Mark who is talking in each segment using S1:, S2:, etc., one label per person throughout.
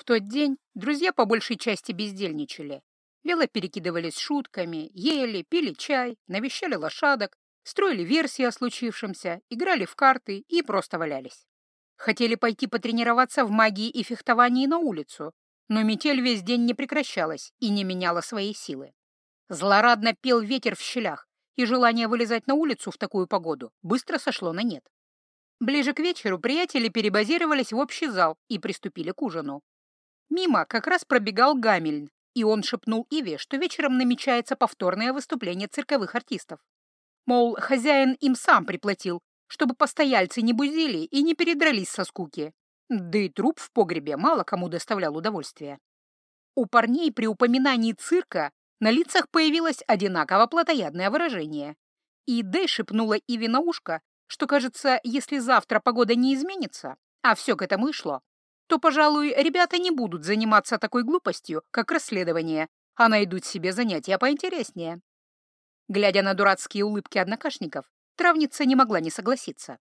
S1: В тот день друзья по большей части бездельничали. Вело перекидывались шутками, ели, пили чай, навещали лошадок, строили версии о случившемся, играли в карты и просто валялись. Хотели пойти потренироваться в магии и фехтовании на улицу, но метель весь день не прекращалась и не меняла своей силы. Злорадно пел ветер в щелях, и желание вылезать на улицу в такую погоду быстро сошло на нет. Ближе к вечеру приятели перебазировались в общий зал и приступили к ужину. Мимо как раз пробегал Гамельн, и он шепнул Иве, что вечером намечается повторное выступление цирковых артистов. Мол, хозяин им сам приплатил, чтобы постояльцы не бузили и не передрались со скуки. Да и труп в погребе мало кому доставлял удовольствие. У парней при упоминании цирка на лицах появилось одинаково плотоядное выражение. И Дэй шепнула Иве на ушко, что, кажется, если завтра погода не изменится, а все к этому и шло, то, пожалуй, ребята не будут заниматься такой глупостью, как расследование, а найдут себе занятия поинтереснее. Глядя на дурацкие улыбки однокашников, травница не могла не согласиться.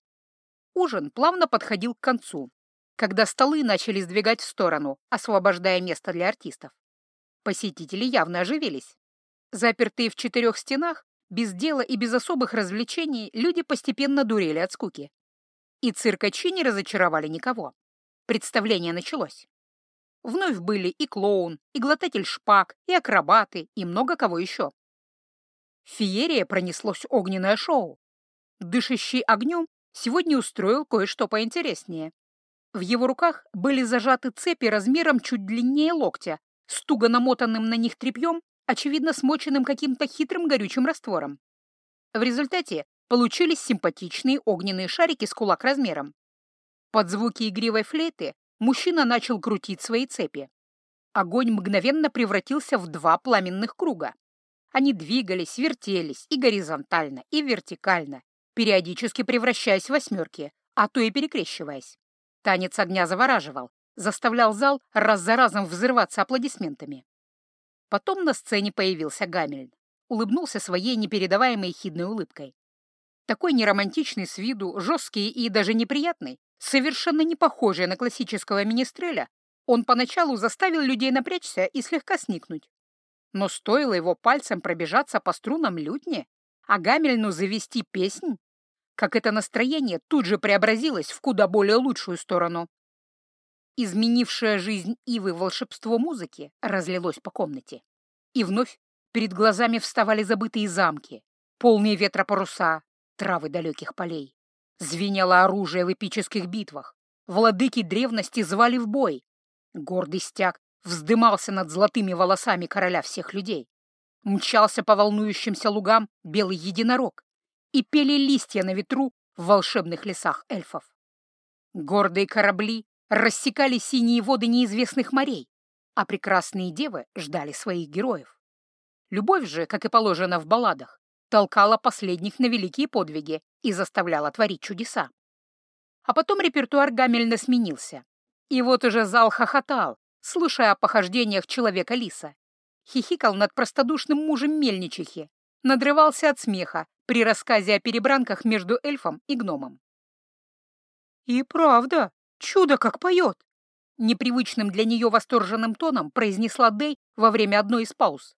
S1: Ужин плавно подходил к концу, когда столы начали сдвигать в сторону, освобождая место для артистов. Посетители явно оживились. Запертые в четырех стенах, без дела и без особых развлечений, люди постепенно дурели от скуки. И циркачи не разочаровали никого. Представление началось. Вновь были и клоун, и глотатель шпаг, и акробаты, и много кого еще. Феерия пронеслось огненное шоу. Дышащий огнем сегодня устроил кое-что поинтереснее. В его руках были зажаты цепи размером чуть длиннее локтя, с намотанным на них тряпьем, очевидно смоченным каким-то хитрым горючим раствором. В результате получились симпатичные огненные шарики с кулак размером. Под звуки игривой флейты мужчина начал крутить свои цепи. Огонь мгновенно превратился в два пламенных круга. Они двигались, вертелись и горизонтально, и вертикально, периодически превращаясь в восьмерки, а то и перекрещиваясь. Танец огня завораживал, заставлял зал раз за разом взрываться аплодисментами. Потом на сцене появился Гамельн, улыбнулся своей непередаваемой хидной улыбкой. Такой неромантичный с виду, жесткий и даже неприятный, Совершенно не похожий на классического министреля, он поначалу заставил людей напрячься и слегка сникнуть. Но стоило его пальцем пробежаться по струнам лютни, а Гамельну завести песнь, как это настроение тут же преобразилось в куда более лучшую сторону. Изменившая жизнь Ивы волшебство музыки разлилось по комнате. И вновь перед глазами вставали забытые замки, полные ветра паруса, травы далеких полей. Звенело оружие в эпических битвах. Владыки древности звали в бой. Гордый стяг вздымался над золотыми волосами короля всех людей. Мчался по волнующимся лугам белый единорог. И пели листья на ветру в волшебных лесах эльфов. Гордые корабли рассекали синие воды неизвестных морей, а прекрасные девы ждали своих героев. Любовь же, как и положено в балладах, толкала последних на великие подвиги и заставляла творить чудеса. А потом репертуар Гамельна сменился. И вот уже зал хохотал, слушая о похождениях человека-лиса. Хихикал над простодушным мужем мельничихи, надрывался от смеха при рассказе о перебранках между эльфом и гномом. «И правда, чудо как поет!» Непривычным для нее восторженным тоном произнесла Дэй во время одной из пауз.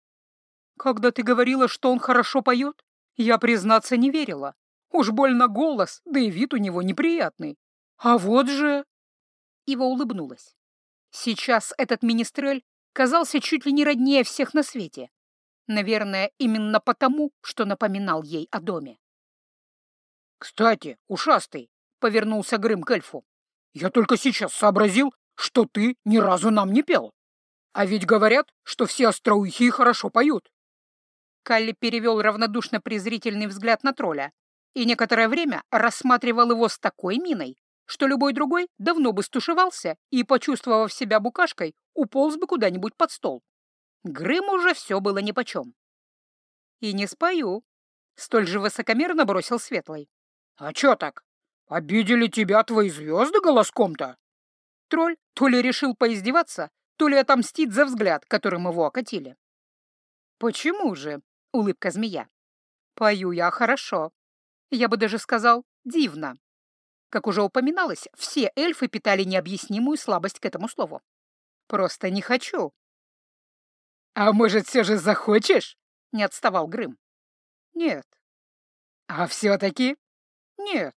S1: «Когда ты говорила, что он хорошо поет, я, признаться, не верила. Уж больно голос, да и вид у него неприятный. А вот же...» Ива улыбнулась. Сейчас этот министрель казался чуть ли не роднее всех на свете. Наверное, именно потому, что напоминал ей о доме. «Кстати, ушастый», — повернулся Грым к эльфу, — «я только сейчас сообразил, что ты ни разу нам не пел. А ведь говорят, что все остроухие хорошо поют». Калли перевел равнодушно-презрительный взгляд на тролля и некоторое время рассматривал его с такой миной, что любой другой давно бы стушевался и, почувствовав себя букашкой, уполз бы куда-нибудь под стол. Грым уже все было нипочем. «И не спою», — столь же высокомерно бросил Светлый. «А чё так? Обидели тебя твои звезды голоском-то?» Тролль то ли решил поиздеваться, то ли отомстить за взгляд, которым его окатили. «Почему же?» Улыбка змея. Пою я хорошо. Я бы даже сказал, дивно. Как уже упоминалось, все эльфы питали необъяснимую слабость к этому слову. Просто не хочу».
S2: «А может, все же захочешь?»
S1: — не отставал Грым. «Нет».
S2: «А все-таки?»
S1: «Нет».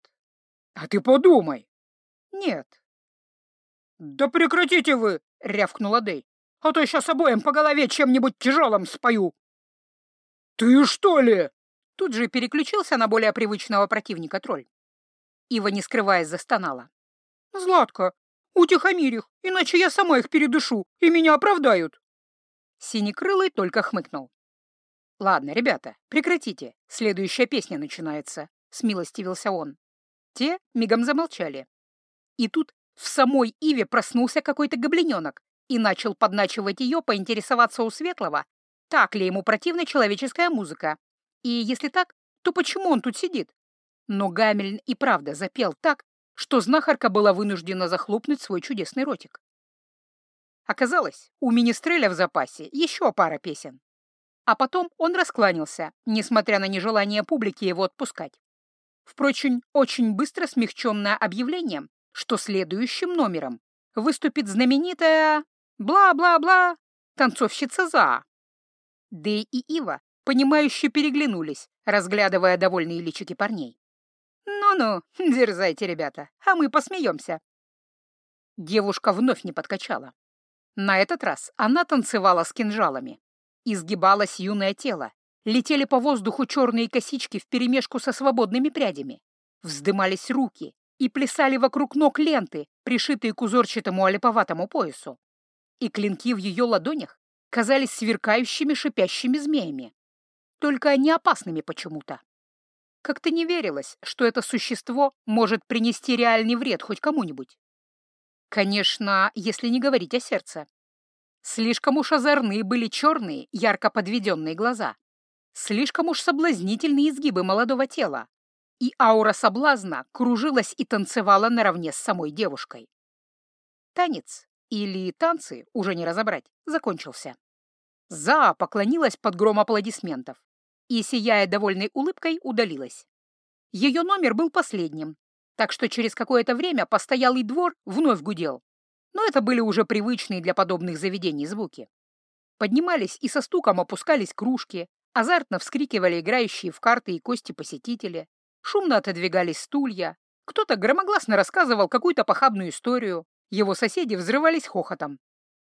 S2: «А ты подумай».
S1: «Нет».
S2: «Да прекратите вы!» — рявкнула Дэй. «А то сейчас обоим по голове чем-нибудь тяжелым спою». «Ты что ли?»
S1: Тут же переключился на более привычного противника тролль. Ива, не скрываясь, застонала. «Златка, утихомирь их, иначе я сама их передышу, и меня оправдают!» Синекрылый только хмыкнул. «Ладно, ребята, прекратите, следующая песня начинается», — смилостивился он. Те мигом замолчали. И тут в самой Иве проснулся какой-то гоблиненок и начал подначивать ее поинтересоваться у Светлого, так ли ему противна человеческая музыка. И если так, то почему он тут сидит? Но Гамельн и правда запел так, что знахарка была вынуждена захлопнуть свой чудесный ротик. Оказалось, у Министреля в запасе еще пара песен. А потом он раскланялся, несмотря на нежелание публики его отпускать. Впрочем, очень быстро смягченное объявлением, что следующим номером выступит знаменитая бла-бла-бла танцовщица За. Дэй и Ива, понимающе переглянулись, разглядывая довольные личики парней. «Ну-ну, дерзайте, ребята, а мы посмеемся». Девушка вновь не подкачала. На этот раз она танцевала с кинжалами, Изгибалось юное тело, летели по воздуху черные косички вперемешку со свободными прядями, вздымались руки и плясали вокруг ног ленты, пришитые к узорчатому олиповатому поясу. И клинки в ее ладонях казались сверкающими шипящими змеями. Только они опасными почему-то. Как-то не верилось, что это существо может принести реальный вред хоть кому-нибудь. Конечно, если не говорить о сердце. Слишком уж озорные были черные, ярко подведенные глаза. Слишком уж соблазнительные изгибы молодого тела. И аура соблазна кружилась и танцевала наравне с самой девушкой. Танец, или танцы, уже не разобрать, закончился. За поклонилась под гром аплодисментов и, сияя довольной улыбкой, удалилась. Ее номер был последним, так что через какое-то время постоялый двор вновь гудел, но это были уже привычные для подобных заведений звуки. Поднимались и со стуком опускались кружки, азартно вскрикивали играющие в карты и кости посетители, шумно отодвигались стулья, кто-то громогласно рассказывал какую-то похабную историю, его соседи взрывались хохотом.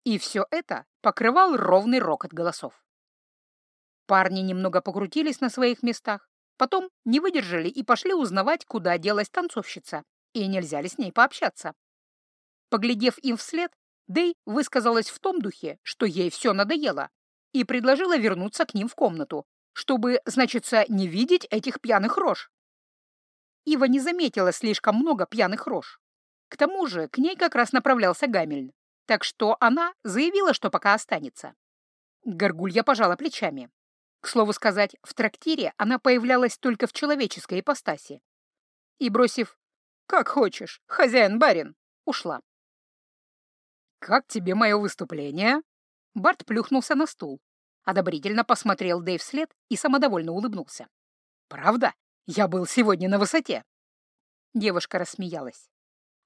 S1: И все это покрывал ровный рокот голосов. Парни немного покрутились на своих местах, потом не выдержали и пошли узнавать, куда делась танцовщица, и нельзя ли с ней пообщаться. Поглядев им вслед, Дэй высказалась в том духе, что ей все надоело, и предложила вернуться к ним в комнату, чтобы, значится, не видеть этих пьяных рож. Ива не заметила слишком много пьяных рож. К тому же к ней как раз направлялся Гамельн, так что она заявила, что пока останется. Горгулья пожала плечами. К слову сказать, в трактире она появлялась только в человеческой ипостаси. И, бросив «как хочешь, хозяин-барин», ушла. «Как тебе мое выступление?» Барт плюхнулся на стул, одобрительно посмотрел Дэйв вслед и самодовольно улыбнулся. «Правда? Я был сегодня на высоте!» Девушка рассмеялась.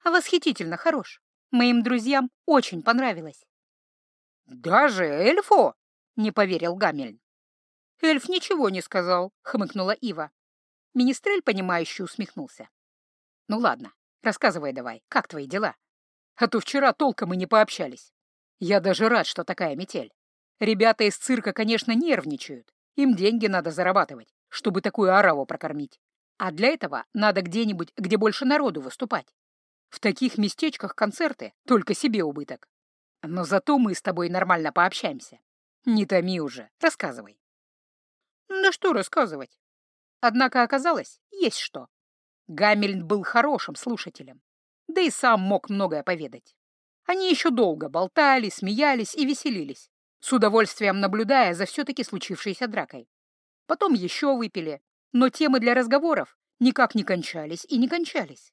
S1: «Восхитительно хорош. Моим друзьям очень понравилось». «Даже эльфу?» — не поверил Гамельн. «Эльф ничего не сказал», — хмыкнула Ива. Министрель, понимающе усмехнулся. «Ну ладно, рассказывай давай, как твои дела?» А то вчера толком и не пообщались. Я даже рад, что такая метель. Ребята из цирка, конечно, нервничают. Им деньги надо зарабатывать, чтобы такую ораву прокормить. А для этого надо где-нибудь, где больше народу выступать. В таких местечках концерты только себе убыток. Но зато мы с тобой нормально пообщаемся. Не томи уже, рассказывай. Да что рассказывать? Однако оказалось, есть что. Гамельн был хорошим слушателем да и сам мог многое поведать. Они еще долго болтали, смеялись и веселились, с удовольствием наблюдая за все-таки случившейся дракой. Потом еще выпили, но темы для разговоров никак не кончались и не кончались.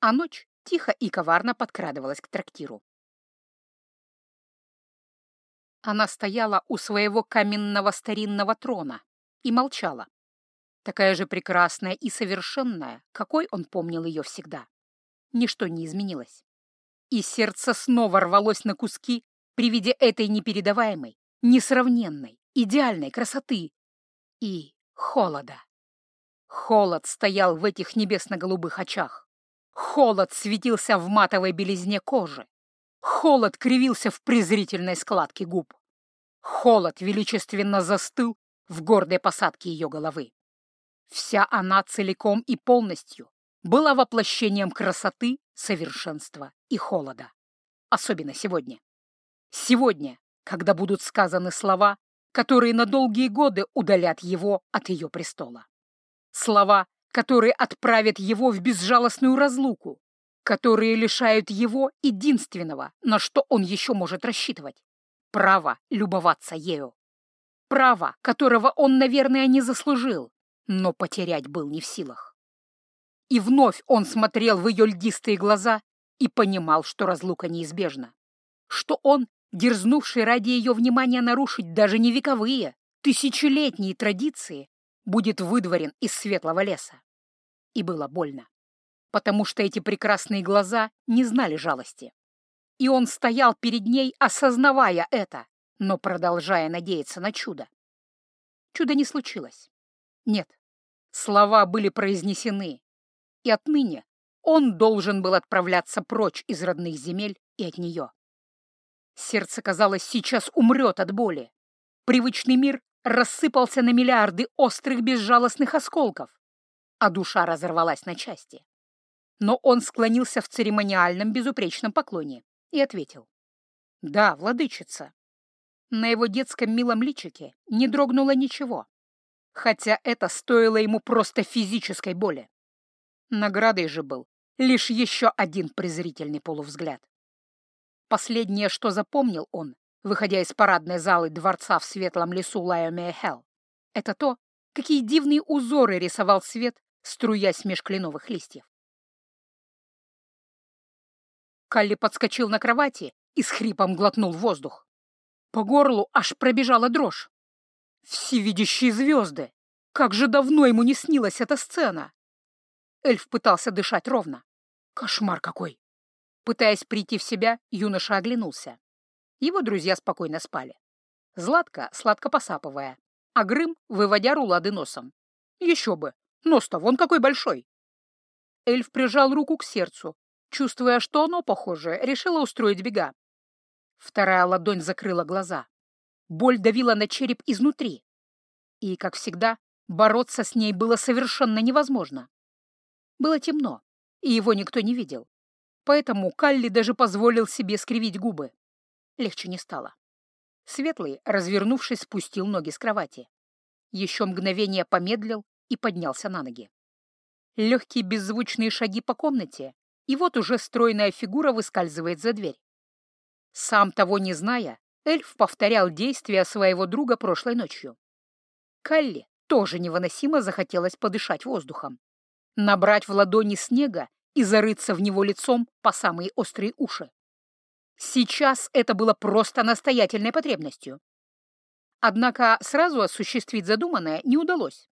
S1: А ночь тихо и коварно подкрадывалась к трактиру. Она стояла у своего каменного старинного трона и молчала. Такая же прекрасная и совершенная, какой он помнил ее всегда ничто не изменилось. И сердце снова рвалось на куски при виде этой непередаваемой, несравненной, идеальной красоты и холода. Холод стоял в этих небесно-голубых очах. Холод светился в матовой белизне кожи. Холод кривился в презрительной складке губ. Холод величественно застыл в гордой посадке ее головы. Вся она целиком и полностью была воплощением красоты, совершенства и холода. Особенно сегодня. Сегодня, когда будут сказаны слова, которые на долгие годы удалят его от ее престола. Слова, которые отправят его в безжалостную разлуку, которые лишают его единственного, на что он еще может рассчитывать — права любоваться ею. Право, которого он, наверное, не заслужил, но потерять был не в силах. И вновь он смотрел в ее льдистые глаза и понимал, что разлука неизбежна, что он, дерзнувший ради ее внимания нарушить даже не вековые, тысячелетние традиции, будет выдворен из светлого леса. И было больно, потому что эти прекрасные глаза не знали жалости. И он стоял перед ней, осознавая это, но продолжая надеяться на чудо. Чудо не случилось. Нет, слова были произнесены, и отныне он должен был отправляться прочь из родных земель и от нее. Сердце, казалось, сейчас умрет от боли. Привычный мир рассыпался на миллиарды острых безжалостных осколков, а душа разорвалась на части. Но он склонился в церемониальном безупречном поклоне и ответил. «Да, владычица». На его детском милом личике не дрогнуло ничего, хотя это стоило ему просто физической боли. Наградой же был лишь еще один презрительный полувзгляд. Последнее, что запомнил он, выходя из парадной залы дворца в светлом лесу Лайомея это то, какие дивные узоры рисовал свет, струясь меж кленовых листьев. Калли подскочил на кровати и с хрипом глотнул воздух. По горлу аж пробежала дрожь. Всевидящие звезды! Как же давно ему не снилась эта сцена! Эльф пытался дышать ровно. Кошмар какой! Пытаясь прийти в себя, юноша оглянулся. Его друзья спокойно спали. Златка, сладко посапывая, а Грым, выводя рулады носом. Еще бы, нос-то вон какой большой. Эльф прижал руку к сердцу, чувствуя, что оно, похоже, решило устроить бега. Вторая ладонь закрыла глаза. Боль давила на череп изнутри. И, как всегда, бороться с ней было совершенно невозможно. Было темно, и его никто не видел. Поэтому Калли даже позволил себе скривить губы. Легче не стало. Светлый, развернувшись, спустил ноги с кровати. Еще мгновение помедлил и поднялся на ноги. Легкие беззвучные шаги по комнате, и вот уже стройная фигура выскальзывает за дверь. Сам того не зная, эльф повторял действия своего друга прошлой ночью. Калли тоже невыносимо захотелось подышать воздухом, набрать в ладони снега и зарыться в него лицом по самые острые уши. Сейчас это было просто настоятельной потребностью. Однако сразу осуществить задуманное не удалось.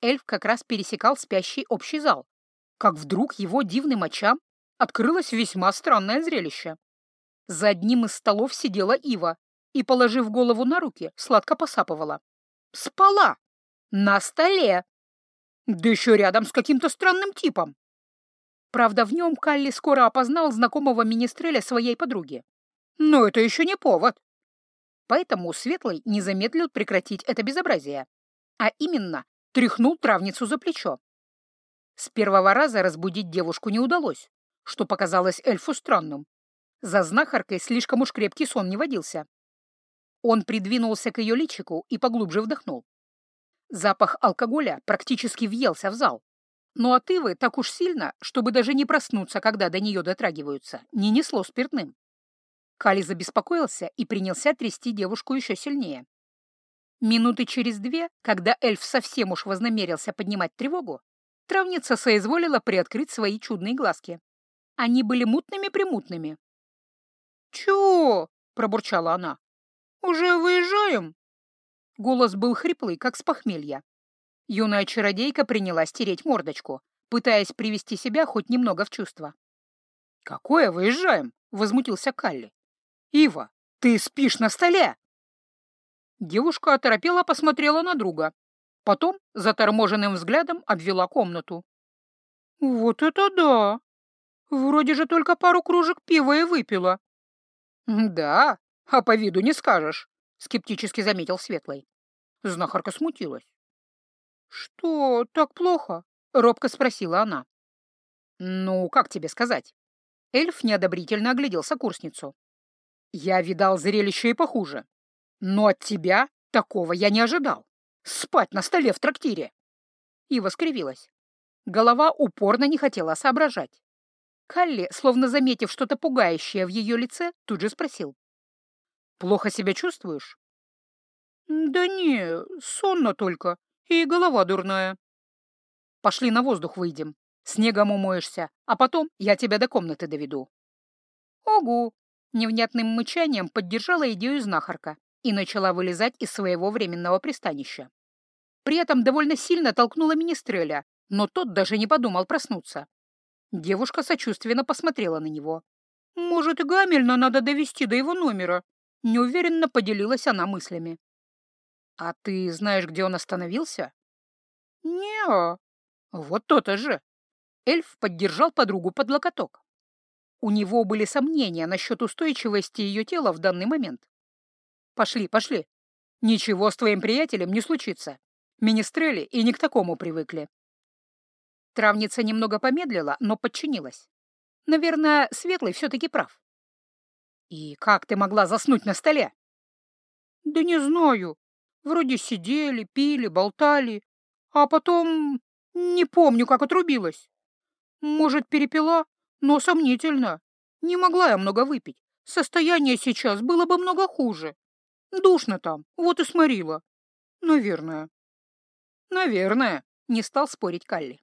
S1: Эльф как раз пересекал спящий общий зал, как вдруг его дивным очам открылось весьма странное зрелище. За одним из столов сидела Ива и, положив голову на руки, сладко посапывала. Спала! На столе! Да еще рядом с каким-то странным типом. Правда, в нем Калли скоро опознал знакомого министреля своей подруги. Но это еще не повод. Поэтому Светлый не замедлил прекратить это безобразие, а именно тряхнул травницу за плечо. С первого раза разбудить девушку не удалось, что показалось эльфу странным. За знахаркой слишком уж крепкий сон не водился. Он придвинулся к ее личику и поглубже вдохнул. Запах алкоголя практически въелся в зал, но от Ивы так уж сильно, чтобы даже не проснуться, когда до нее дотрагиваются, не несло спиртным. Кали забеспокоился и принялся трясти девушку еще сильнее. Минуты через две, когда эльф совсем уж вознамерился поднимать тревогу, травница соизволила приоткрыть свои чудные глазки. Они были мутными-примутными. «Чего?» — пробурчала она. «Уже выезжаем?» Голос был хриплый, как с похмелья. Юная чародейка принялась тереть мордочку, пытаясь привести себя хоть немного в чувство. «Какое выезжаем?» — возмутился Калли. «Ива, Ты спишь на столе!» Девушка оторопела посмотрела на друга. Потом заторможенным взглядом обвела комнату. «Вот это да! Вроде же только пару кружек пива и выпила». «Да, а по виду не скажешь», — скептически заметил Светлый. Знахарка смутилась. «Что, так плохо?» — робко спросила она. «Ну, как тебе сказать?» Эльф неодобрительно оглядел сокурсницу. «Я видал зрелище и похуже. Но от тебя такого я не ожидал. Спать на столе в трактире!» Ива скривилась. Голова упорно не хотела соображать. Калли, словно заметив что-то пугающее в ее лице, тут же спросил. «Плохо себя чувствуешь?» «Да не, сонно только, и голова дурная». «Пошли на воздух выйдем, снегом умоешься, а потом я тебя до комнаты доведу». «Огу!» — невнятным мычанием поддержала идею знахарка и начала вылезать из своего временного пристанища. При этом довольно сильно толкнула министреля, но тот даже не подумал проснуться. Девушка сочувственно посмотрела на него. «Может, и Гамельна надо довести до его номера?» Неуверенно поделилась она мыслями. «А ты знаешь, где он остановился?» не Вот то-то же!» Эльф поддержал подругу под локоток. У него были сомнения насчет устойчивости ее тела в данный момент. «Пошли, пошли. Ничего с твоим приятелем не случится. Министрели и не к такому привыкли». Травница немного помедлила, но подчинилась. Наверное, Светлый все-таки прав. «И как ты могла заснуть на столе?» «Да не знаю. Вроде сидели, пили, болтали, а потом... не помню, как отрубилась. Может, перепила, но сомнительно. Не могла я много выпить. Состояние сейчас было бы много хуже. Душно там, вот и сморила. Наверное. Наверное, не стал спорить Калли.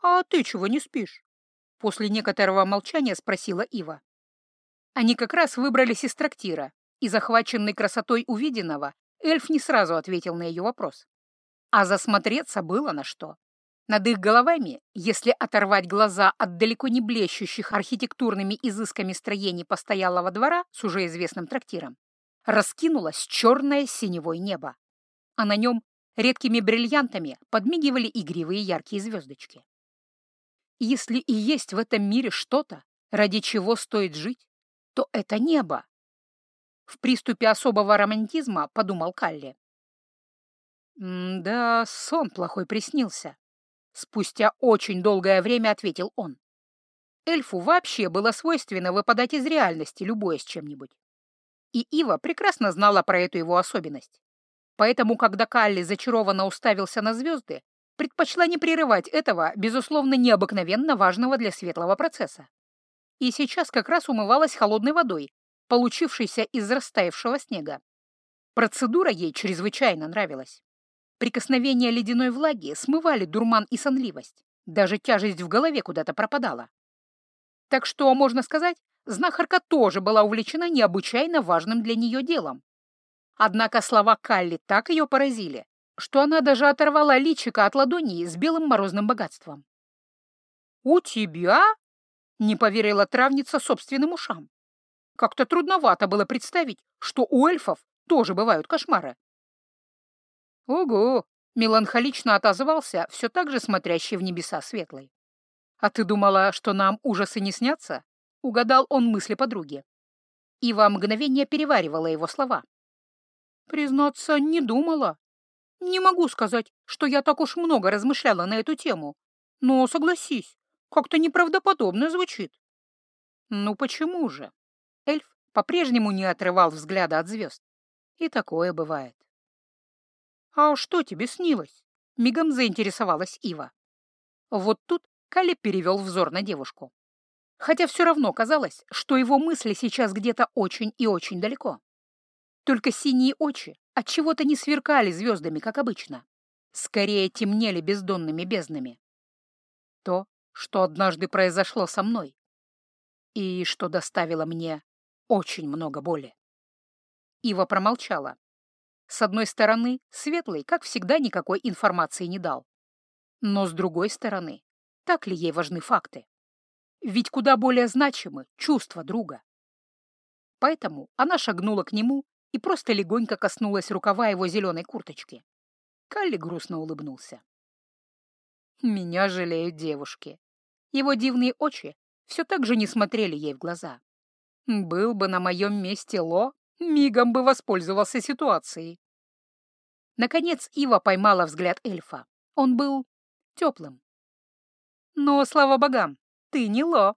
S1: А ты чего не спишь? После некоторого молчания спросила Ива. Они как раз выбрались из трактира, и, захваченный красотой увиденного, эльф не сразу ответил на ее вопрос. А засмотреться было на что. Над их головами, если оторвать глаза от далеко не блещущих архитектурными изысками строений постоялого двора с уже известным трактиром, раскинулось черное синевое небо, а на нем редкими бриллиантами подмигивали игривые яркие звездочки. Если и есть в этом мире что-то, ради чего стоит жить, то это небо. В приступе особого романтизма подумал Калли. «Да, сон плохой приснился», — спустя очень долгое время ответил он. Эльфу вообще было свойственно выпадать из реальности, любое с чем-нибудь. И Ива прекрасно знала про эту его особенность. Поэтому, когда Калли зачарованно уставился на звезды, предпочла не прерывать этого, безусловно, необыкновенно важного для светлого процесса. И сейчас как раз умывалась холодной водой, получившейся из растаявшего снега. Процедура ей чрезвычайно нравилась. Прикосновения ледяной влаги смывали дурман и сонливость. Даже тяжесть в голове куда-то пропадала. Так что, можно сказать, знахарка тоже была увлечена необычайно важным для нее делом. Однако слова Калли так ее поразили, что она даже оторвала личика от ладони с белым морозным богатством. «У тебя?» — не поверила травница собственным ушам. Как-то трудновато было представить, что у эльфов тоже бывают кошмары. «Угу!» — меланхолично отозвался все так же смотрящий в небеса светлый. «А ты думала, что нам ужасы не снятся?» — угадал он мысли подруги. Ива мгновение переваривала его слова. «Признаться, не думала. Не могу сказать, что я так уж много размышляла на эту тему, но, согласись, как-то неправдоподобно звучит. Ну почему же? Эльф по-прежнему не отрывал взгляда от звезд. И такое бывает. «А что тебе снилось?» — мигом заинтересовалась Ива. Вот тут Кали перевел взор на девушку. Хотя все равно казалось, что его мысли сейчас где-то очень и очень далеко. Только синие очи от чего то не сверкали звездами, как обычно. Скорее темнели бездонными безднами. То, что однажды произошло со мной, и что доставило мне очень много боли. Ива промолчала. С одной стороны, Светлый, как всегда, никакой информации не дал. Но с другой стороны, так ли ей важны факты? Ведь куда более значимы чувства друга. Поэтому она шагнула к нему и просто легонько коснулась рукава его зеленой курточки. Калли грустно улыбнулся. «Меня жалеют девушки». Его дивные очи все так же не смотрели ей в глаза. Был бы на моем месте Ло, мигом бы воспользовался ситуацией. Наконец Ива поймала взгляд эльфа. Он был теплым. Но, слава богам, ты не Ло.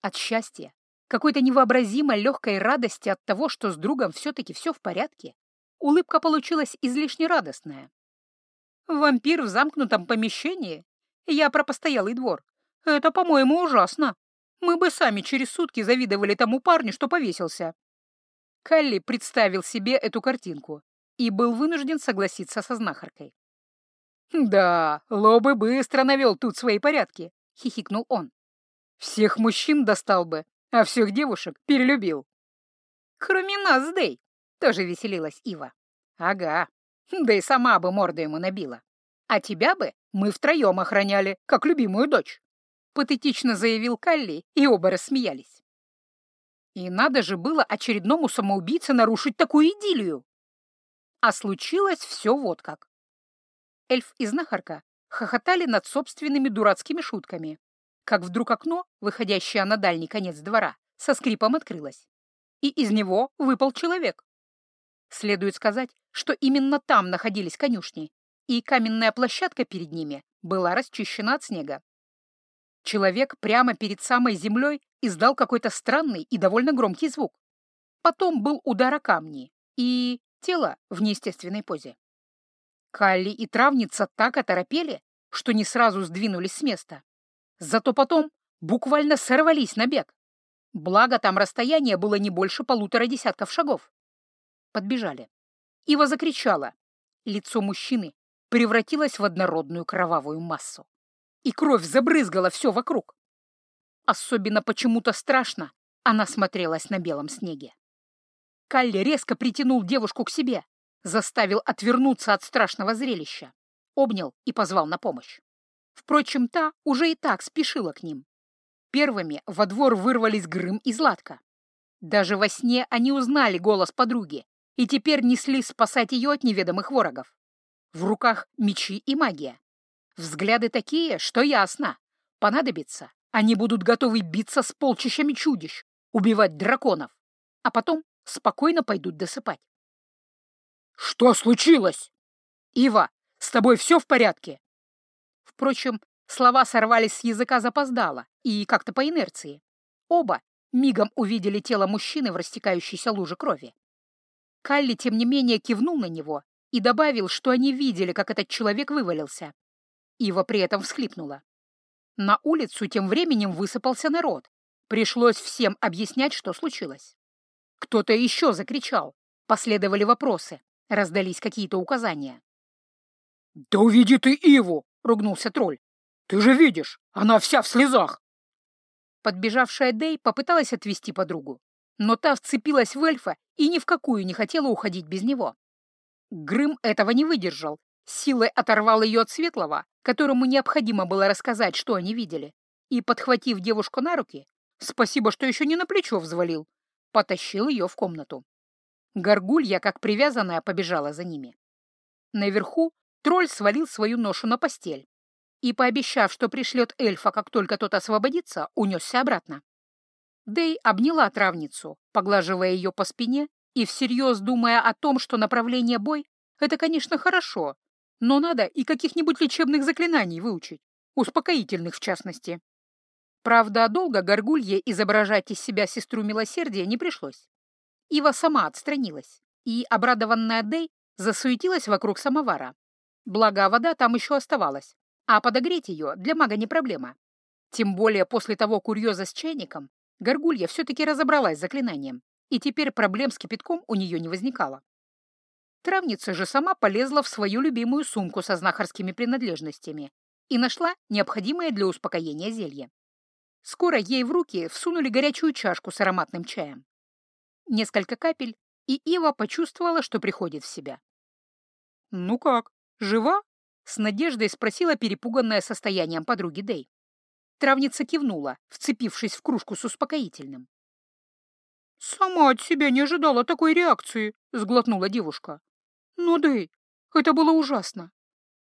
S1: От счастья, какой-то невообразимой легкой радости от того, что с другом все-таки все в порядке, улыбка получилась излишне радостная. Вампир в замкнутом помещении? Я про постоялый двор. Это, по-моему, ужасно. Мы бы сами через сутки завидовали тому парню, что повесился. Калли представил себе эту картинку и был вынужден согласиться со знахаркой. «Да, Лобы быстро навел тут свои порядки», — хихикнул он. «Всех мужчин достал бы, а всех девушек перелюбил». «Кроме нас, Дэй», — тоже веселилась Ива. «Ага, да и сама бы морду ему набила. А тебя бы мы втроем охраняли, как любимую дочь», — патетично заявил Калли, и оба рассмеялись. И надо же было очередному самоубийце нарушить такую идиллию. А случилось все вот как. Эльф и знахарка хохотали над собственными дурацкими шутками, как вдруг окно, выходящее на дальний конец двора, со скрипом открылось, и из него выпал человек. Следует сказать, что именно там находились конюшни, и каменная площадка перед ними была расчищена от снега. Человек прямо перед самой землей издал какой-то странный и довольно громкий звук. Потом был удар о камни и тело в неестественной позе. Калли и травница так оторопели, что не сразу сдвинулись с места. Зато потом буквально сорвались на бег. Благо там расстояние было не больше полутора десятков шагов. Подбежали. Ива закричала. Лицо мужчины превратилось в однородную кровавую массу. И кровь забрызгала все вокруг. Особенно почему-то страшно она смотрелась на белом снеге. Калли резко притянул девушку к себе, заставил отвернуться от страшного зрелища, обнял и позвал на помощь. Впрочем, та уже и так спешила к ним. Первыми во двор вырвались Грым и Златка. Даже во сне они узнали голос подруги и теперь несли спасать ее от неведомых ворогов. В руках мечи и магия. Взгляды такие, что ясно. Понадобится, они будут готовы биться с полчищами чудищ, убивать драконов, а потом спокойно пойдут досыпать. «Что случилось?» «Ива, с тобой все в порядке?» Впрочем, слова сорвались с языка запоздало и как-то по инерции. Оба мигом увидели тело мужчины в растекающейся луже крови. Калли, тем не менее, кивнул на него и добавил, что они видели, как этот человек вывалился. Ива при этом всхлипнула. На улицу тем временем высыпался народ. Пришлось всем объяснять, что случилось. Кто-то еще закричал. Последовали вопросы. Раздались какие-то указания. «Да увиди ты Иву!» — ругнулся тролль. «Ты же видишь, она вся в слезах!» Подбежавшая Дэй попыталась отвести подругу, но та вцепилась в эльфа и ни в какую не хотела уходить без него. Грым этого не выдержал, силой оторвал ее от светлого, которому необходимо было рассказать, что они видели, и, подхватив девушку на руки, спасибо, что еще не на плечо взвалил, потащил ее в комнату. Горгулья, как привязанная, побежала за ними. Наверху тролль свалил свою ношу на постель и, пообещав, что пришлет эльфа, как только тот освободится, унесся обратно. Дэй обняла травницу, поглаживая ее по спине и всерьез думая о том, что направление бой — это, конечно, хорошо, но надо и каких-нибудь лечебных заклинаний выучить, успокоительных в частности. Правда, долго горгулье изображать из себя сестру милосердия не пришлось. Ива сама отстранилась, и, обрадованная Дэй, засуетилась вокруг самовара. Благо, вода там еще оставалась, а подогреть ее для мага не проблема. Тем более после того курьеза с чайником Горгулья все-таки разобралась с заклинанием, и теперь проблем с кипятком у нее не возникало. Травница же сама полезла в свою любимую сумку со знахарскими принадлежностями и нашла необходимое для успокоения зелье. Скоро ей в руки всунули горячую чашку с ароматным чаем. Несколько капель, и Ива почувствовала, что приходит в себя. «Ну как, жива?» — с надеждой спросила перепуганная состоянием подруги Дэй. Травница кивнула, вцепившись в кружку с успокоительным.
S2: «Сама от себя не ожидала такой реакции», — сглотнула девушка. «Ну, Дэй, это было ужасно.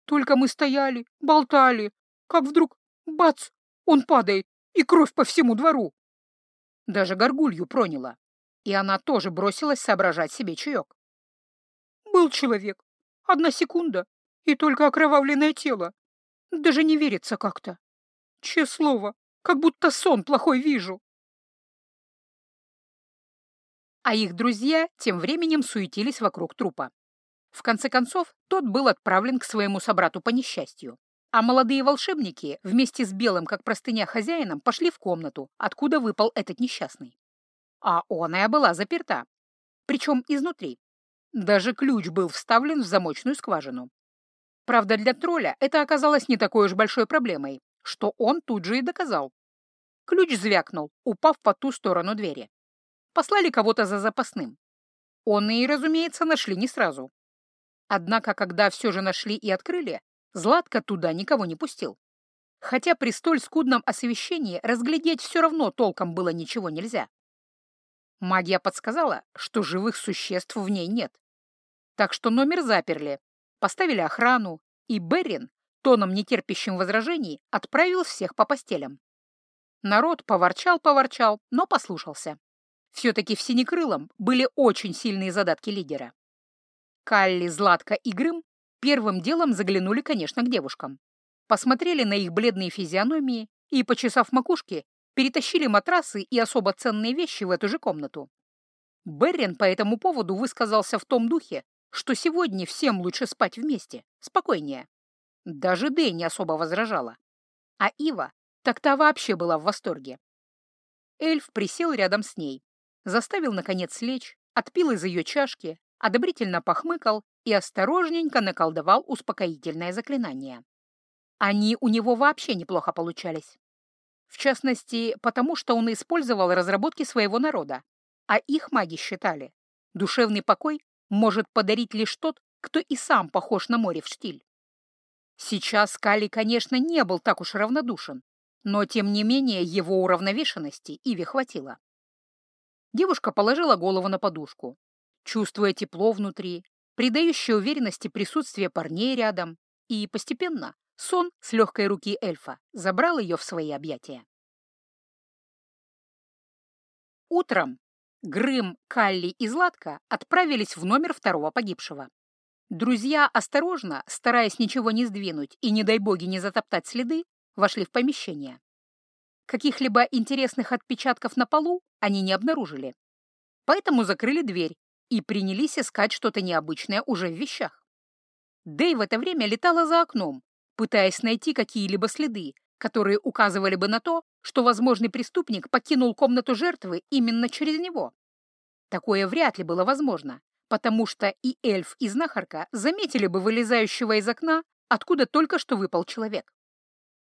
S2: Только мы стояли, болтали, как вдруг, бац, он падает, и кровь по всему двору». Даже горгулью проняла, и она тоже бросилась соображать себе чаек. «Был человек. Одна секунда, и только окровавленное тело. Даже не верится как-то. Че слово, как будто сон плохой вижу».
S1: а их друзья тем временем суетились вокруг трупа. В конце концов, тот был отправлен к своему собрату по несчастью, а молодые волшебники вместе с белым, как простыня хозяином, пошли в комнату, откуда выпал этот несчастный. А оная была заперта, причем изнутри. Даже ключ был вставлен в замочную скважину. Правда, для тролля это оказалось не такой уж большой проблемой, что он тут же и доказал. Ключ звякнул, упав по ту сторону двери послали кого-то за запасным. Он и, разумеется, нашли не сразу. Однако, когда все же нашли и открыли, Златко туда никого не пустил. Хотя при столь скудном освещении разглядеть все равно толком было ничего нельзя. Магия подсказала, что живых существ в ней нет. Так что номер заперли, поставили охрану, и Берин, тоном нетерпящим возражений, отправил всех по постелям. Народ поворчал-поворчал, но послушался. Все-таки в Синекрылом были очень сильные задатки лидера. Калли, Златка и Грым первым делом заглянули, конечно, к девушкам. Посмотрели на их бледные физиономии и, почесав макушки, перетащили матрасы и особо ценные вещи в эту же комнату. Беррин по этому поводу высказался в том духе, что сегодня всем лучше спать вместе, спокойнее. Даже Дэй не особо возражала. А Ива так-то вообще была в восторге. Эльф присел рядом с ней, заставил, наконец, лечь, отпил из ее чашки, одобрительно похмыкал и осторожненько наколдовал успокоительное заклинание. Они у него вообще неплохо получались. В частности, потому что он использовал разработки своего народа, а их маги считали, душевный покой может подарить лишь тот, кто и сам похож на море в штиль. Сейчас Кали, конечно, не был так уж равнодушен, но, тем не менее, его уравновешенности Иве хватило. Девушка положила голову на подушку, чувствуя тепло внутри, придающее уверенности присутствие парней рядом, и постепенно сон с легкой руки эльфа забрал ее в свои объятия. Утром Грым, Калли и Златка отправились в номер второго погибшего. Друзья осторожно, стараясь ничего не сдвинуть и, не дай боги, не затоптать следы, вошли в помещение. Каких-либо интересных отпечатков на полу они не обнаружили. Поэтому закрыли дверь и принялись искать что-то необычное уже в вещах. Дэй в это время летала за окном, пытаясь найти какие-либо следы, которые указывали бы на то, что возможный преступник покинул комнату жертвы именно через него. Такое вряд ли было возможно, потому что и эльф, и знахарка заметили бы вылезающего из окна, откуда только что выпал человек.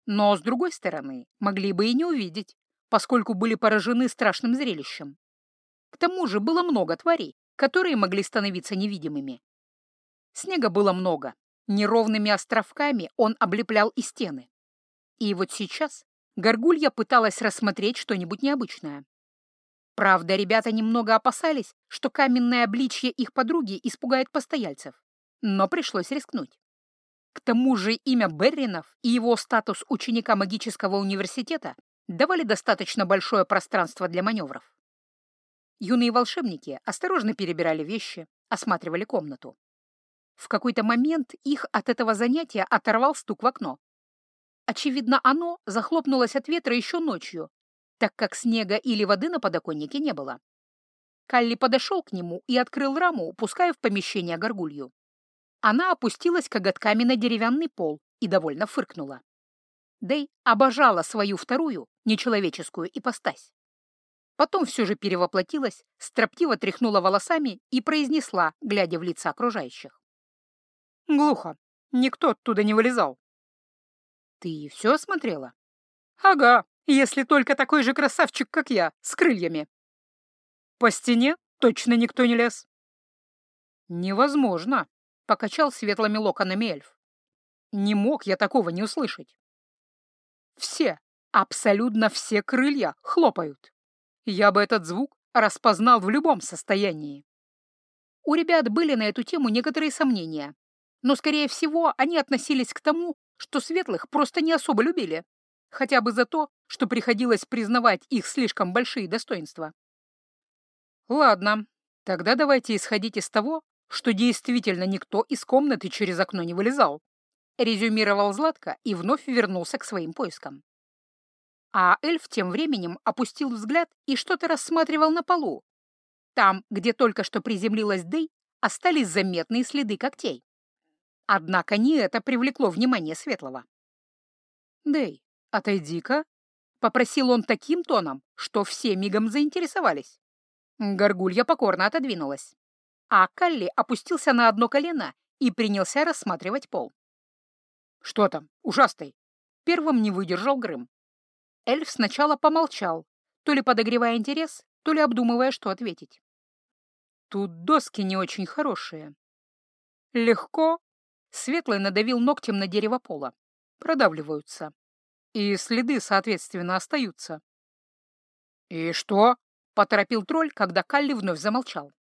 S1: Но, с другой стороны, могли бы и не увидеть, поскольку были поражены страшным зрелищем. К тому же было много тварей, которые могли становиться невидимыми. Снега было много, неровными островками он облеплял и стены. И вот сейчас Горгулья пыталась рассмотреть что-нибудь необычное. Правда, ребята немного опасались, что каменное обличье их подруги испугает постояльцев, но пришлось рискнуть. К тому же имя Берринов и его статус ученика магического университета давали достаточно большое пространство для маневров. Юные волшебники осторожно перебирали вещи, осматривали комнату. В какой-то момент их от этого занятия оторвал стук в окно. Очевидно, оно захлопнулось от ветра еще ночью, так как снега или воды на подоконнике не было. Калли подошел к нему и открыл раму, пуская в помещение горгулью. Она опустилась коготками на деревянный пол и довольно фыркнула. Дэй обожала свою вторую, нечеловеческую ипостась. Потом все же перевоплотилась, строптиво тряхнула волосами и произнесла, глядя в лица окружающих. «Глухо. Никто оттуда не вылезал». «Ты все осмотрела?» «Ага, если только такой же красавчик, как я, с крыльями». «По стене точно никто не лез». «Невозможно», покачал светлыми локонами эльф. Не мог я такого не услышать. Все, абсолютно все крылья хлопают. Я бы этот звук распознал в любом состоянии. У ребят были на эту тему некоторые сомнения, но, скорее всего, они относились к тому, что светлых просто не особо любили, хотя бы за то, что приходилось признавать их слишком большие достоинства. Ладно, тогда давайте исходить из того, что действительно никто из комнаты через окно не вылезал, резюмировал Златко и вновь вернулся к своим поискам. А эльф тем временем опустил взгляд и что-то рассматривал на полу. Там, где только что приземлилась Дэй, остались заметные следы когтей. Однако не это привлекло внимание Светлого. «Дэй, отойди-ка», — попросил он таким тоном, что все мигом заинтересовались. Горгулья покорно отодвинулась, а Калли опустился на одно колено и принялся рассматривать пол. «Что там, ужастый?» Первым не выдержал Грым. Эльф сначала помолчал, то ли подогревая интерес, то ли обдумывая, что ответить. Тут доски не очень хорошие. Легко. Светлый надавил ногтем на дерево пола. Продавливаются. И следы, соответственно, остаются. «И что?» — поторопил тролль, когда Калли вновь замолчал.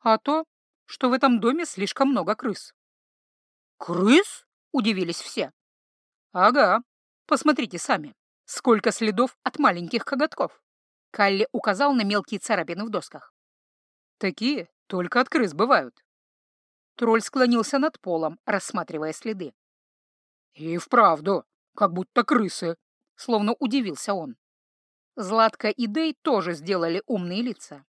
S1: «А то, что в этом доме слишком много крыс». «Крыс?» — удивились все. «Ага, посмотрите сами. Сколько следов от маленьких коготков!» Калли указал на мелкие царапины в досках. «Такие только от крыс бывают». Тролль склонился над полом, рассматривая следы. «И вправду, как будто крысы», — словно удивился он. Златка и Дэй тоже сделали умные лица.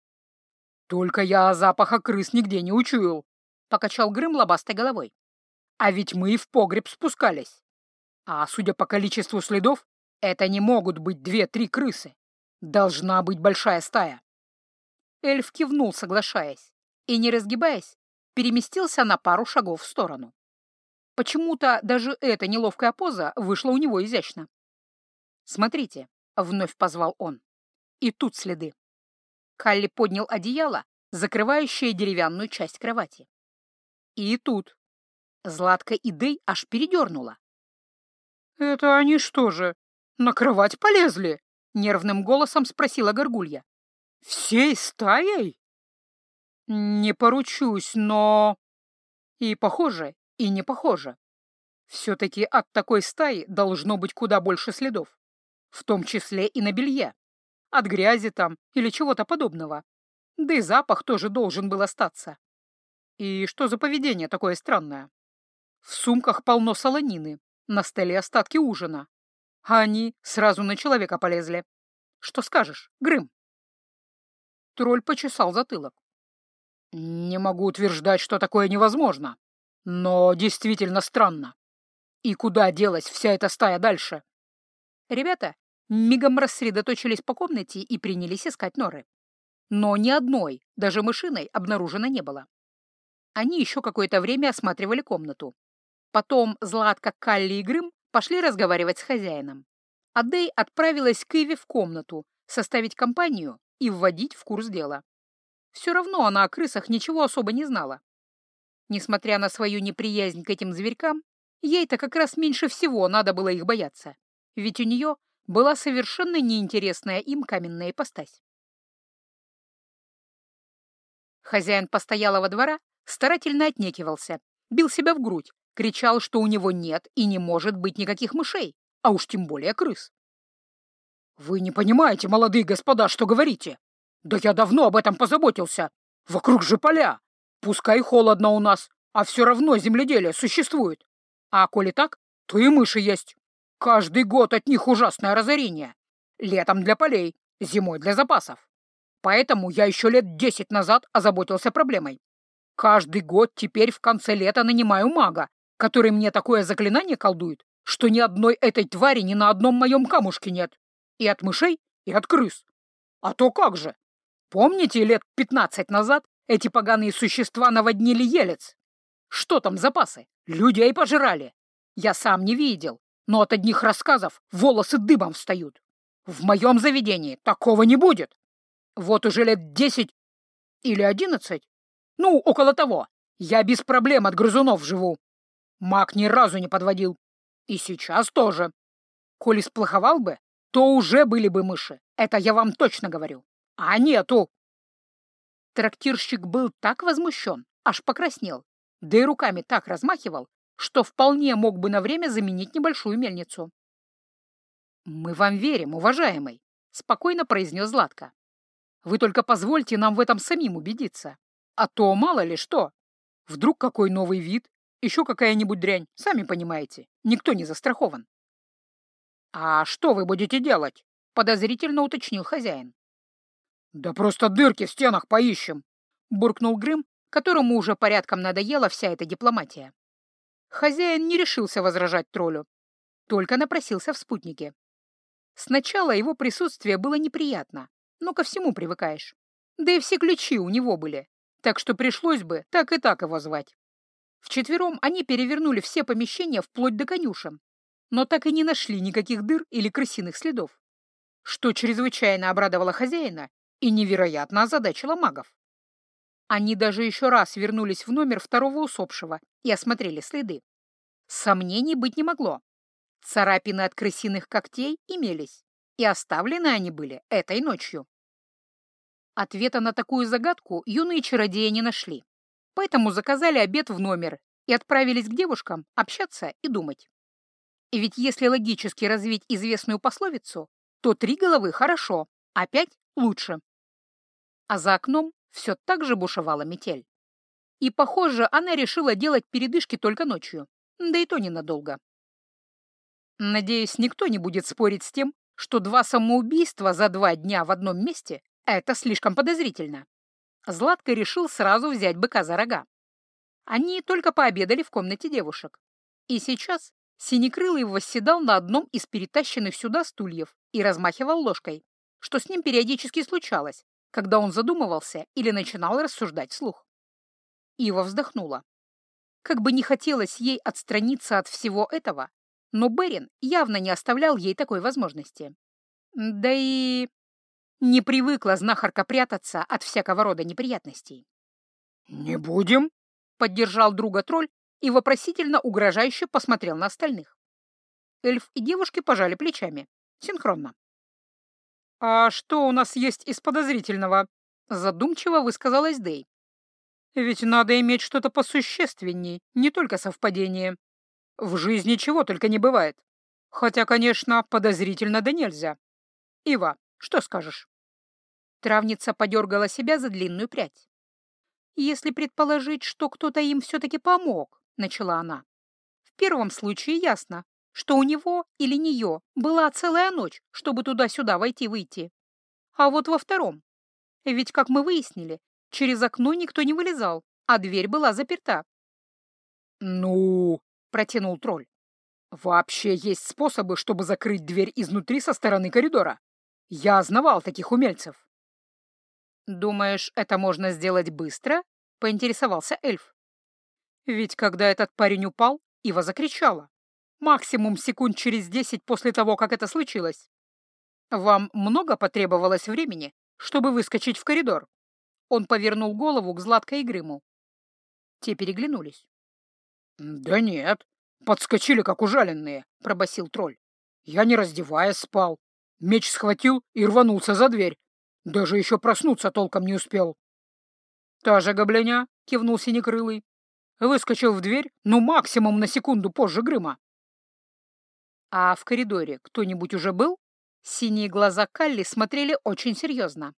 S1: «Только я запаха крыс нигде не учуял», — покачал Грым лобастой головой. «А ведь мы и в погреб спускались. А судя по количеству следов, это не могут быть две-три крысы. Должна быть большая стая. Эльф кивнул, соглашаясь, и, не разгибаясь, переместился на пару шагов в сторону. Почему-то даже эта неловкая поза вышла у него изящно. «Смотрите», — вновь позвал он. И тут следы. Калли поднял одеяло, закрывающее деревянную часть кровати. И тут. Златка и Дэй аж передернула. «Это они что же, «На кровать полезли?» — нервным голосом спросила Горгулья. «Всей стаей?» «Не поручусь, но...» И похоже, и не похоже. Все-таки от такой стаи должно быть куда больше следов, в том числе и на белье, от грязи там или чего-то подобного. Да и запах тоже должен был остаться. И что за поведение такое странное? В сумках полно солонины, на столе остатки ужина, а они сразу на человека полезли. Что скажешь, Грым?» Тролль почесал затылок. «Не могу утверждать, что такое невозможно, но действительно странно. И куда делась вся эта стая дальше?» Ребята мигом рассредоточились по комнате и принялись искать норы. Но ни одной, даже мышиной, обнаружено не было. Они еще какое-то время осматривали комнату. Потом Златка, Калли и Грым пошли разговаривать с хозяином. А отправилась к Иве в комнату, составить компанию и вводить в курс дела. Все равно она о крысах ничего особо не знала. Несмотря на свою неприязнь к этим зверькам, ей-то как раз меньше всего надо было их бояться, ведь у нее была совершенно неинтересная им каменная ипостась. Хозяин постоялого двора старательно отнекивался, бил себя в грудь, кричал, что у него нет и не может быть никаких мышей, а уж тем более крыс. «Вы не понимаете, молодые господа, что говорите? Да я давно об этом позаботился. Вокруг же поля. Пускай холодно у нас, а все равно земледелие существует. А коли так, то и мыши есть. Каждый год от них ужасное разорение. Летом для полей, зимой для запасов. Поэтому я еще лет десять назад озаботился проблемой. Каждый год теперь в конце лета нанимаю мага, который мне такое заклинание колдует, что ни одной этой твари ни на одном моем камушке нет. И от мышей, и от крыс. А то как же? Помните, лет пятнадцать назад эти поганые существа наводнили елец? Что там запасы? Людей пожирали. Я сам не видел, но от одних рассказов волосы дыбом встают. В моем заведении такого не будет. Вот уже лет десять или одиннадцать, ну, около того, я без проблем от грызунов живу. Маг ни разу не подводил. И сейчас тоже. Коли сплоховал бы, то уже были бы мыши. Это я вам точно говорю.
S2: А нету!» Трактирщик был так возмущен, аж покраснел, да и руками так размахивал, что вполне мог бы на время заменить небольшую мельницу. «Мы вам верим, уважаемый», — спокойно произнес Златко. «Вы только позвольте нам в этом самим убедиться. А то мало ли что. Вдруг какой новый вид, еще какая-нибудь дрянь, сами понимаете, никто не застрахован». «А что вы будете делать?» — подозрительно уточнил хозяин. «Да просто дырки в стенах поищем!» — буркнул Грым, которому уже порядком надоела вся эта дипломатия. Хозяин не решился возражать троллю, только напросился в спутнике. Сначала его присутствие было неприятно, но ко всему привыкаешь. Да и все ключи у него были, так что пришлось бы так и так его звать. Вчетвером они перевернули все помещения вплоть до конюшен, но так и не нашли никаких дыр или крысиных следов, что чрезвычайно обрадовало хозяина и невероятно озадачило магов. Они даже еще раз вернулись в номер второго усопшего и осмотрели следы. Сомнений быть не могло. Царапины от крысиных когтей имелись, и оставлены они были этой ночью. Ответа на такую загадку юные чародеи не нашли, поэтому заказали обед в номер и отправились к девушкам общаться и думать. И ведь если логически развить известную пословицу, то три головы хорошо, а пять лучше. А за окном все так же бушевала метель. И, похоже, она решила делать передышки только ночью, да и то ненадолго. Надеюсь, никто не будет спорить с тем, что два самоубийства за два дня в одном месте — это слишком подозрительно. Златко решил сразу взять быка за рога. Они только пообедали в комнате девушек. И сейчас Синекрылый восседал на одном из перетащенных сюда стульев и размахивал ложкой, что с ним периодически случалось, когда он задумывался или начинал рассуждать вслух. Ива вздохнула. Как бы не хотелось ей отстраниться от всего этого, но Берин явно не оставлял ей такой возможности. Да и не привыкла знахарка прятаться от всякого рода неприятностей.
S3: «Не будем?» — поддержал друга тролль и вопросительно угрожающе посмотрел на остальных.
S2: Эльф и девушки пожали плечами. Синхронно. «А что у нас есть из подозрительного?» — задумчиво высказалась Дэй. «Ведь надо иметь что-то посущественней, не только совпадение. В жизни чего только не бывает. Хотя, конечно, подозрительно да нельзя. Ива, что скажешь?»
S1: Травница подергала себя за длинную прядь. «Если предположить, что кто-то им все-таки помог», — начала она. «В первом случае ясно, что у него или нее была целая ночь, чтобы туда-сюда войти-выйти. А вот во втором. Ведь, как мы выяснили, через окно никто не вылезал, а дверь была заперта.
S3: «Ну...» — протянул тролль. «Вообще есть способы, чтобы закрыть дверь изнутри со стороны коридора. Я знавал таких умельцев».
S1: «Думаешь, это можно сделать быстро?» — поинтересовался эльф.
S2: Ведь когда этот парень упал, Ива закричала. Максимум секунд через десять после того, как это случилось. Вам много потребовалось времени, чтобы выскочить в коридор?» Он повернул голову к Златко и Грыму. Те переглянулись.
S3: «Да нет, подскочили, как ужаленные», — пробасил тролль. «Я, не раздеваясь, спал. Меч схватил и рванулся за дверь. Даже еще проснуться толком не успел».
S2: «Та же гобляня», — кивнул Синекрылый. Выскочил в дверь, ну, максимум на секунду позже Грыма.
S1: «А в коридоре кто-нибудь уже был?» Синие глаза Калли смотрели очень серьезно.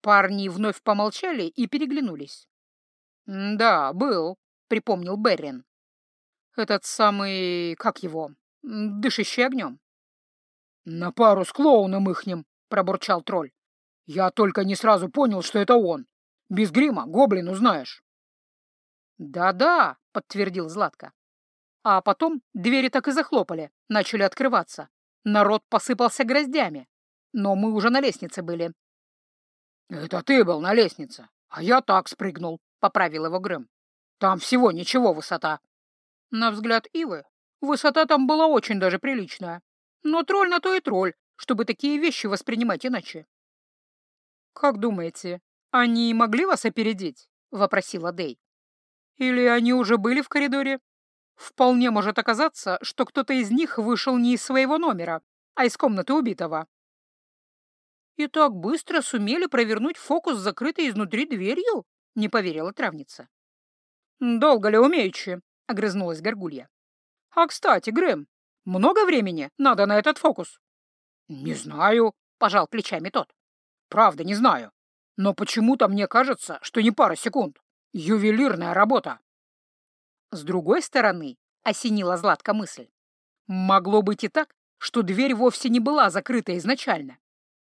S1: Парни вновь помолчали и переглянулись.
S2: «Да, был», — припомнил Беррин. «Этот самый... как его? Дышащий огнем».
S3: «На пару с клоуном ихним», — пробурчал тролль. «Я только не сразу понял, что это он. Без грима гоблину знаешь».
S2: «Да-да», — подтвердил Златко. А потом двери так и захлопали, начали открываться. Народ посыпался гроздями. Но мы уже на лестнице были.
S3: «Это ты был на лестнице, а я так спрыгнул», — поправил его Грым. «Там всего ничего высота».
S2: На взгляд Ивы, высота там была очень даже приличная. Но тролль на то и тролль, чтобы такие вещи воспринимать иначе. «Как думаете, они могли вас опередить?» — вопросила Дэй. «Или они уже были в коридоре?» Вполне может оказаться, что кто-то из них вышел не из своего номера, а из комнаты убитого. «И так быстро сумели провернуть фокус закрытой изнутри дверью?» — не поверила травница. «Долго ли умеючи?» — огрызнулась Горгулья. «А, кстати, Грэм, много времени надо на этот фокус?» «Не знаю», — пожал плечами тот. «Правда, не знаю. Но почему-то мне кажется, что не пара секунд. Ювелирная работа». С другой стороны, осенила Златка мысль. Могло быть и так, что дверь вовсе не была закрыта изначально.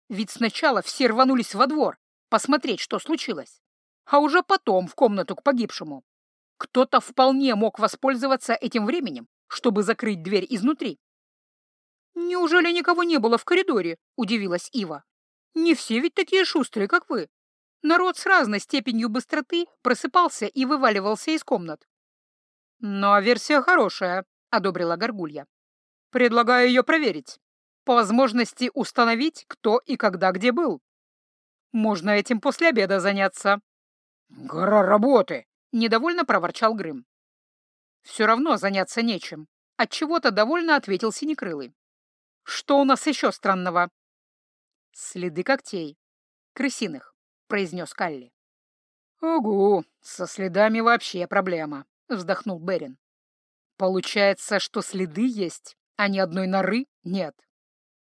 S2: Ведь сначала все рванулись во двор посмотреть, что случилось, а уже потом в комнату к погибшему. Кто-то вполне мог воспользоваться этим временем, чтобы закрыть дверь изнутри. «Неужели никого не было в коридоре?» — удивилась Ива. «Не все ведь такие шустрые, как вы. Народ с разной степенью быстроты просыпался и вываливался из комнат». «Но версия хорошая», — одобрила Горгулья. «Предлагаю ее проверить по возможности установить, кто и когда где был. Можно этим после обеда заняться. «Гора работы!» — недовольно проворчал Грым. «Все равно заняться нечем», — отчего-то довольно ответил Синекрылый. «Что у нас еще странного?» «Следы когтей. Крысиных», — произнес Калли. «Угу, со следами вообще проблема», — вздохнул Берин. «Получается, что следы есть, а ни одной норы нет».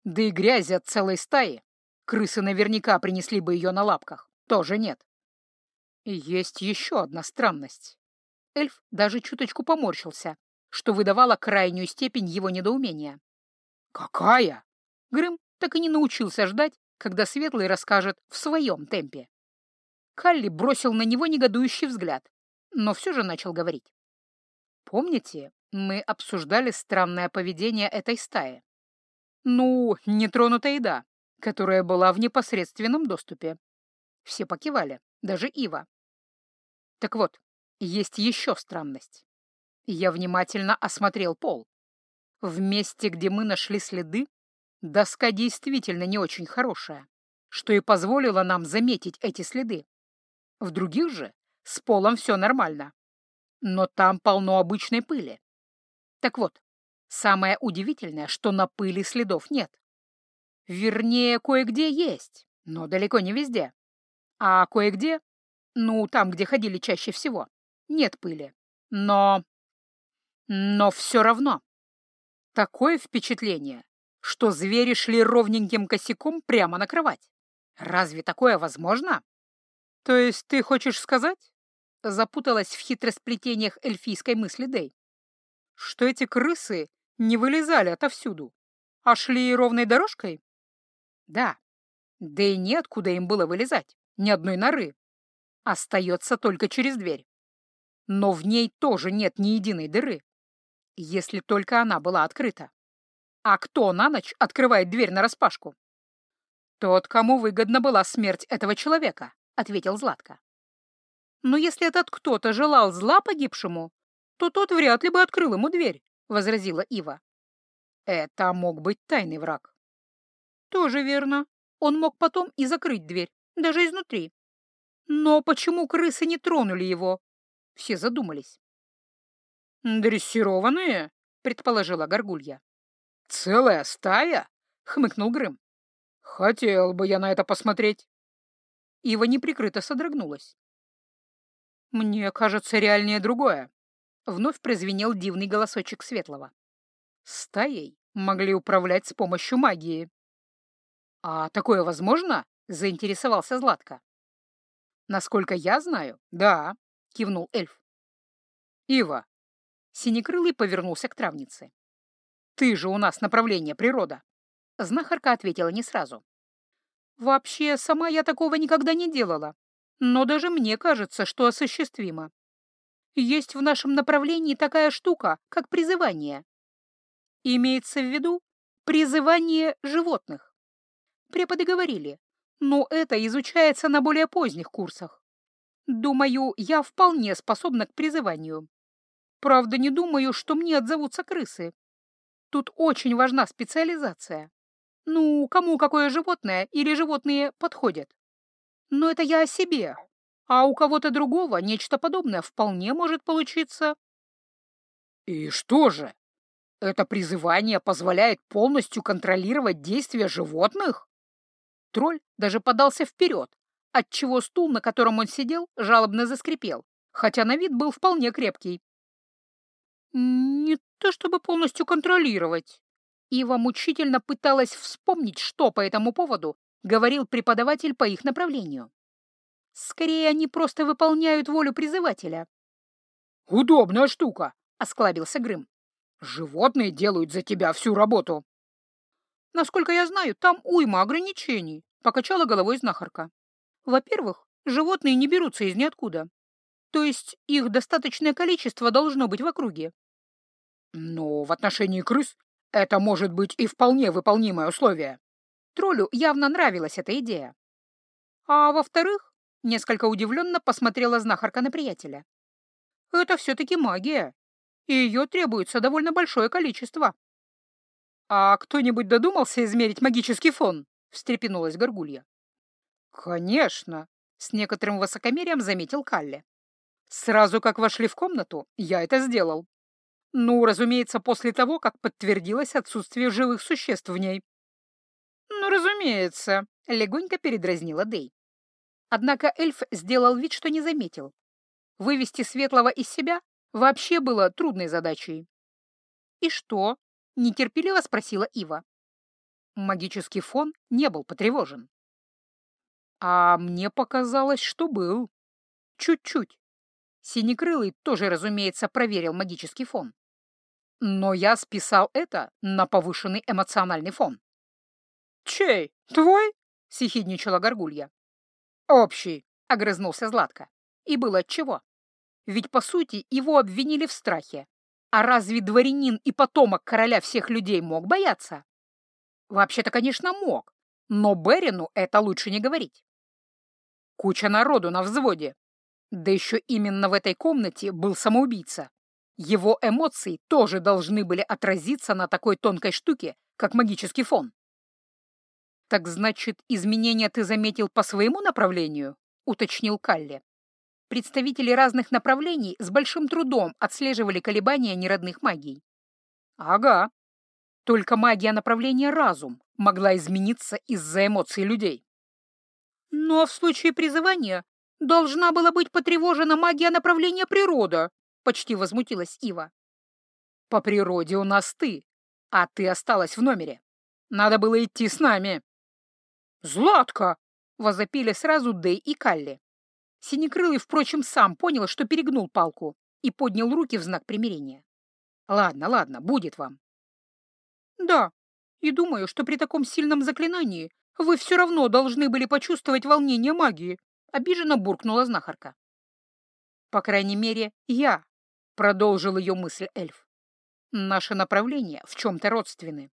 S2: Да и грязи от целой стаи. Крысы наверняка принесли бы ее на лапках. Тоже нет. Есть еще одна странность. Эльф даже чуточку поморщился, что выдавало крайнюю степень его недоумения. «Какая?» Грым так и не научился ждать, когда Светлый расскажет в своем темпе. Калли бросил на него негодующий взгляд, но все же начал говорить. «Помните, мы обсуждали странное поведение этой стаи? Ну, нетронутая еда, которая была в непосредственном доступе. Все покивали, даже Ива. Так вот, есть еще странность. Я внимательно осмотрел пол. В месте, где мы нашли следы, доска действительно не очень хорошая, что и позволило нам заметить эти следы. В других же с полом все нормально. Но там полно обычной пыли. Так вот, Самое удивительное, что на пыли следов нет. Вернее, кое-где есть, но далеко не везде. А кое-где, ну, там, где ходили чаще всего, нет пыли. Но... Но все равно. Такое впечатление, что звери шли ровненьким косяком прямо на кровать. Разве такое возможно? То есть ты хочешь сказать? Запуталась в хитросплетениях эльфийской мысли Дэй. Что эти крысы не вылезали отовсюду, а шли ровной дорожкой? Да, да и неоткуда им было вылезать, ни одной норы. Остается только через дверь. Но в ней тоже нет ни единой дыры, если только она была открыта. А кто на ночь открывает дверь нараспашку? Тот, кому выгодна была смерть этого человека, — ответил Златко. Но если этот кто-то желал зла погибшему, то тот вряд ли бы открыл ему дверь. — возразила Ива. «Это мог быть тайный враг». «Тоже верно. Он мог потом и закрыть дверь, даже изнутри. Но почему крысы не тронули его?» Все задумались. «Дрессированные?» — предположила Горгулья. «Целая стая?» — хмыкнул Грым. «Хотел бы я на это посмотреть». Ива неприкрыто содрогнулась. «Мне кажется реальнее другое. Вновь прозвенел дивный голосочек Светлого. Стаей могли управлять с помощью магии. «А такое возможно?» — заинтересовался Златко. «Насколько я знаю, да», — кивнул эльф. «Ива». Синекрылый повернулся к травнице. «Ты же у нас направление природа». Знахарка ответила не сразу. «Вообще, сама я такого никогда не делала, но даже мне кажется, что осуществимо. Есть в нашем направлении такая штука, как призывание. Имеется в виду призывание животных. Преподы говорили, но это изучается на более поздних курсах. Думаю, я вполне способна к призыванию. Правда, не думаю, что мне отзовутся крысы. Тут очень важна специализация. Ну, кому какое животное или животные подходят. Но это я о себе, а у кого-то другого нечто подобное вполне может получиться. И что же? Это призывание позволяет полностью контролировать действия животных?
S1: Тролль даже подался вперед, отчего стул, на котором он сидел, жалобно заскрипел, хотя на вид был вполне крепкий.
S2: «Не то чтобы полностью контролировать».
S1: Ива мучительно пыталась вспомнить, что по этому поводу говорил преподаватель по их направлению. Скорее, они просто выполняют волю призывателя.
S3: «Удобная штука», —
S1: осклабился Грым.
S3: «Животные делают за тебя всю работу».
S2: «Насколько я знаю, там уйма ограничений», — покачала головой знахарка. «Во-первых, животные не берутся из ниоткуда. То есть их достаточное количество должно быть в округе.
S3: Но в отношении крыс это может быть и вполне выполнимое условие.
S1: Троллю явно нравилась эта идея.
S2: А во-вторых, несколько удивленно посмотрела знахарка на приятеля. Это все-таки магия, и ее требуется довольно большое количество.
S1: «А кто-нибудь додумался измерить магический фон?» — встрепенулась Горгулья.
S3: «Конечно», — с некоторым высокомерием заметил Калли.
S1: «Сразу как вошли в комнату, я это сделал. Ну, разумеется, после того, как подтвердилось отсутствие живых существ в ней.
S2: Ну, разумеется, легонько передразнила Дей.
S1: Однако эльф сделал вид, что не заметил. Вывести Светлого из себя вообще было трудной задачей.
S2: «И что?» — нетерпеливо спросила Ива.
S1: Магический фон не был потревожен. А мне показалось, что был. Чуть-чуть. Синекрылый тоже, разумеется, проверил магический фон. Но я списал это на повышенный эмоциональный фон.
S2: «Чей? Твой?»
S1: — сихидничала Горгулья.
S2: «Общий», —
S1: огрызнулся Златко. И было отчего. Ведь, по сути, его обвинили в страхе. А разве дворянин и потомок короля всех людей мог бояться? Вообще-то, конечно, мог, но Берину это лучше не говорить. Куча народу на взводе. Да еще именно в этой комнате был самоубийца. Его эмоции тоже должны были отразиться на такой тонкой штуке, как магический фон. «Так значит, изменения ты заметил по своему направлению?» — уточнил Калли. Представители разных направлений с большим трудом отслеживали колебания неродных магий. «Ага. Только магия направления разум могла измениться из-за эмоций людей».
S2: «Но в случае призывания должна была быть потревожена магия направления природа», Почти возмутилась Ива.
S1: По природе у нас ты, а ты осталась в номере. Надо было идти с нами.
S2: Златка!
S1: Возопили сразу Дэй и Калли. Синекрылый, впрочем, сам понял, что перегнул палку и поднял руки в знак примирения. Ладно, ладно, будет вам.
S2: Да, и думаю, что при таком сильном заклинании вы все равно должны были почувствовать волнение магии, обиженно буркнула знахарка.
S1: По крайней мере, я — продолжил ее мысль эльф. «Наши направления в чем-то родственны».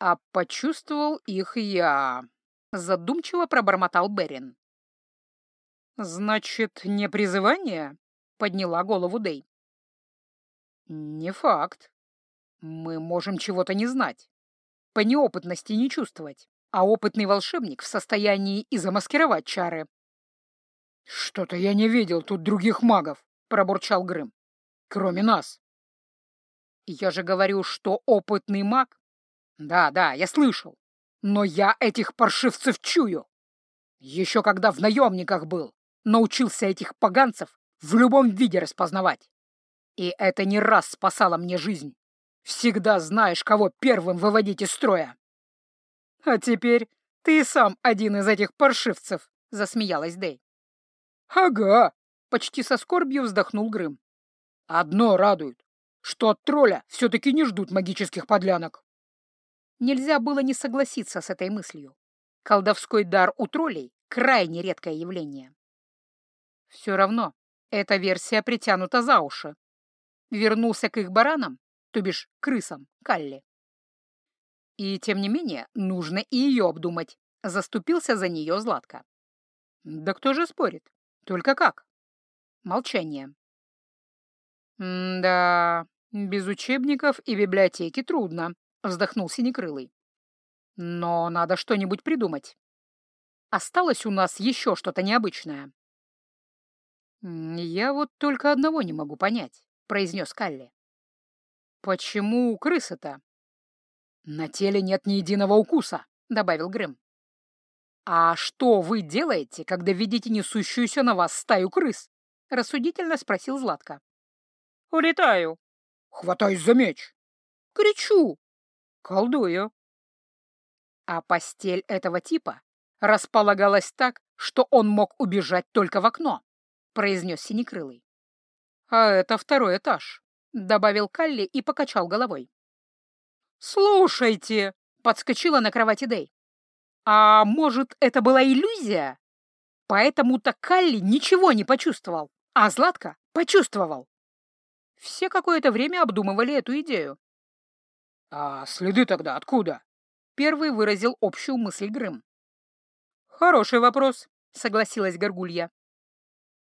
S1: «А почувствовал их я», — задумчиво пробормотал Берин. «Значит, не призывание?» — подняла голову Дей. «Не факт. Мы можем чего-то не знать, по неопытности не чувствовать, а опытный волшебник в состоянии и замаскировать чары». «Что-то я не видел тут других магов», — пробурчал Грым кроме нас. Я же говорю, что опытный маг. Да, да, я слышал. Но я этих паршивцев чую. Еще когда в наемниках был, научился этих поганцев в любом виде распознавать. И это не раз спасало мне жизнь. Всегда знаешь, кого первым выводить из строя. А теперь ты сам один из этих паршивцев, — засмеялась Дэй. Ага, — почти со скорбью вздохнул Грым. Одно радует, что от тролля все-таки не ждут магических подлянок. Нельзя было не согласиться с этой мыслью. Колдовской дар у троллей — крайне редкое явление. Все равно эта версия притянута за уши. Вернулся к их баранам, то бишь крысам, Калли. И, тем не менее, нужно и ее обдумать. Заступился за нее Златко. Да кто же спорит? Только как? Молчание. «Да, без учебников и библиотеки трудно», — вздохнул Синекрылый. «Но надо что-нибудь придумать. Осталось у нас еще что-то необычное». «Я вот только одного не могу понять», — произнес Калли. «Почему крысы-то?» «На теле нет ни единого укуса», — добавил Грэм. «А что вы делаете, когда видите несущуюся на вас стаю крыс?» — рассудительно спросил Златко.
S2: «Улетаю».
S3: «Хватаюсь за меч».
S1: «Кричу».
S2: «Колдую».
S1: А постель этого типа располагалась так, что он мог убежать только в окно, — произнес Синекрылый.
S2: «А это второй этаж», —
S1: добавил Калли и покачал головой.
S2: «Слушайте!» — подскочила на кровати Дэй.
S1: «А может, это была иллюзия? Поэтому-то Калли ничего не почувствовал, а Златка почувствовал». Все какое-то время обдумывали эту идею.
S3: «А следы тогда откуда?»
S1: — первый выразил общую мысль Грым.
S2: «Хороший вопрос», —
S1: согласилась Горгулья.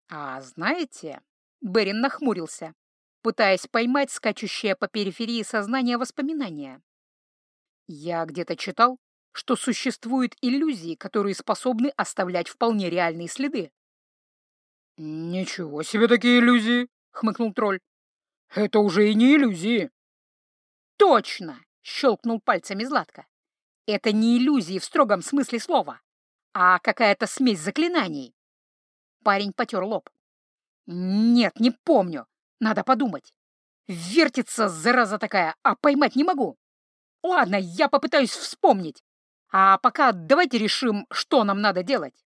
S1: «А знаете...» — Берин нахмурился, пытаясь поймать скачущее по периферии сознания воспоминания. «Я где-то читал, что существуют иллюзии, которые способны оставлять вполне реальные следы».
S3: «Ничего себе такие иллюзии!» — хмыкнул тролль. «Это уже и не иллюзии».
S1: «Точно!» — щелкнул пальцами Златко. «Это не иллюзии в строгом смысле слова, а какая-то смесь заклинаний». Парень потер лоб. «Нет, не помню. Надо подумать. Вертится, зараза такая, а поймать не могу. Ладно, я попытаюсь вспомнить. А пока давайте решим, что нам надо делать.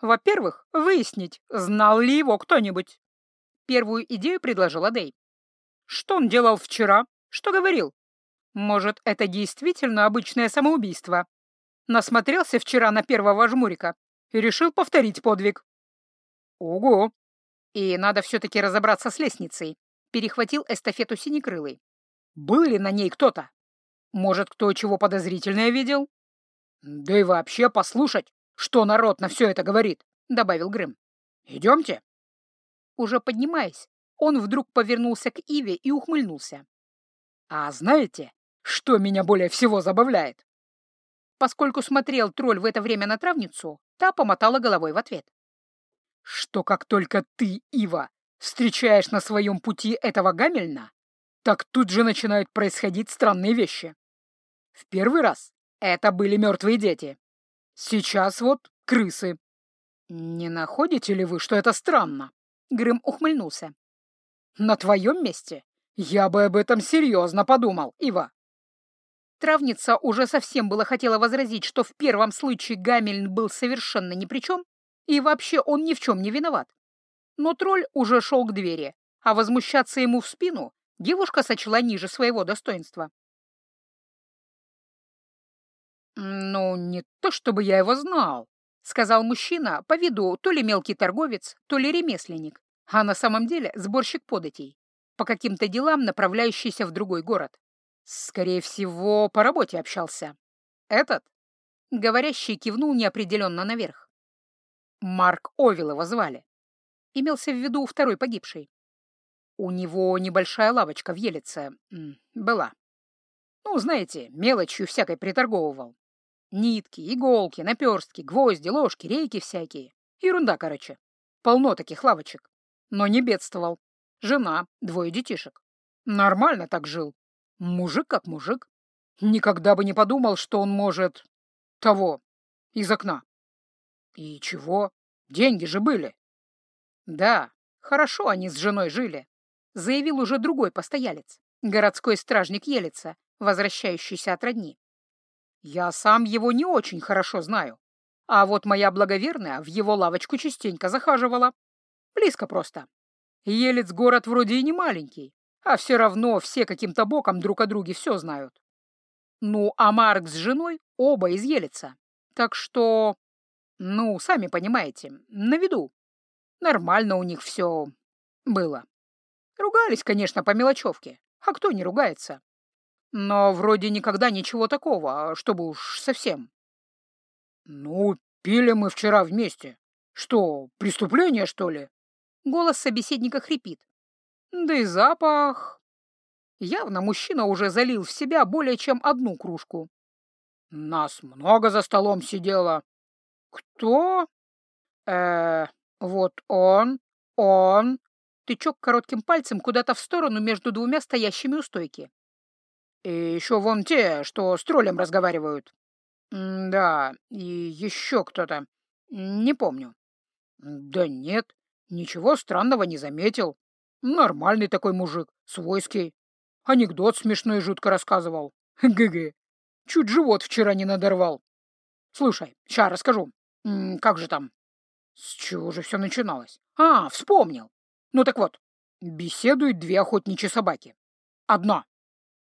S2: Во-первых, выяснить, знал ли его кто-нибудь.
S1: Первую идею предложила Дэй.
S2: Что он делал вчера? Что говорил? Может, это действительно обычное самоубийство? Насмотрелся вчера на первого жмурика и решил повторить подвиг.
S3: Ого!
S1: И надо все-таки разобраться с лестницей. Перехватил эстафету синекрылый. Был ли на ней кто-то? Может, кто чего подозрительное видел?
S3: Да и вообще послушать, что народ на все это говорит, добавил Грым. Идемте.
S1: Уже поднимаясь, он вдруг повернулся к Иве и ухмыльнулся.
S3: А знаете, что меня более всего забавляет?
S1: Поскольку смотрел тролль в это время на травницу, та помотала головой в ответ
S3: что как только ты, Ива, встречаешь на своем пути этого Гамельна, так тут же начинают происходить странные вещи. В первый раз это были мертвые дети. Сейчас вот крысы. Не находите ли вы, что это странно?
S1: Грым ухмыльнулся.
S3: На твоем месте я бы об этом серьезно подумал, Ива.
S1: Травница уже совсем было хотела возразить, что в первом случае Гамельн был совершенно ни при чем, и вообще он ни в чем не виноват. Но тролль уже шел к двери, а возмущаться ему в спину девушка сочла ниже своего достоинства.
S3: «Ну, не то чтобы я его знал», — сказал мужчина, по виду то ли мелкий торговец, то ли ремесленник, а на самом деле сборщик податей, по каким-то делам направляющийся в другой город. Скорее всего, по работе общался. «Этот?» — говорящий кивнул неопределенно наверх. Марк Овел его звали. Имелся в виду второй погибший. У него небольшая лавочка в Елице была. Ну, знаете, мелочью всякой приторговывал. Нитки, иголки, наперстки, гвозди, ложки, рейки всякие. Ерунда, короче. Полно таких лавочек. Но не бедствовал. Жена, двое детишек. Нормально так жил. Мужик как мужик. Никогда бы не подумал, что он может... того, из окна. И чего? Деньги же были. Да, хорошо они с женой жили, заявил уже другой постоялец, городской стражник Елица, возвращающийся от родни. Я сам его не очень хорошо знаю, а вот моя благоверная в его лавочку частенько захаживала. Близко просто. Елец город вроде и не маленький, а все равно все каким-то боком друг о друге все знают. Ну, а Марк с женой оба из Елица. Так что ну, сами понимаете, на виду. Нормально у них все было. Ругались, конечно, по мелочевке. А кто не ругается? Но вроде никогда ничего такого, чтобы уж совсем. Ну, пили мы вчера вместе. Что, преступление, что ли? Голос собеседника хрипит. Да и запах. Явно мужчина уже залил в себя более чем одну кружку. Нас много за столом сидело, «Кто?» э вот он, он...» Тычок коротким пальцем куда-то в сторону между двумя стоящими у стойки. «И еще вон те, что с троллем разговаривают. «Да, и еще кто-то. Не помню». «Да нет, ничего странного не заметил. Нормальный такой мужик, свойский. Анекдот смешной жутко рассказывал. Гэ-гэ. Чуть живот вчера не надорвал. Слушай, ща расскажу. Как же там? С чего же все начиналось? А, вспомнил. Ну так вот, беседуют две охотничьи собаки. Одна.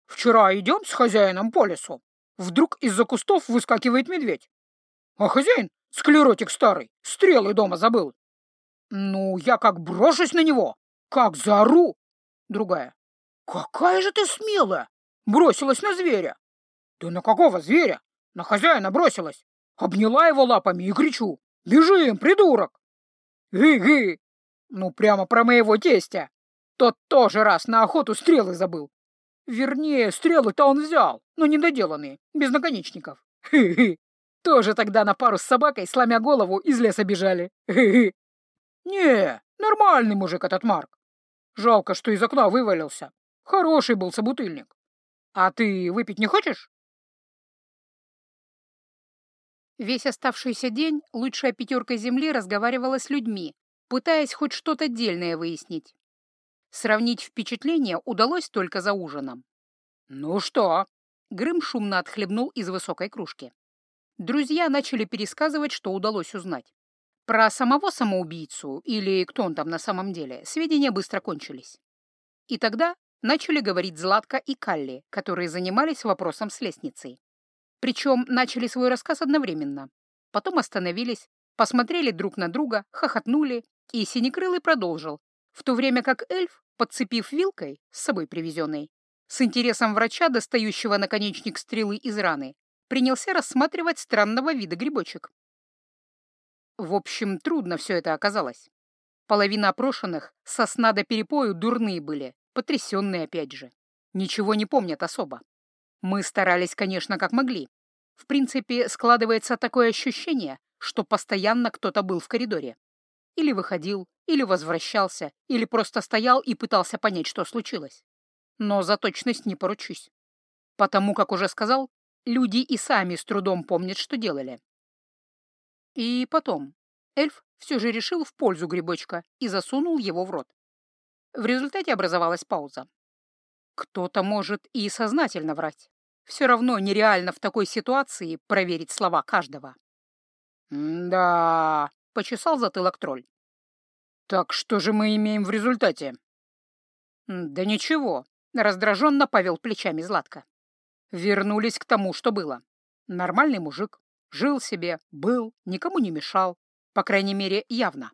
S3: Вчера идем с хозяином по лесу. Вдруг из-за кустов выскакивает медведь. А хозяин, склеротик старый, стрелы дома забыл. Ну, я как брошусь на него, как заору! Другая. Какая же ты смелая! Бросилась на зверя. Да на какого зверя? На хозяина бросилась. Обняла его лапами и кричу. Бежим, придурок! Гы-гы! Ну, прямо про моего тестя. Тот тоже раз на охоту стрелы забыл. Вернее, стрелы-то он взял, но недоделанные, без наконечников. Хы-хы. Тоже тогда на пару с собакой, сломя голову, из леса бежали. Хы-хы. Не, нормальный мужик этот Марк. Жалко, что из окна вывалился. Хороший был собутыльник. А ты выпить не хочешь?
S1: Весь оставшийся день лучшая пятерка Земли разговаривала с людьми, пытаясь хоть что-то дельное выяснить. Сравнить впечатления удалось только за ужином.
S3: «Ну что?»
S1: — Грым шумно отхлебнул из высокой кружки. Друзья начали пересказывать, что удалось узнать. Про самого самоубийцу, или кто он там на самом деле, сведения быстро кончились. И тогда начали говорить Златка и Калли, которые занимались вопросом с лестницей. Причем начали свой рассказ одновременно. Потом остановились, посмотрели друг на друга, хохотнули, и Синекрылый продолжил, в то время как эльф, подцепив вилкой, с собой привезенной, с интересом врача, достающего наконечник стрелы из раны, принялся рассматривать странного вида грибочек. В общем, трудно все это оказалось. Половина опрошенных со сна до перепою дурные были, потрясенные опять же. Ничего не помнят особо. Мы старались, конечно, как могли. В принципе, складывается такое ощущение, что постоянно кто-то был в коридоре. Или выходил, или возвращался, или просто стоял и пытался понять, что случилось. Но за точность не поручусь. Потому, как уже сказал, люди и сами с трудом помнят, что делали. И потом, эльф все же решил в пользу грибочка и засунул его в рот. В результате образовалась пауза. Кто-то может и сознательно врать. Все равно нереально в такой ситуации проверить слова каждого.
S3: «Да...» — почесал затылок тролль. «Так что же мы имеем в результате?»
S1: «Да ничего», — раздраженно повел плечами Златка. Вернулись к тому, что было. Нормальный мужик, Жил себе, был, никому не мешал. По крайней мере, явно.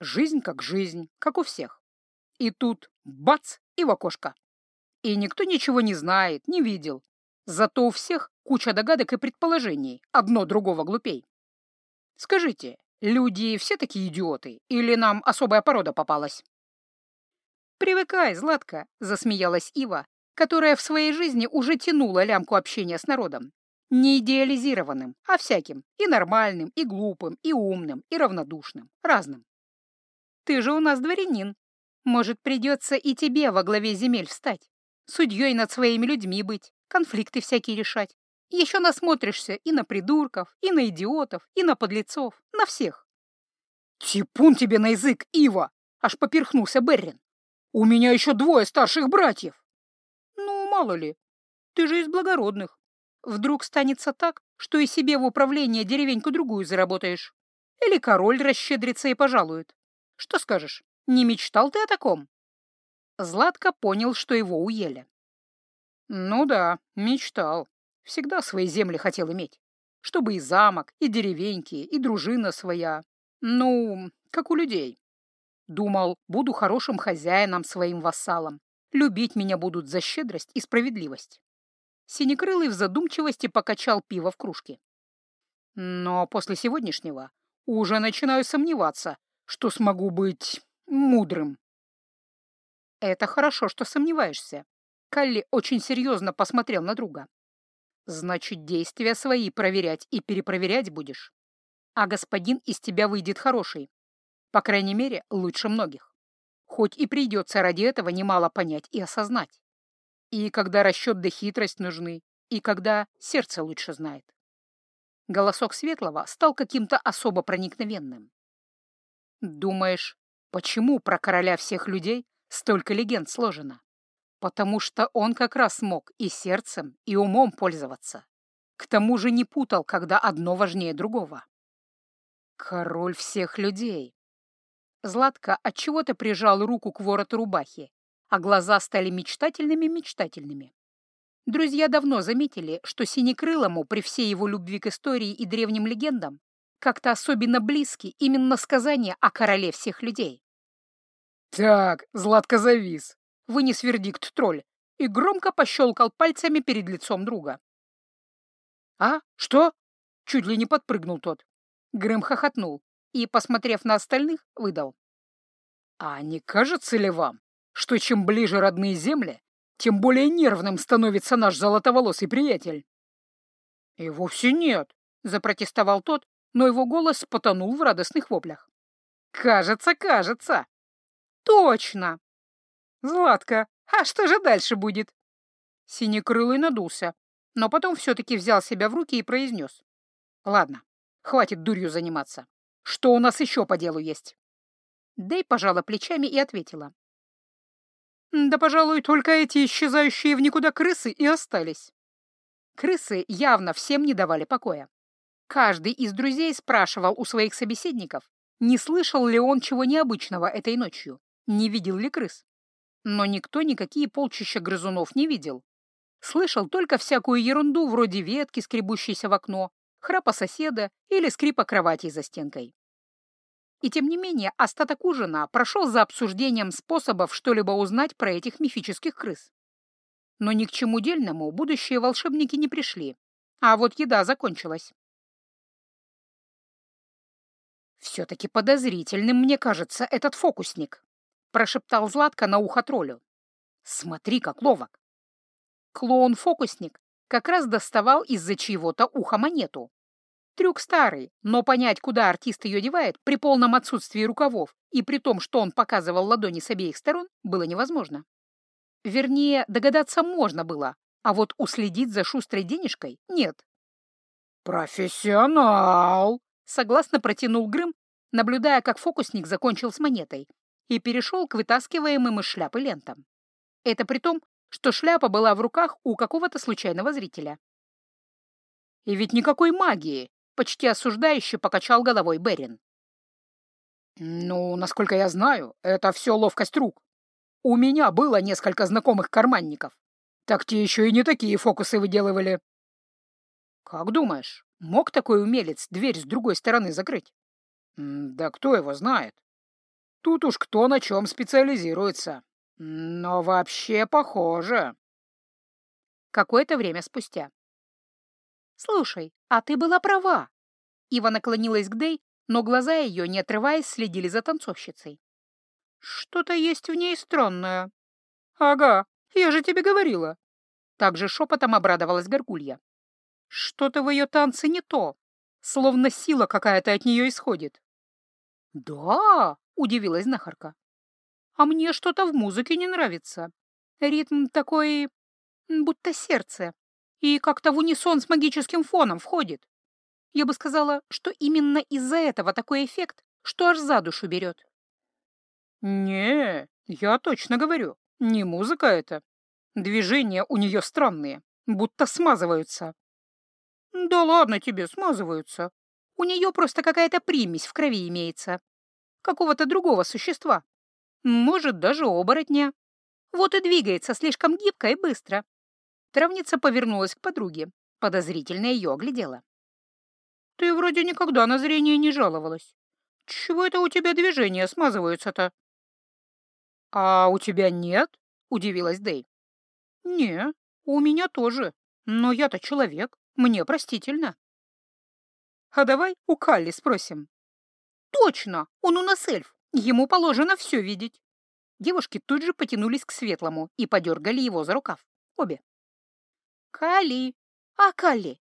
S1: Жизнь как жизнь, как у всех. И тут бац и в окошко. И никто ничего не знает, не видел. Зато у всех куча догадок и предположений, одно другого глупей. Скажите, люди все такие идиоты, или нам особая порода попалась? «Привыкай, Златка», — засмеялась Ива, которая в своей жизни уже тянула лямку общения с народом. Не идеализированным, а всяким, и нормальным, и глупым, и умным, и равнодушным, разным. Ты же у нас дворянин. Может, придется и тебе во главе земель встать, судьей над своими людьми быть, конфликты всякие решать. Еще насмотришься и на придурков, и на идиотов, и на подлецов, на всех.
S3: Типун тебе на язык, Ива! Аж поперхнулся Беррин. У меня еще двое старших братьев.
S1: Ну, мало ли. Ты же из благородных. Вдруг станется так, что и себе в управление деревеньку-другую заработаешь. Или король расщедрится и пожалует. Что скажешь, не мечтал ты о таком?» Златко понял, что его уели.
S3: «Ну да, мечтал. Всегда свои земли хотел иметь. Чтобы и замок, и деревеньки, и дружина своя. Ну, как у людей. Думал, буду хорошим хозяином своим вассалом. Любить меня будут за щедрость и справедливость.
S1: Синекрылый в задумчивости покачал пиво в кружке.
S3: Но после сегодняшнего уже начинаю сомневаться, что смогу быть мудрым.
S1: Это хорошо, что сомневаешься. Калли очень серьезно посмотрел на друга. Значит, действия свои проверять и перепроверять будешь. А господин из тебя выйдет хороший. По крайней мере, лучше многих. Хоть и придется ради этого немало понять и осознать. И когда расчет да хитрость нужны, и когда сердце лучше знает. Голосок Светлого стал каким-то особо проникновенным. «Думаешь, почему про короля всех людей столько легенд сложено? Потому что он как раз мог и сердцем, и умом пользоваться. К тому же не путал, когда одно важнее другого. Король всех людей. Златка отчего-то прижал руку к вороту рубахи, а глаза стали мечтательными-мечтательными. Друзья давно заметили, что Синекрылому при всей его любви к истории и древним легендам как-то особенно близки именно сказания о короле всех людей.
S3: «Так, Златка завис», —
S1: вынес вердикт тролль и громко пощелкал пальцами перед лицом друга. «А? Что?» — чуть ли не подпрыгнул тот. Грэм хохотнул и, посмотрев на остальных, выдал. «А не кажется ли вам, что чем ближе родные земли, тем более нервным становится наш золотоволосый приятель?» «И вовсе нет», — запротестовал тот, но его голос потонул в радостных воплях. «Кажется, кажется!» «Точно!» «Златка, а что же дальше будет?» Синекрылый надулся, но потом все-таки взял себя в руки и произнес. «Ладно, Хватит дурью заниматься. Что у нас еще по делу есть?» Дэй пожала плечами и ответила. «Да, пожалуй, только эти исчезающие в никуда крысы и остались». Крысы явно всем не давали покоя. Каждый из друзей спрашивал у своих собеседников, не слышал ли он чего необычного этой ночью, не видел ли крыс. Но никто никакие полчища грызунов не видел. Слышал только всякую ерунду вроде ветки, скребущейся в окно, храпа соседа или скрипа кровати за стенкой. И тем не менее, остаток ужина прошел за обсуждением способов что-либо узнать про этих мифических крыс. Но ни к чему дельному будущие волшебники не пришли, а вот еда закончилась. «Все-таки подозрительным, мне кажется, этот фокусник», — прошептал Златко на ухо троллю. «Смотри, как ловок!» Клоун-фокусник как раз доставал из-за чьего-то уха монету. Трюк старый, но понять, куда артист ее девает, при полном отсутствии рукавов и при том, что он показывал ладони с обеих сторон, было невозможно. Вернее, догадаться можно было, а вот уследить за шустрой денежкой нет.
S3: «Профессионал!»
S1: — согласно протянул Грым, наблюдая, как фокусник закончил с монетой и перешел к вытаскиваемым из шляпы лентам. Это при том, что шляпа была в руках у какого-то случайного зрителя. «И ведь никакой магии!» — почти осуждающе покачал головой Берин. «Ну, насколько я знаю, это все ловкость рук. У меня было несколько знакомых карманников. Так те еще и не такие фокусы выделывали». «Как думаешь, мог такой умелец дверь с другой стороны закрыть?» «Да кто его знает? Тут уж кто на чем специализируется. Но вообще похоже. Какое-то время спустя. «Слушай, а ты была права!» Ива наклонилась к Дэй, но глаза ее, не отрываясь, следили за танцовщицей. «Что-то есть в ней странное». «Ага, я же тебе говорила!» Также шепотом обрадовалась Горгулья. «Что-то в ее танце не то, словно сила какая-то от нее исходит». «Да!» — удивилась знахарка. А мне что-то в музыке не нравится. Ритм такой... будто сердце. И как-то в унисон с магическим фоном входит. Я бы сказала, что именно из-за этого такой эффект, что аж за душу берет.
S3: Не, я точно говорю, не музыка это. Движения у нее странные, будто смазываются.
S1: Да ладно тебе, смазываются. У нее просто какая-то примесь в крови имеется. Какого-то другого существа. Может, даже оборотня. Вот и двигается слишком гибко и быстро. Травница повернулась к подруге, подозрительно ее оглядела. «Ты вроде никогда на зрение не жаловалась. Чего это у тебя движения смазываются-то?»
S3: «А у тебя нет?» — удивилась Дэй.
S1: «Не, у меня тоже. Но я-то человек, мне простительно». «А давай у Калли спросим». «Точно, он у нас эльф. Ему положено все видеть. Девушки тут же потянулись к Светлому и подергали его за рукав. Обе. «Кали! А, Кали!»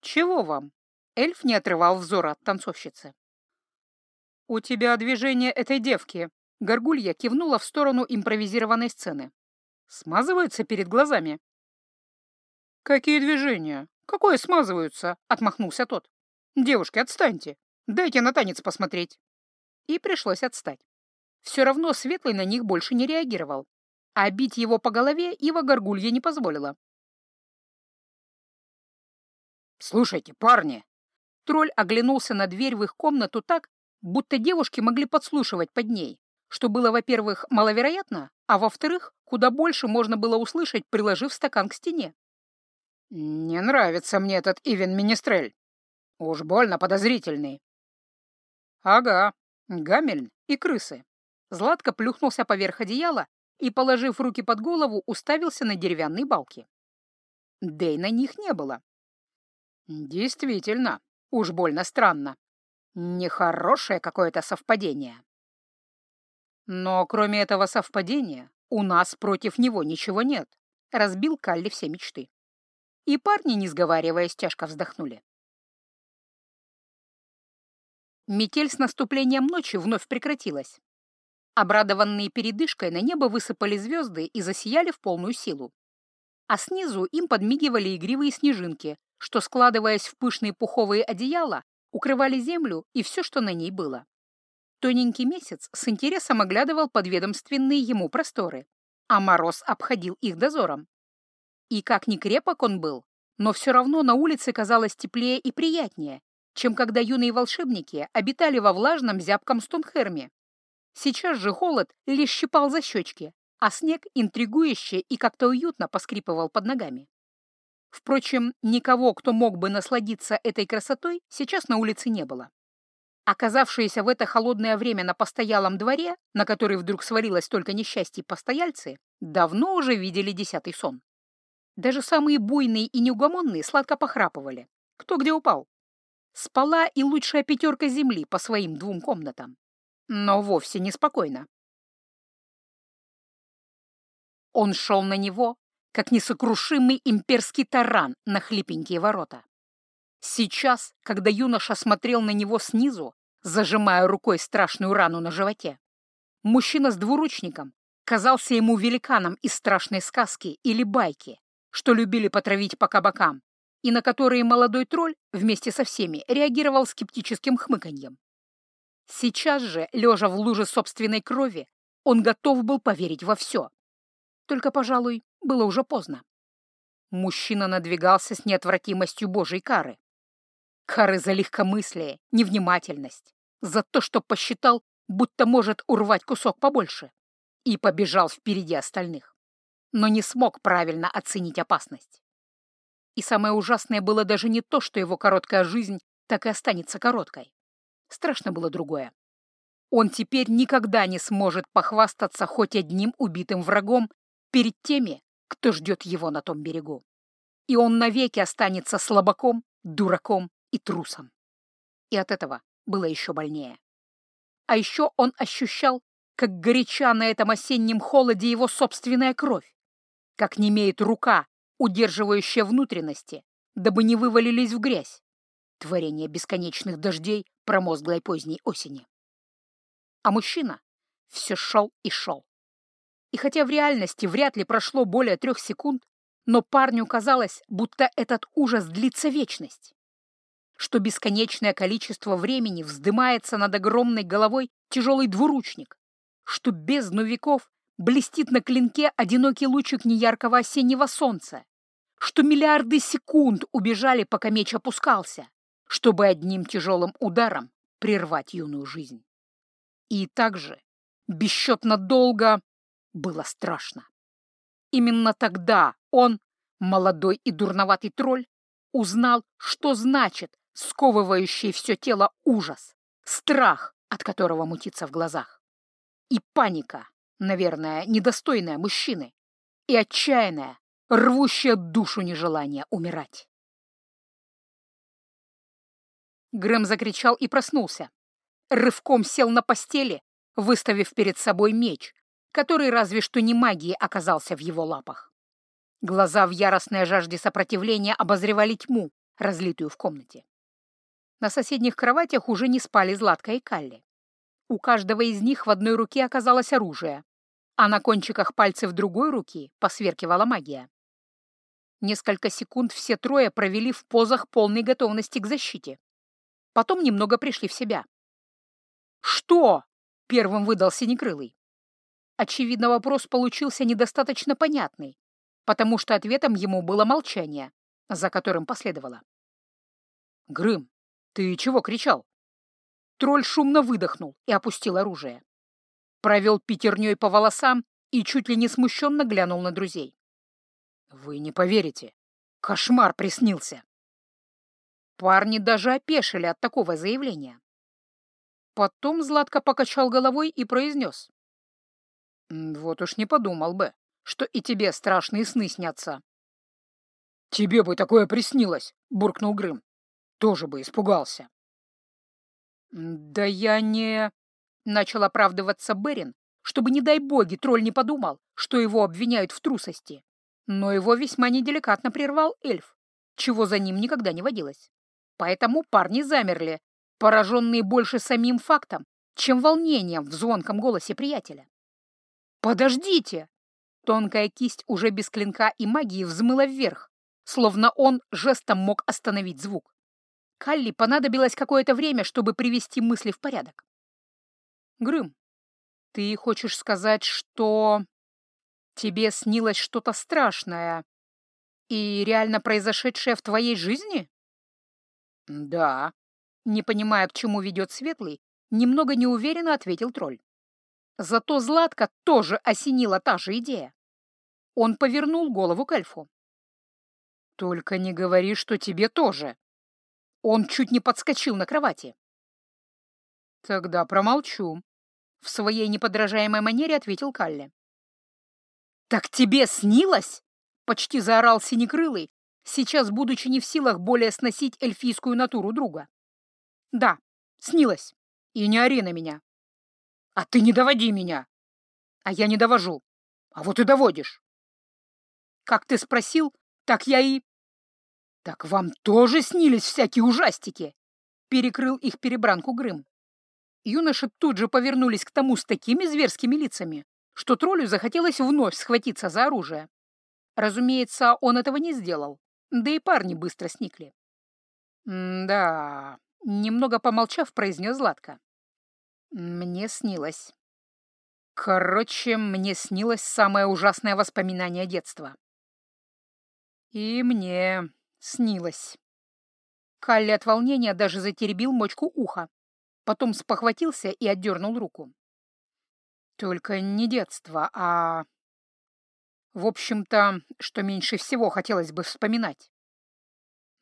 S1: «Чего вам?» Эльф не отрывал взора от танцовщицы. «У тебя движение этой девки», — Горгулья кивнула в сторону импровизированной сцены. «Смазываются перед глазами». «Какие движения? «Какое смазываются?» — отмахнулся тот. «Девушки, отстаньте. Дайте на танец посмотреть». И пришлось отстать. Все равно Светлый на них больше не реагировал, а бить его по голове Ива Горгулья не позволила.
S3: «Слушайте, парни!»
S1: Тролль оглянулся на дверь в их комнату так, будто девушки могли подслушивать под ней, что было, во-первых, маловероятно, а во-вторых, куда больше можно было услышать, приложив стакан к стене.
S3: «Не нравится мне этот Ивен Министрель. Уж больно подозрительный».
S1: «Ага, Гамельн и крысы». Златко плюхнулся поверх одеяла и, положив руки под голову, уставился на деревянные балки. Дэй на них не было. Действительно, уж больно странно. Нехорошее какое-то совпадение. Но кроме этого совпадения у нас против него ничего нет. Разбил Калли все мечты. И парни, не сговариваясь, тяжко вздохнули. Метель с наступлением ночи вновь прекратилась. Обрадованные передышкой на небо высыпали звезды и засияли в полную силу. А снизу им подмигивали игривые снежинки, что, складываясь в пышные пуховые одеяла, укрывали землю и все, что на ней было. Тоненький месяц с интересом оглядывал подведомственные ему просторы, а мороз обходил их дозором. И как ни крепок он был, но все равно на улице казалось теплее и приятнее, чем когда юные волшебники обитали во влажном зябком Стонхерме. Сейчас же холод лишь щипал за щечки, а снег интригующе и как-то уютно поскрипывал под ногами. Впрочем, никого, кто мог бы насладиться этой красотой, сейчас на улице не было. Оказавшиеся в это холодное время на постоялом дворе, на который вдруг свалилось только несчастье постояльцы, давно уже видели десятый сон. Даже самые буйные и неугомонные сладко похрапывали. Кто где упал. Спала и лучшая пятерка земли по своим двум комнатам. Но вовсе неспокойно. Он шел на него, как несокрушимый имперский таран на хлипенькие ворота. Сейчас, когда юноша смотрел на него снизу, зажимая рукой страшную рану на животе, мужчина с двуручником казался ему великаном из страшной сказки или байки, что любили потравить по кабакам, и на которые молодой тролль вместе со всеми реагировал скептическим хмыканьем. Сейчас же, лежа в луже собственной крови, он готов был поверить во все. Только, пожалуй, было уже поздно. Мужчина надвигался с неотвратимостью Божьей кары. Кары за легкомыслие, невнимательность, за то, что посчитал, будто может урвать кусок побольше, и побежал впереди остальных, но не смог правильно оценить опасность. И самое ужасное было даже не то, что его короткая жизнь так и останется короткой. Страшно было другое. Он теперь никогда не сможет похвастаться хоть одним убитым врагом перед теми, кто ждет его на том берегу. И он навеки останется слабаком, дураком и трусом. И от этого было еще больнее. А еще он ощущал, как горяча на этом осеннем холоде его собственная кровь, как немеет рука, удерживающая внутренности, дабы не вывалились в грязь, творение бесконечных дождей промозглой поздней осени. А мужчина все шел и шел. И хотя в реальности вряд ли прошло более трех секунд, но парню казалось, будто этот ужас длится вечность. Что бесконечное количество времени вздымается над огромной головой тяжелый двуручник, что бездну веков блестит на клинке одинокий лучик неяркого осеннего солнца, что миллиарды секунд убежали, пока меч опускался, чтобы одним тяжелым ударом прервать юную жизнь. И также бесчетно долго было страшно. Именно тогда он, молодой и дурноватый тролль, узнал, что значит сковывающий все тело ужас, страх, от которого мутится в глазах. И паника, наверное, недостойная мужчины, и отчаянная, рвущая душу нежелание умирать. Грэм закричал и проснулся. Рывком сел на постели, выставив перед собой меч, который разве что не магией оказался в его лапах. Глаза в яростной жажде сопротивления обозревали тьму, разлитую в комнате. На соседних кроватях уже не спали Златка и Калли. У каждого из них в одной руке оказалось оружие, а на кончиках пальцев другой руки посверкивала магия. Несколько секунд все трое провели в позах полной готовности к защите. Потом немного пришли в себя. «Что?» — первым выдал Синекрылый. Очевидно, вопрос получился недостаточно понятный, потому что ответом ему было молчание, за которым последовало. «Грым, ты чего кричал?» Тролль шумно выдохнул и опустил оружие. Провел пятерней по волосам и чуть ли не смущенно глянул на друзей. «Вы не поверите. Кошмар приснился!» Парни даже опешили от такого заявления. Потом Златко покачал головой и произнес. «Вот уж не подумал бы, что и тебе страшные сны снятся». «Тебе бы такое приснилось!» — буркнул Грым. «Тоже бы испугался». «Да я не...» — начал оправдываться Берин, чтобы, не дай боги, тролль не подумал, что его обвиняют в трусости. Но его весьма неделикатно прервал эльф, чего за ним никогда не водилось. Поэтому парни замерли, пораженные больше самим фактом, чем волнением в звонком голосе приятеля. «Подождите!» Тонкая кисть уже без клинка и магии взмыла вверх, словно он жестом мог остановить звук. Калли понадобилось какое-то время, чтобы привести мысли в порядок. «Грым, ты хочешь сказать, что...» Тебе снилось что-то страшное и реально произошедшее в твоей жизни? Да. Не понимая, к чему ведет Светлый, немного неуверенно ответил тролль. Зато Златка тоже осенила та же идея. Он повернул голову к эльфу. «Только не говори, что тебе тоже». Он чуть не подскочил на кровати. «Тогда промолчу», — в своей неподражаемой манере ответил Калли. «Так тебе снилось?» — почти заорал Синекрылый, сейчас будучи не в силах более сносить эльфийскую натуру друга. «Да, снилось. И не ори на меня». «А ты не доводи меня!» «А я не довожу. А вот и доводишь». «Как ты спросил, так я и...» «Так вам тоже снились всякие ужастики?» — перекрыл их перебранку Грым. Юноши тут же повернулись к тому с такими зверскими лицами, что троллю захотелось вновь схватиться за оружие. Разумеется, он этого не сделал, да и парни быстро сникли. «Да...» — немного помолчав, произнес Златко. «Мне снилось. Короче, мне снилось самое ужасное воспоминание детства. И мне снилось». Калли от волнения даже затеребил мочку уха, потом спохватился и отдернул руку. Только не детство, а... В общем-то, что меньше всего хотелось бы вспоминать.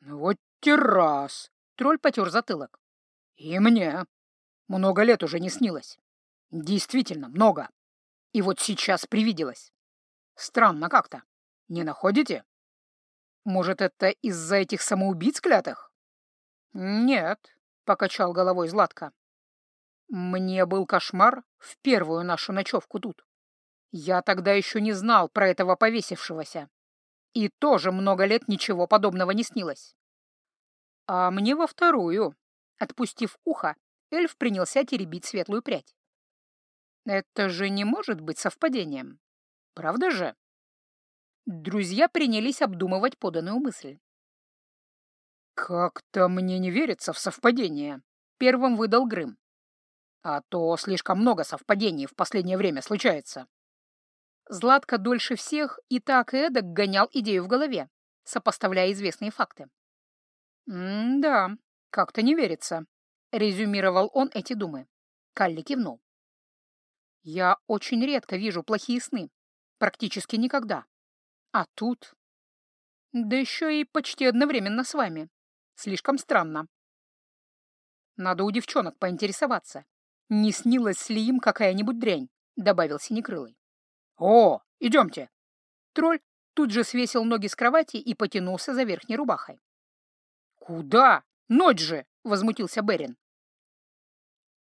S1: Вот террас. Тролль потер затылок. И мне. Много лет уже не снилось. Действительно, много. И вот сейчас привиделось. Странно как-то. Не находите? Может, это из-за этих самоубийц клятых? Нет, — покачал головой Златко. Мне был кошмар в первую нашу ночевку тут. Я тогда еще не знал про этого повесившегося. И тоже много лет ничего подобного не снилось. А мне во вторую. Отпустив ухо, эльф принялся теребить светлую прядь. Это же не может быть совпадением. Правда же? Друзья принялись обдумывать поданную мысль. «Как-то мне не верится в совпадение», — первым выдал Грым. А то слишком много совпадений в последнее время случается. Златко дольше всех и так и эдак гонял идею в голове, сопоставляя известные факты. «М-да, как-то не верится», — резюмировал он эти думы. Калли кивнул. «Я очень редко вижу плохие сны, практически никогда. А тут...» «Да еще и почти одновременно с вами. Слишком странно. Надо у девчонок поинтересоваться, «Не снилась ли им какая-нибудь дрянь?» — добавил Синекрылый. «О, идемте!» Тролль тут же свесил ноги с кровати и потянулся за верхней рубахой. «Куда? Ночь же!» — возмутился Берин.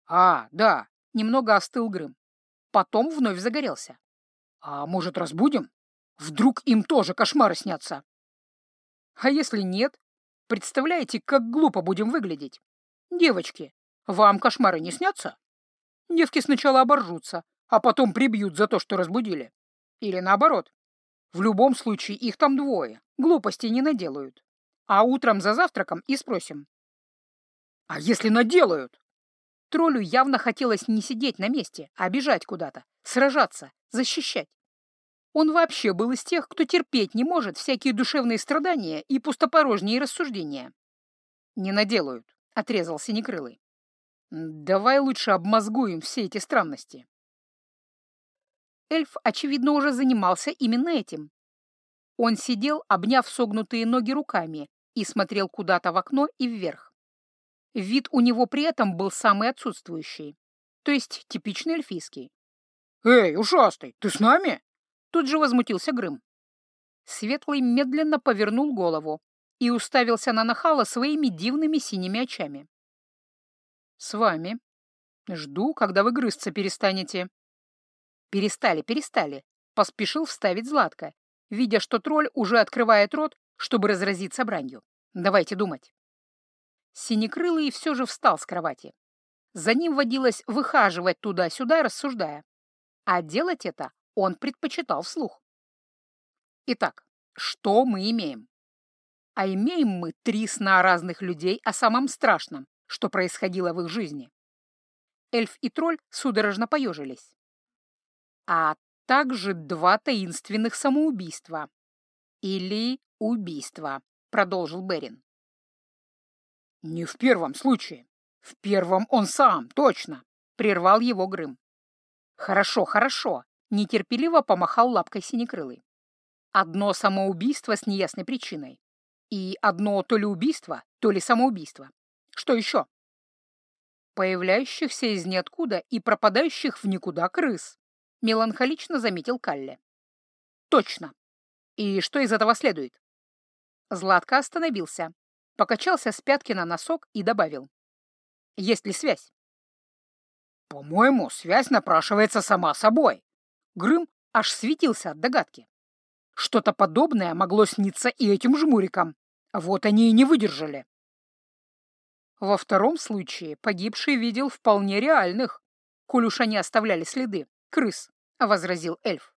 S1: «А, да!» — немного остыл Грым. Потом вновь загорелся. «А может, разбудим? Вдруг им тоже кошмары снятся?» «А если нет? Представляете, как глупо будем выглядеть? Девочки, вам кошмары не снятся?» Девки сначала оборжутся, а потом прибьют за то, что разбудили. Или наоборот. В любом случае их там двое, глупости не наделают. А утром за завтраком и спросим. А если наделают? Троллю явно хотелось не сидеть на месте, а бежать куда-то, сражаться, защищать. Он вообще был из тех, кто терпеть не может всякие душевные страдания и пустопорожние рассуждения. «Не наделают», — отрезал Синекрылый. «Давай лучше обмозгуем все эти странности». Эльф, очевидно, уже занимался именно этим. Он сидел, обняв согнутые ноги руками, и смотрел куда-то в окно и вверх. Вид у него при этом был самый отсутствующий, то есть типичный эльфийский.
S3: «Эй, ушастый, ты с нами?»
S1: Тут же возмутился Грым. Светлый медленно повернул голову и уставился на нахала своими дивными синими очами. «С вами. Жду, когда вы грызться перестанете». «Перестали, перестали», — поспешил вставить Златко, видя, что тролль уже открывает рот, чтобы разразиться бранью. «Давайте думать». Синекрылый все же встал с кровати. За ним водилось выхаживать туда-сюда, рассуждая. А делать это он предпочитал вслух. Итак, что мы имеем? А имеем мы три сна разных людей о самом страшном, что происходило в их жизни. Эльф и тролль судорожно поежились. А также два таинственных самоубийства. Или убийства, продолжил Берин.
S3: Не в первом случае. В первом он сам, точно,
S1: прервал его Грым. Хорошо, хорошо, нетерпеливо помахал лапкой синекрылый. Одно самоубийство с неясной причиной. И одно то ли убийство, то ли самоубийство. Что еще? Появляющихся из ниоткуда и пропадающих в никуда крыс, меланхолично заметил Калле. Точно. И что из этого следует? Златко остановился, покачался с пятки на носок и добавил. Есть ли связь?
S3: По-моему, связь напрашивается сама собой.
S1: Грым аж светился от догадки. Что-то подобное могло сниться и этим жмурикам. Вот они и не выдержали. Во втором случае погибший видел вполне реальных, коль уж они оставляли следы, крыс, — возразил эльф.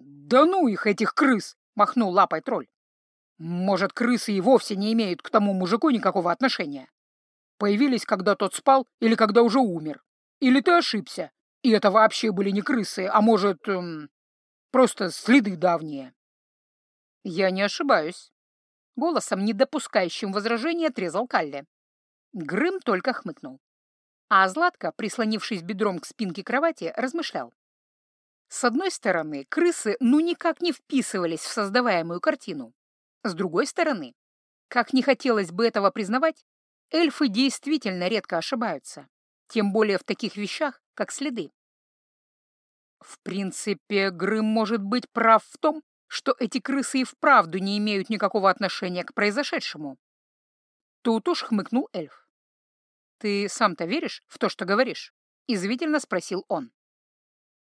S3: «Да ну их, этих крыс!» — махнул лапой тролль. «Может, крысы и вовсе не имеют к тому мужику никакого отношения? Появились, когда тот спал или когда уже умер? Или ты ошибся, и это вообще были не крысы, а может, эм, просто следы давние.
S1: Я не ошибаюсь. Голосом, не допускающим возражения, отрезал Калли. Грым только хмыкнул. А Златко, прислонившись бедром к спинке кровати, размышлял. С одной стороны, крысы ну никак не вписывались в создаваемую картину. С другой стороны, как не хотелось бы этого признавать, эльфы действительно редко ошибаются, тем более в таких вещах, как следы. В принципе, Грым может быть прав в том, что эти крысы и вправду не имеют никакого отношения к произошедшему. Тут уж хмыкнул эльф. «Ты сам-то веришь в то, что говоришь?» — извительно спросил он.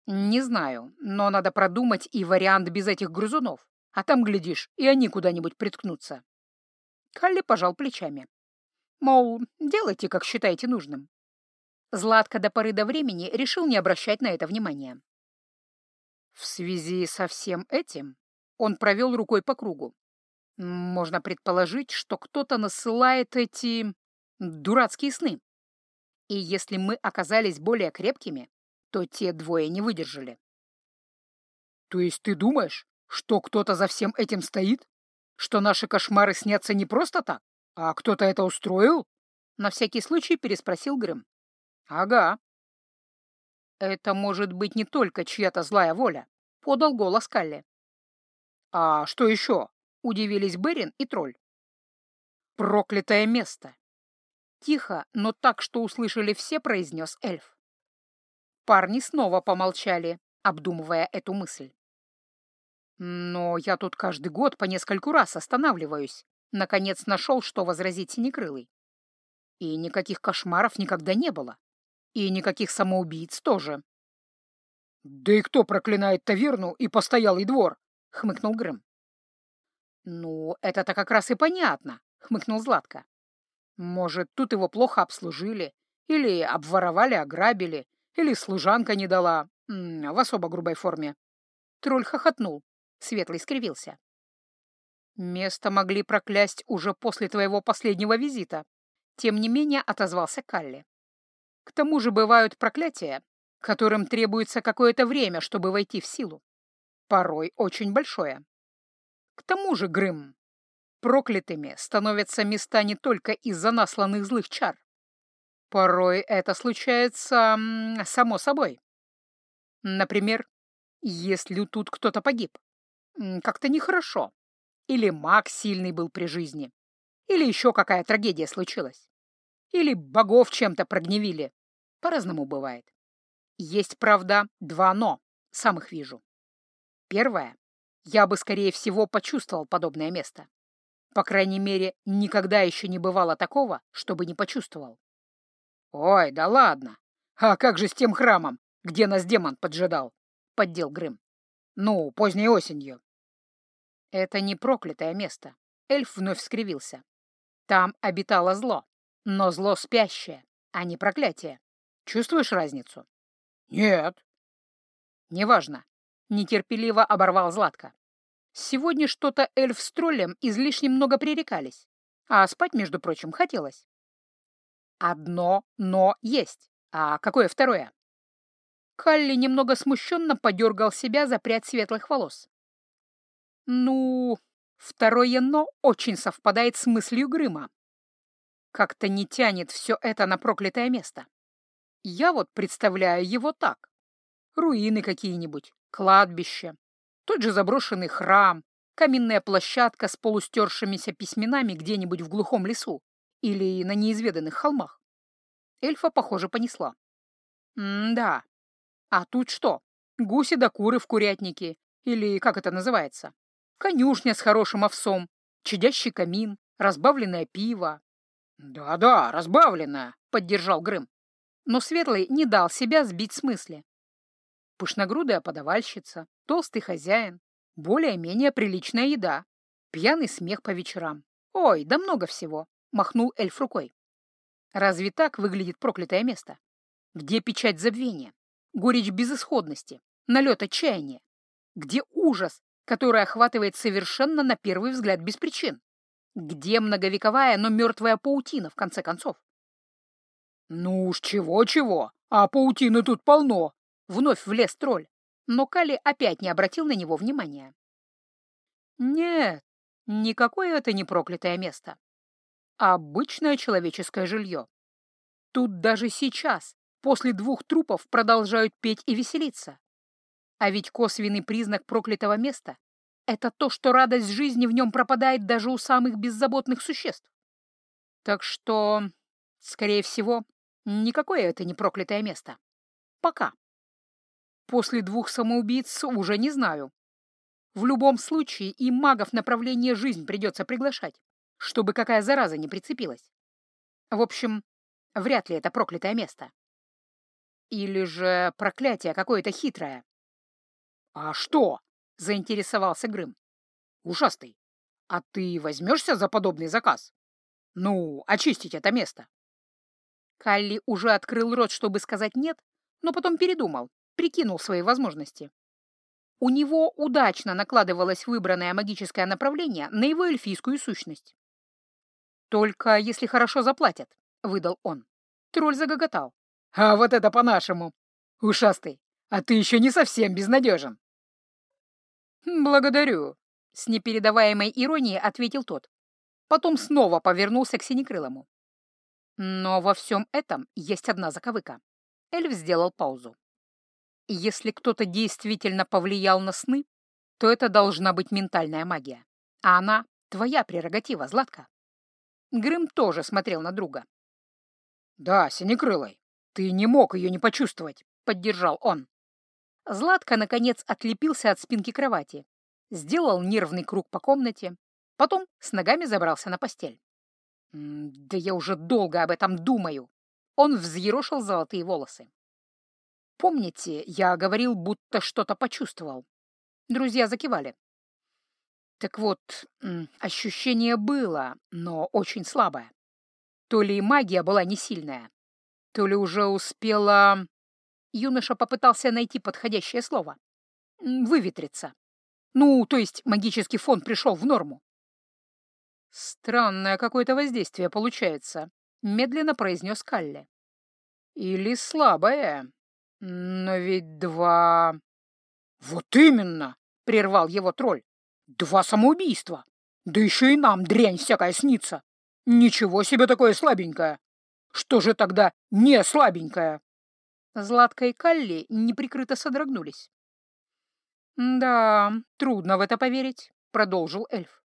S1: «Не знаю, но надо продумать и вариант без этих грызунов, а там, глядишь, и они куда-нибудь приткнутся». Калли пожал плечами. Мол, делайте, как считаете нужным. Златко до поры до времени решил не обращать на это внимания. В связи со всем этим он провел рукой по кругу. Можно предположить, что кто-то насылает эти дурацкие сны. И если мы оказались более крепкими, то те двое не выдержали.
S3: То есть ты думаешь, что кто-то за всем этим стоит? Что наши кошмары снятся не просто так, а кто-то это устроил?
S1: На всякий случай переспросил Грым.
S3: Ага.
S1: Это может быть не только чья-то злая воля, подал голос Калли.
S3: А что еще?
S1: Удивились Берин и Тролль.
S3: Проклятое место.
S1: Тихо, но так, что услышали все, произнес эльф. Парни снова помолчали, обдумывая эту мысль. Но я тут каждый год по нескольку раз останавливаюсь. Наконец нашел, что возразить Синекрылый. И никаких кошмаров никогда не было. И никаких самоубийц тоже.
S3: «Да и кто проклинает таверну и постоялый двор?» — хмыкнул Грэм.
S1: «Ну, это-то как раз и понятно», — хмыкнул Златко. «Может, тут его плохо обслужили, или обворовали, ограбили, или служанка не дала, в особо грубой форме. Тролль хохотнул. Светлый скривился. «Место могли проклясть уже после твоего последнего визита», тем не менее отозвался Калли. «К тому же бывают проклятия, которым требуется какое-то время, чтобы войти в силу. Порой очень большое. К тому же, Грым, проклятыми становятся места не только из-за насланных злых чар. Порой это случается само собой. Например, если тут кто-то погиб. Как-то нехорошо. Или маг сильный был при жизни. Или еще какая трагедия случилась. Или богов чем-то прогневили. По-разному бывает. Есть, правда, два «но», самых вижу. Первое. Я бы, скорее всего, почувствовал подобное место. По крайней мере, никогда еще не бывало такого, чтобы не почувствовал. «Ой, да ладно! А как же с тем храмом, где нас демон поджидал?» — поддел Грым. «Ну, поздней осенью». «Это не проклятое место», — эльф вновь скривился. «Там обитало зло, но зло спящее, а не проклятие. Чувствуешь разницу?» «Нет». «Неважно», — нетерпеливо оборвал Златко. «Сегодня что-то эльф с троллем излишне много пререкались, а спать, между прочим, хотелось. Одно «но» есть. А какое второе? Калли немного смущенно подергал себя за прядь светлых волос. Ну, второе «но» очень совпадает с мыслью Грыма. Как-то не тянет все это на проклятое место. Я вот представляю его так. Руины какие-нибудь, кладбище, тот же заброшенный храм, каменная площадка с полустершимися письменами где-нибудь в глухом лесу или на неизведанных холмах. Эльфа, похоже, понесла. М-да. А тут что? Гуси да куры в курятнике. Или как это называется? Конюшня с хорошим овсом, чадящий камин, разбавленное пиво. «Да-да, разбавленное», — поддержал Грым. Но Светлый не дал себя сбить с мысли. Пышногрудая подавальщица, толстый хозяин, более-менее приличная еда, пьяный смех по вечерам. Ой, да много всего махнул эльф рукой. Разве так выглядит проклятое место? Где печать забвения, горечь безысходности, налет отчаяния? Где ужас, который охватывает совершенно на первый взгляд без причин? Где многовековая, но мертвая паутина, в конце концов? «Ну уж чего-чего, а паутины тут полно!» — вновь влез тролль, но Кали опять не обратил на него внимания. «Нет, никакое это не проклятое место обычное человеческое жилье. Тут даже сейчас, после двух трупов, продолжают петь и веселиться. А ведь косвенный признак проклятого места — это то, что радость жизни в нем пропадает даже у самых беззаботных существ. Так что, скорее всего, никакое это не проклятое место. Пока. После двух самоубийц уже не знаю. В любом случае и магов направления жизнь придется приглашать чтобы какая зараза не прицепилась. В общем, вряд ли это проклятое место. Или же проклятие какое-то хитрое. «А что?» — заинтересовался Грым. «Ушастый, а ты возьмешься за подобный заказ? Ну, очистить это место?» Калли уже открыл рот, чтобы сказать «нет», но потом передумал, прикинул свои возможности. У него удачно накладывалось выбранное магическое направление на его эльфийскую сущность. «Только если хорошо заплатят», — выдал он. Тролль загоготал. «А вот это по-нашему! Ушастый, а ты еще не совсем безнадежен!» «Благодарю», — с непередаваемой иронией ответил тот. Потом снова повернулся к Синекрылому. Но во всем этом есть одна заковыка. Эльф сделал паузу. Если кто-то действительно повлиял на сны, то это должна быть ментальная магия. А она — твоя прерогатива, Златка. Грым тоже смотрел на друга. «Да, Синекрылой, ты не мог ее не почувствовать», — поддержал он. Златко, наконец, отлепился от спинки кровати, сделал нервный круг по комнате, потом с ногами забрался на постель. «Да я уже долго об этом думаю!» Он взъерошил золотые волосы. «Помните, я говорил, будто что-то почувствовал?» Друзья закивали. Так вот, ощущение было, но очень слабое. То ли магия была не сильная, то ли уже успела... Юноша попытался найти подходящее слово. выветрится. Ну, то есть магический фон пришел в норму.
S2: Странное какое-то воздействие получается, медленно произнес Калли. Или слабое. Но ведь два... Вот именно, прервал его тролль. Два самоубийства. Да еще и нам дрянь всякая снится. Ничего себе такое слабенькое. Что же тогда не слабенькое?
S1: Златка и Калли неприкрыто содрогнулись.
S2: «Да, трудно в это поверить», — продолжил эльф.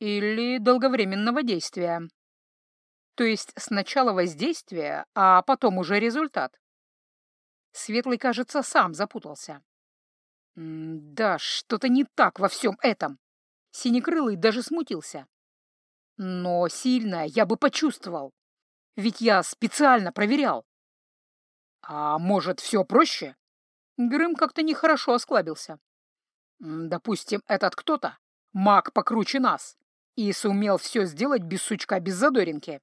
S2: «Или долговременного действия. То есть сначала воздействие, а потом уже результат». Светлый, кажется, сам запутался. «Да, что-то не так во всем этом». Синекрылый даже смутился. «Но сильно я бы почувствовал. Ведь я специально проверял». «А может, все проще?» Грым как-то нехорошо осклабился. Допустим, этот кто-то — маг покруче нас и сумел все сделать без сучка, без задоринки.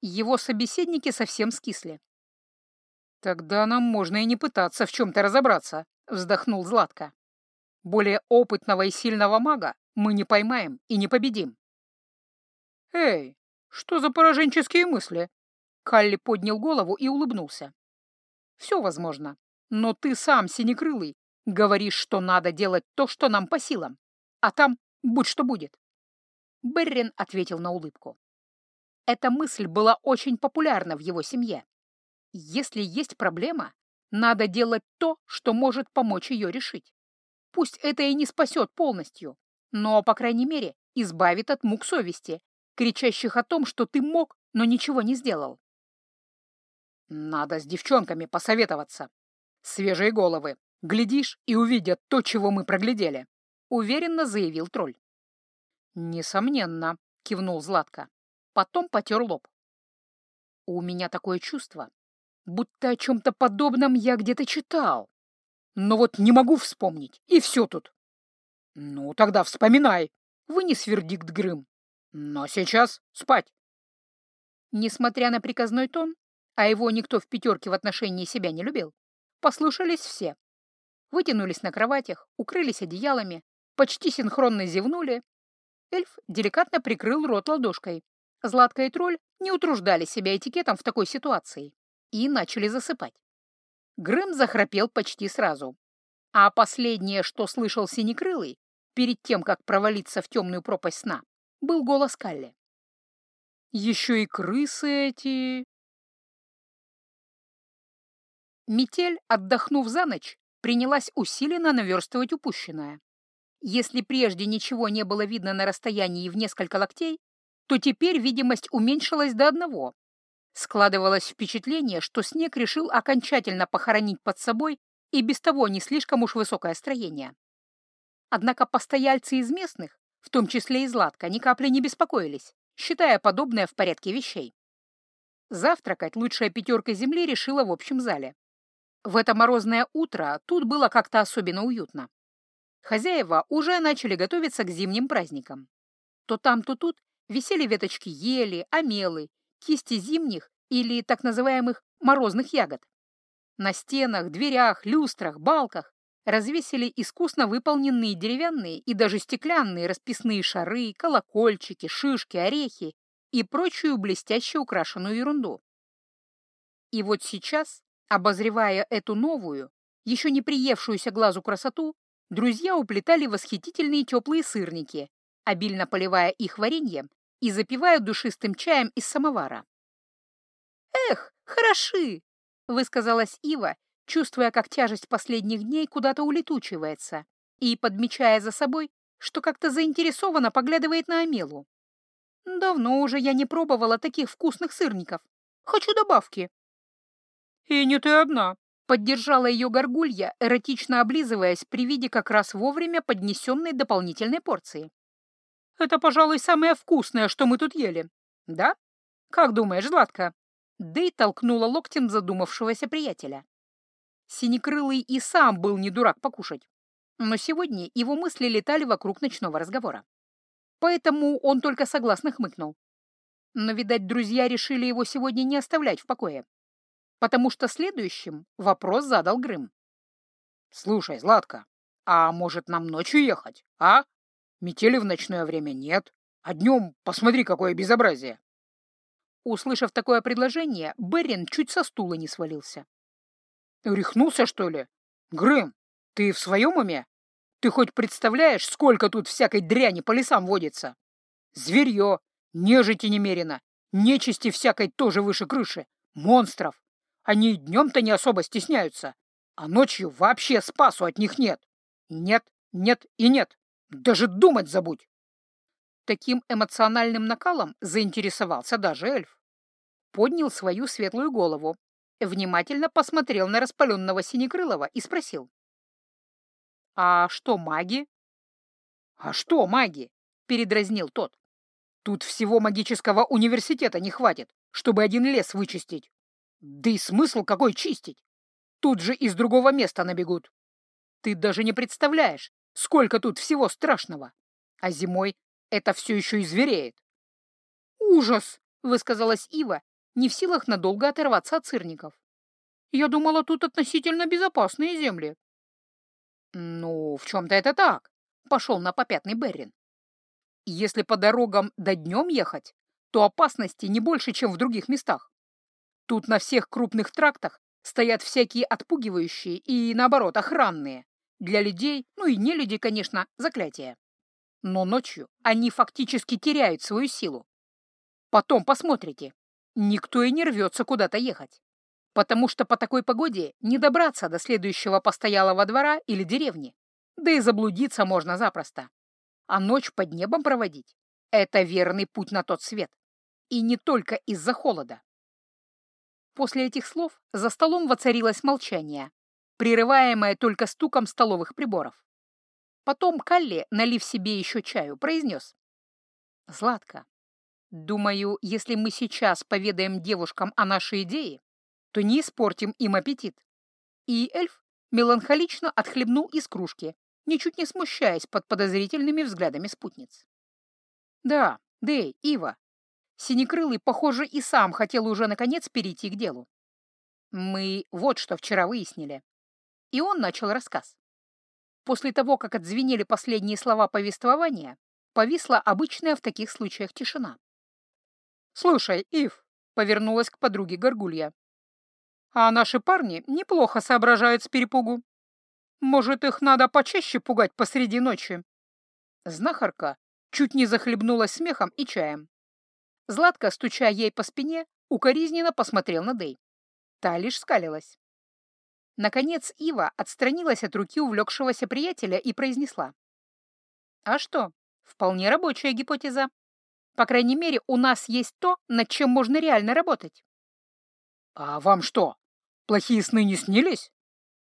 S1: Его собеседники совсем скисли.
S2: «Тогда нам можно и не пытаться в чем-то разобраться», — вздохнул Златко. «Более опытного и сильного мага мы не поймаем и не победим». «Эй, что за пораженческие мысли?» Калли поднял голову и улыбнулся. «Все возможно. Но ты сам, Синекрылый, говоришь, что надо делать то, что нам по силам, а там будь что будет. Беррин ответил на улыбку. Эта мысль была очень популярна в его семье. Если есть проблема, надо делать то, что может помочь ее решить. Пусть это и не спасет полностью, но, по крайней мере, избавит от мук совести, кричащих о том, что ты мог, но ничего не сделал. Надо с девчонками посоветоваться, Свежие головы. Глядишь и увидят то, чего мы проглядели», — уверенно заявил тролль. «Несомненно», — кивнул Златко. Потом потер лоб. «У меня такое чувство, будто о чем-то подобном я где-то читал. Но вот не могу вспомнить, и все тут». «Ну, тогда вспоминай», — вынес вердикт Грым. «Но сейчас спать».
S1: Несмотря на приказной тон, а его никто в пятерке в отношении себя не любил, Послушались все. Вытянулись на кроватях, укрылись одеялами, почти синхронно зевнули. Эльф деликатно прикрыл рот ладошкой. Златка и тролль не утруждали себя этикетом в такой ситуации и начали засыпать. Грым захрапел почти сразу. А последнее, что слышал Синекрылый, перед тем, как провалиться в темную пропасть сна, был голос Калли.
S2: «Еще и крысы эти...»
S1: Метель, отдохнув за ночь, принялась усиленно наверстывать упущенное. Если прежде ничего не было видно на расстоянии в несколько локтей, то теперь видимость уменьшилась до одного. Складывалось впечатление, что снег решил окончательно похоронить под собой и без того не слишком уж высокое строение. Однако постояльцы из местных, в том числе и Златка, ни капли не беспокоились, считая подобное в порядке вещей. Завтракать лучшая пятерка земли решила в общем зале. В это морозное утро тут было как-то особенно уютно. Хозяева уже начали готовиться к зимним праздникам. То там, то тут висели веточки ели, омелы, кисти зимних или так называемых морозных ягод. На стенах, дверях, люстрах, балках развесили искусно выполненные деревянные и даже стеклянные расписные шары, колокольчики, шишки, орехи и прочую блестяще украшенную ерунду. И вот сейчас Обозревая эту новую, еще не приевшуюся глазу красоту, друзья уплетали восхитительные теплые сырники, обильно поливая их вареньем и запивая душистым чаем из самовара. «Эх, хороши!» — высказалась Ива, чувствуя, как тяжесть последних дней куда-то улетучивается, и подмечая за собой, что как-то заинтересованно поглядывает на Амелу. «Давно уже я не пробовала таких вкусных сырников. Хочу добавки».
S2: «И не ты одна», —
S1: поддержала ее горгулья, эротично облизываясь при виде как раз вовремя поднесенной дополнительной порции.
S2: «Это, пожалуй, самое вкусное, что мы тут ели. Да? Как думаешь, Златка?»
S1: Дэй толкнула локтем задумавшегося приятеля. Синекрылый и сам был не дурак покушать, но сегодня его мысли летали вокруг ночного разговора. Поэтому он только согласно хмыкнул. Но, видать, друзья решили его сегодня не оставлять в покое потому что следующим вопрос задал Грым.
S3: Слушай, Златка, а может нам ночью ехать, а? Метели в ночное время нет, а днем посмотри, какое безобразие.
S1: Услышав такое предложение, Берин чуть со стула не свалился.
S3: Рехнулся, что ли? Грым, ты в своем уме? Ты хоть представляешь, сколько тут всякой дряни по лесам водится? Зверье, нежити немерено, нечисти всякой тоже выше крыши, монстров. Они днем-то не особо стесняются, а ночью вообще спасу от них нет. Нет, нет и нет. Даже думать забудь.
S1: Таким эмоциональным накалом заинтересовался даже эльф. Поднял свою светлую голову, внимательно посмотрел на распаленного Синекрылова и спросил. «А что маги?»
S3: «А что маги?» — передразнил тот. «Тут всего магического университета не хватит, чтобы один лес вычистить. Да и смысл какой чистить? Тут же из другого места набегут. Ты даже не представляешь, сколько тут всего страшного. А зимой это все еще и звереет.
S1: «Ужас!» — высказалась Ива, не в силах надолго оторваться от сырников. «Я думала, тут относительно безопасные земли».
S3: «Ну, в чем-то это так», — пошел на попятный Беррин. «Если по дорогам до днем ехать, то опасности не больше, чем в других местах. Тут на всех крупных трактах стоят всякие отпугивающие и, наоборот, охранные. Для людей, ну и не людей, конечно, заклятия. Но ночью они фактически теряют свою силу. Потом посмотрите. Никто и не рвется куда-то ехать. Потому что по такой погоде не добраться до следующего постоялого двора или деревни. Да и заблудиться можно запросто. А ночь под небом проводить — это верный путь на тот свет. И не только из-за холода. После этих слов за столом воцарилось молчание, прерываемое только стуком столовых приборов. Потом Калли, налив себе еще чаю, произнес. «Златка, думаю, если мы сейчас поведаем девушкам о нашей идее, то не испортим им аппетит». И эльф меланхолично отхлебнул из кружки, ничуть не смущаясь под подозрительными взглядами спутниц. «Да, Дэй, Ива, Синекрылый, похоже, и сам хотел уже наконец перейти к делу. Мы вот что вчера выяснили. И он начал рассказ. После того, как отзвенели последние слова повествования, повисла обычная в таких случаях тишина. «Слушай, Ив», — повернулась к подруге Горгулья, «а наши парни неплохо соображают с перепугу. Может, их надо почаще пугать посреди ночи?» Знахарка чуть не захлебнулась смехом и чаем. Златка, стуча ей по спине, укоризненно посмотрел на Дэй. Та лишь скалилась. Наконец Ива отстранилась от руки увлекшегося приятеля и произнесла. «А что? Вполне рабочая гипотеза. По крайней мере, у нас есть то, над чем можно реально работать». «А вам что, плохие сны не снились?»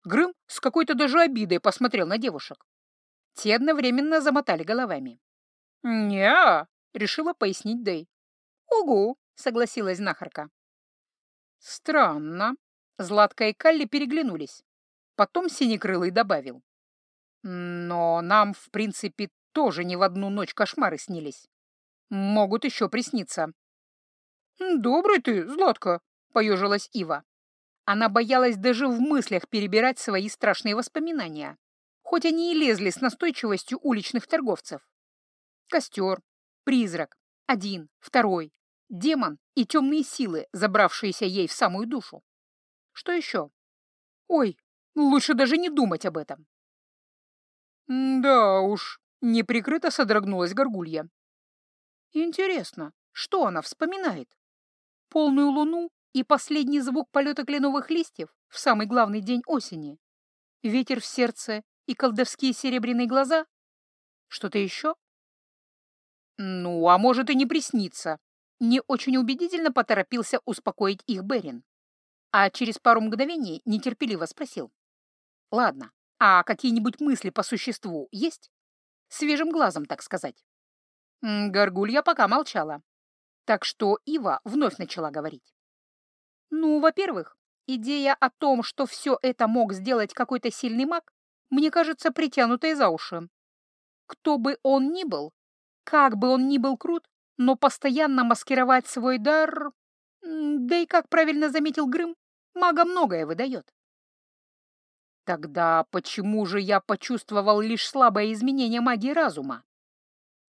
S1: Грым с какой-то даже обидой посмотрел на девушек. Те одновременно замотали головами.
S2: «Не-а», решила пояснить Дэй.
S1: «Угу», — согласилась знахарка.
S2: «Странно». Златка и Калли переглянулись. Потом Синекрылый добавил. «Но нам, в принципе, тоже не в одну ночь кошмары снились. Могут еще присниться».
S1: «Добрый ты, Златка», — поежилась Ива. Она боялась даже в мыслях перебирать свои страшные воспоминания, хоть они и лезли с настойчивостью уличных торговцев. Костер, призрак, один, второй, демон и темные силы, забравшиеся ей в самую душу. Что еще? Ой, лучше даже не думать об этом.
S2: Да уж, неприкрыто содрогнулась горгулья.
S1: Интересно, что она вспоминает? Полную луну и последний звук полета кленовых листьев в самый главный день осени? Ветер в сердце и колдовские серебряные глаза? Что-то еще? Ну, а может и не приснится, не очень убедительно поторопился успокоить их Берин. А через пару мгновений нетерпеливо спросил. «Ладно, а какие-нибудь мысли по существу есть? Свежим глазом, так сказать». Горгулья пока молчала. Так что Ива вновь начала говорить. «Ну, во-первых, идея о том, что все это мог сделать какой-то сильный маг, мне кажется притянутой за уши. Кто бы он ни был, как бы он ни был крут, но постоянно маскировать свой дар... Да и, как правильно заметил Грым, мага многое выдает. Тогда почему же я почувствовал лишь слабое изменение магии разума?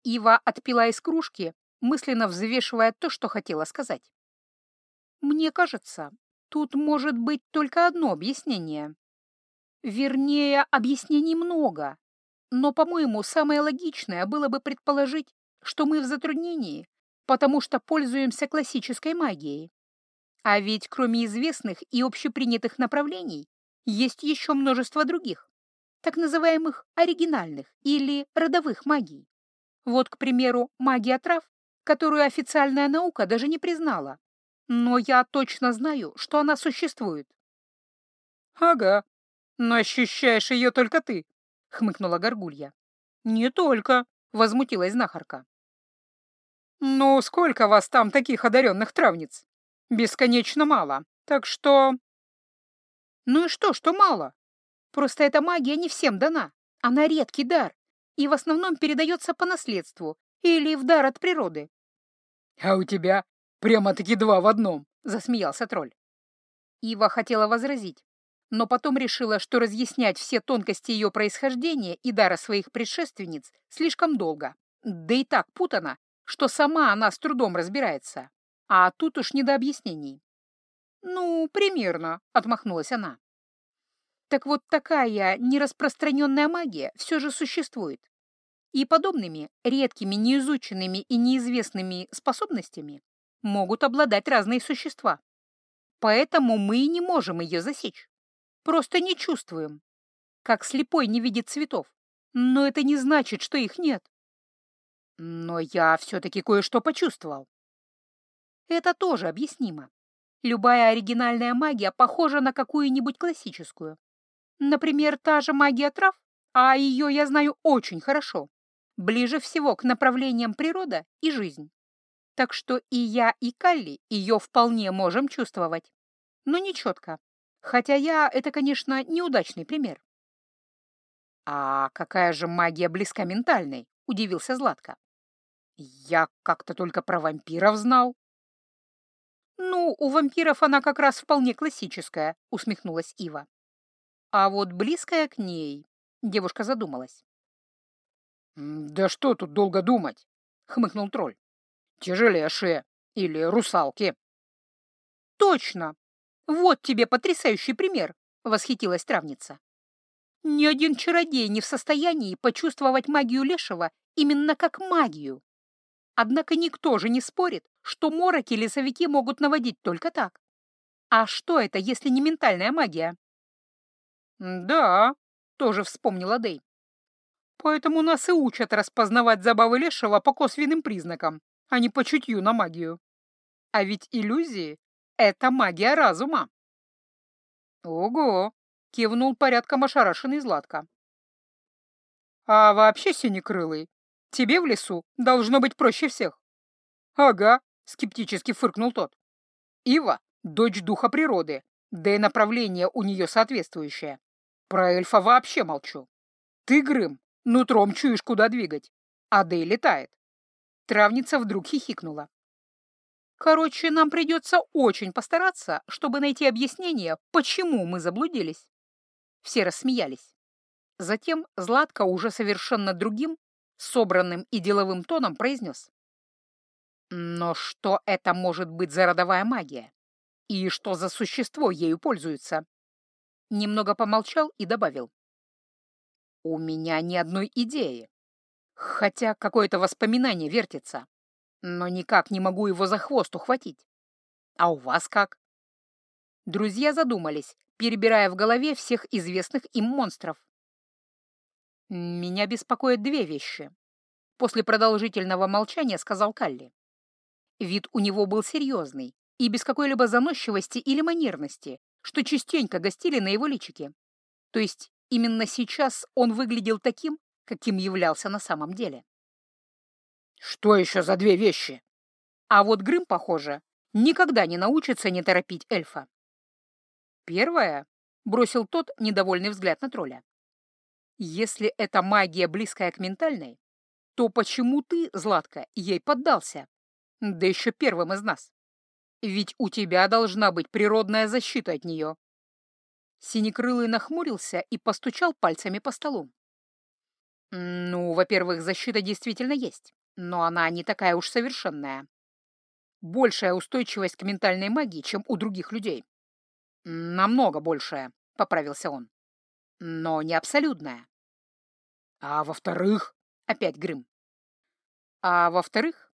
S1: Ива отпила из кружки, мысленно взвешивая то, что хотела сказать. Мне кажется, тут может быть только одно объяснение. Вернее, объяснений много, но, по-моему, самое логичное было бы предположить, что мы в затруднении, потому что пользуемся классической магией. А ведь кроме известных и общепринятых направлений есть еще множество других, так называемых оригинальных или родовых магий. Вот, к примеру, магия трав, которую официальная наука даже не признала. Но я точно знаю, что она существует.
S2: «Ага, но ощущаешь ее только ты», — хмыкнула Горгулья. «Не только», — возмутилась знахарка. «Ну, сколько вас там таких одаренных травниц? Бесконечно мало, так что...»
S1: «Ну и что, что мало? Просто эта магия не всем дана. Она редкий дар и в основном передается по наследству или в дар от природы».
S3: «А у тебя прямо-таки два в одном», —
S1: засмеялся тролль. Ива хотела возразить, но потом решила, что разъяснять все тонкости ее происхождения и дара своих предшественниц слишком долго, да и так путано, что сама она с трудом разбирается, а тут уж не до объяснений. «Ну, примерно», — отмахнулась она. Так вот такая нераспространенная магия все же существует. И подобными редкими, неизученными и неизвестными способностями могут обладать разные существа. Поэтому мы и не можем ее засечь. Просто не чувствуем. Как слепой не видит цветов. Но это не значит, что их нет. Но я все-таки кое-что почувствовал. Это тоже объяснимо. Любая оригинальная магия похожа на какую-нибудь классическую. Например, та же магия трав, а ее я знаю очень хорошо, ближе всего к направлениям природа и жизнь. Так что и я, и Калли ее вполне можем чувствовать. Но не четко. Хотя я — это, конечно, неудачный пример. «А какая же магия близка ментальной?» — удивился Златко. «Я как-то только про вампиров знал». «Ну, у вампиров она как раз вполне классическая», — усмехнулась Ива. «А вот близкая к ней...» — девушка задумалась.
S3: «Да что тут долго думать?» — хмыкнул тролль. «Тяжелейшие или русалки».
S1: «Точно! Вот тебе потрясающий пример!» — восхитилась травница. «Ни один чародей не в состоянии почувствовать магию лешего именно как магию. Однако никто же не спорит, что мороки лесовики могут наводить только так. А что это, если не ментальная магия?
S2: Да, тоже вспомнила Дэй. Поэтому нас и учат распознавать забавы лешего по косвенным признакам, а не по чутью на магию. А ведь иллюзии — это магия разума. Ого! — кивнул порядком ошарашенный Златко. А вообще, синекрылый, Тебе в лесу должно быть проще всех. Ага, скептически фыркнул тот. Ива — дочь духа природы, да и направление у нее соответствующее. Про эльфа вообще молчу. Ты, Грым, нутром чуешь, куда двигать. А Дэй летает. Травница вдруг хихикнула.
S1: Короче, нам придется очень постараться, чтобы найти объяснение, почему мы заблудились. Все рассмеялись. Затем Златка уже совершенно другим, собранным и деловым тоном произнес. Но что это может быть за родовая магия? И что за существо ею пользуется? Немного помолчал и добавил. У меня ни одной идеи. Хотя какое-то воспоминание вертится, но никак не могу его за хвост ухватить. А у вас как? Друзья задумались, перебирая в голове всех известных им монстров. «Меня беспокоят две вещи», — после продолжительного молчания сказал Калли. Вид у него был серьезный и без какой-либо заносчивости или манерности, что частенько гостили на его личике. То есть именно сейчас он выглядел таким, каким являлся на самом деле.
S3: «Что еще за две вещи?»
S1: А вот Грым, похоже, никогда не научится не торопить эльфа. «Первое», — бросил тот недовольный взгляд на тролля. Если эта магия близкая к ментальной, то почему ты, Златка, ей поддался? Да еще первым из нас. Ведь у тебя должна быть природная защита от нее. Синекрылый нахмурился и постучал пальцами по столу. Ну, во-первых, защита действительно есть, но она не такая уж совершенная. Большая устойчивость к ментальной магии, чем у других людей. Намного большая, — поправился он. Но не абсолютная. А во-вторых, опять Грым. А во-вторых,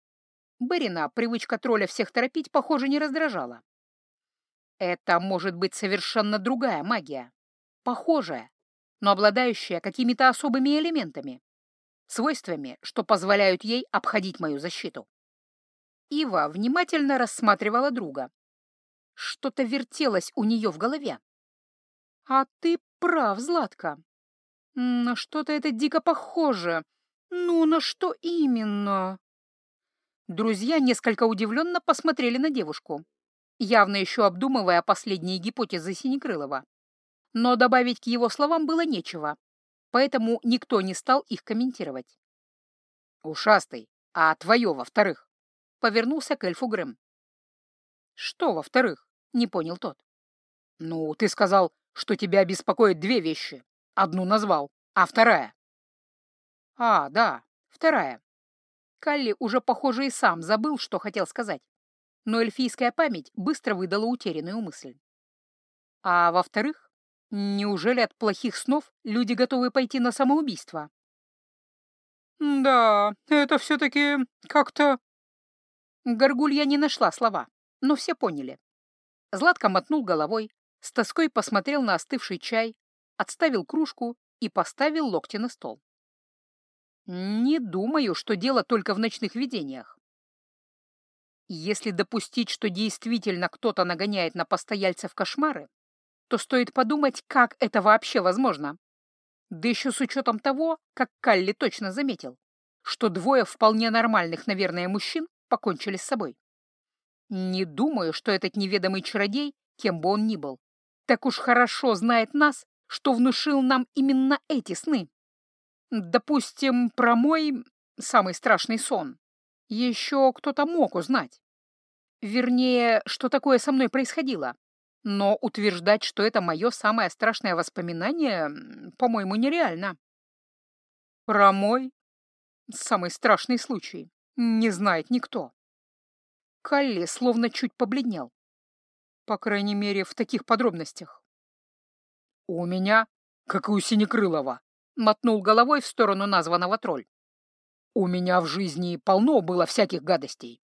S1: Берина привычка тролля всех торопить, похоже, не раздражала. Это может быть совершенно другая магия, похожая, но обладающая какими-то особыми элементами, свойствами, что позволяют ей обходить мою защиту. Ива внимательно рассматривала друга. Что-то вертелось у нее в голове. «А ты прав, Златка. На что-то это дико похоже. Ну, на что именно?» Друзья несколько удивленно посмотрели на девушку, явно еще обдумывая последние гипотезы Синекрылова. Но добавить к его словам было нечего, поэтому никто не стал их комментировать. «Ушастый, а твое во-вторых?» — повернулся к эльфу Грэм. «Что во-вторых?» — не понял тот. «Ну, ты сказал, что тебя беспокоит две вещи. Одну назвал, а вторая?» «А, да, вторая». Калли уже, похоже, и сам забыл, что хотел сказать но эльфийская память быстро выдала утерянную мысль. А во-вторых, неужели от плохих снов люди готовы пойти на самоубийство?
S2: «Да, это все-таки как-то...»
S1: Горгулья не нашла слова, но все поняли. Златко мотнул головой, с тоской посмотрел на остывший чай, отставил кружку и поставил локти на стол. «Не думаю, что дело только в ночных видениях. Если допустить, что действительно кто-то нагоняет на постояльцев кошмары, то стоит подумать, как это вообще возможно. Да еще с учетом того, как Калли точно заметил, что двое вполне нормальных, наверное, мужчин покончили с собой. Не думаю, что этот неведомый чародей, кем бы он ни был, так уж хорошо знает нас, что внушил нам именно эти сны. Допустим, про мой самый страшный сон еще кто-то мог узнать. Вернее, что такое со мной происходило. Но утверждать, что это мое самое страшное воспоминание, по-моему, нереально. Про мой самый страшный случай не знает никто. Калли словно чуть побледнел. По крайней мере, в таких подробностях. «У меня, как и у Синекрылова», — мотнул головой в сторону названного тролль. У меня в жизни полно было всяких гадостей.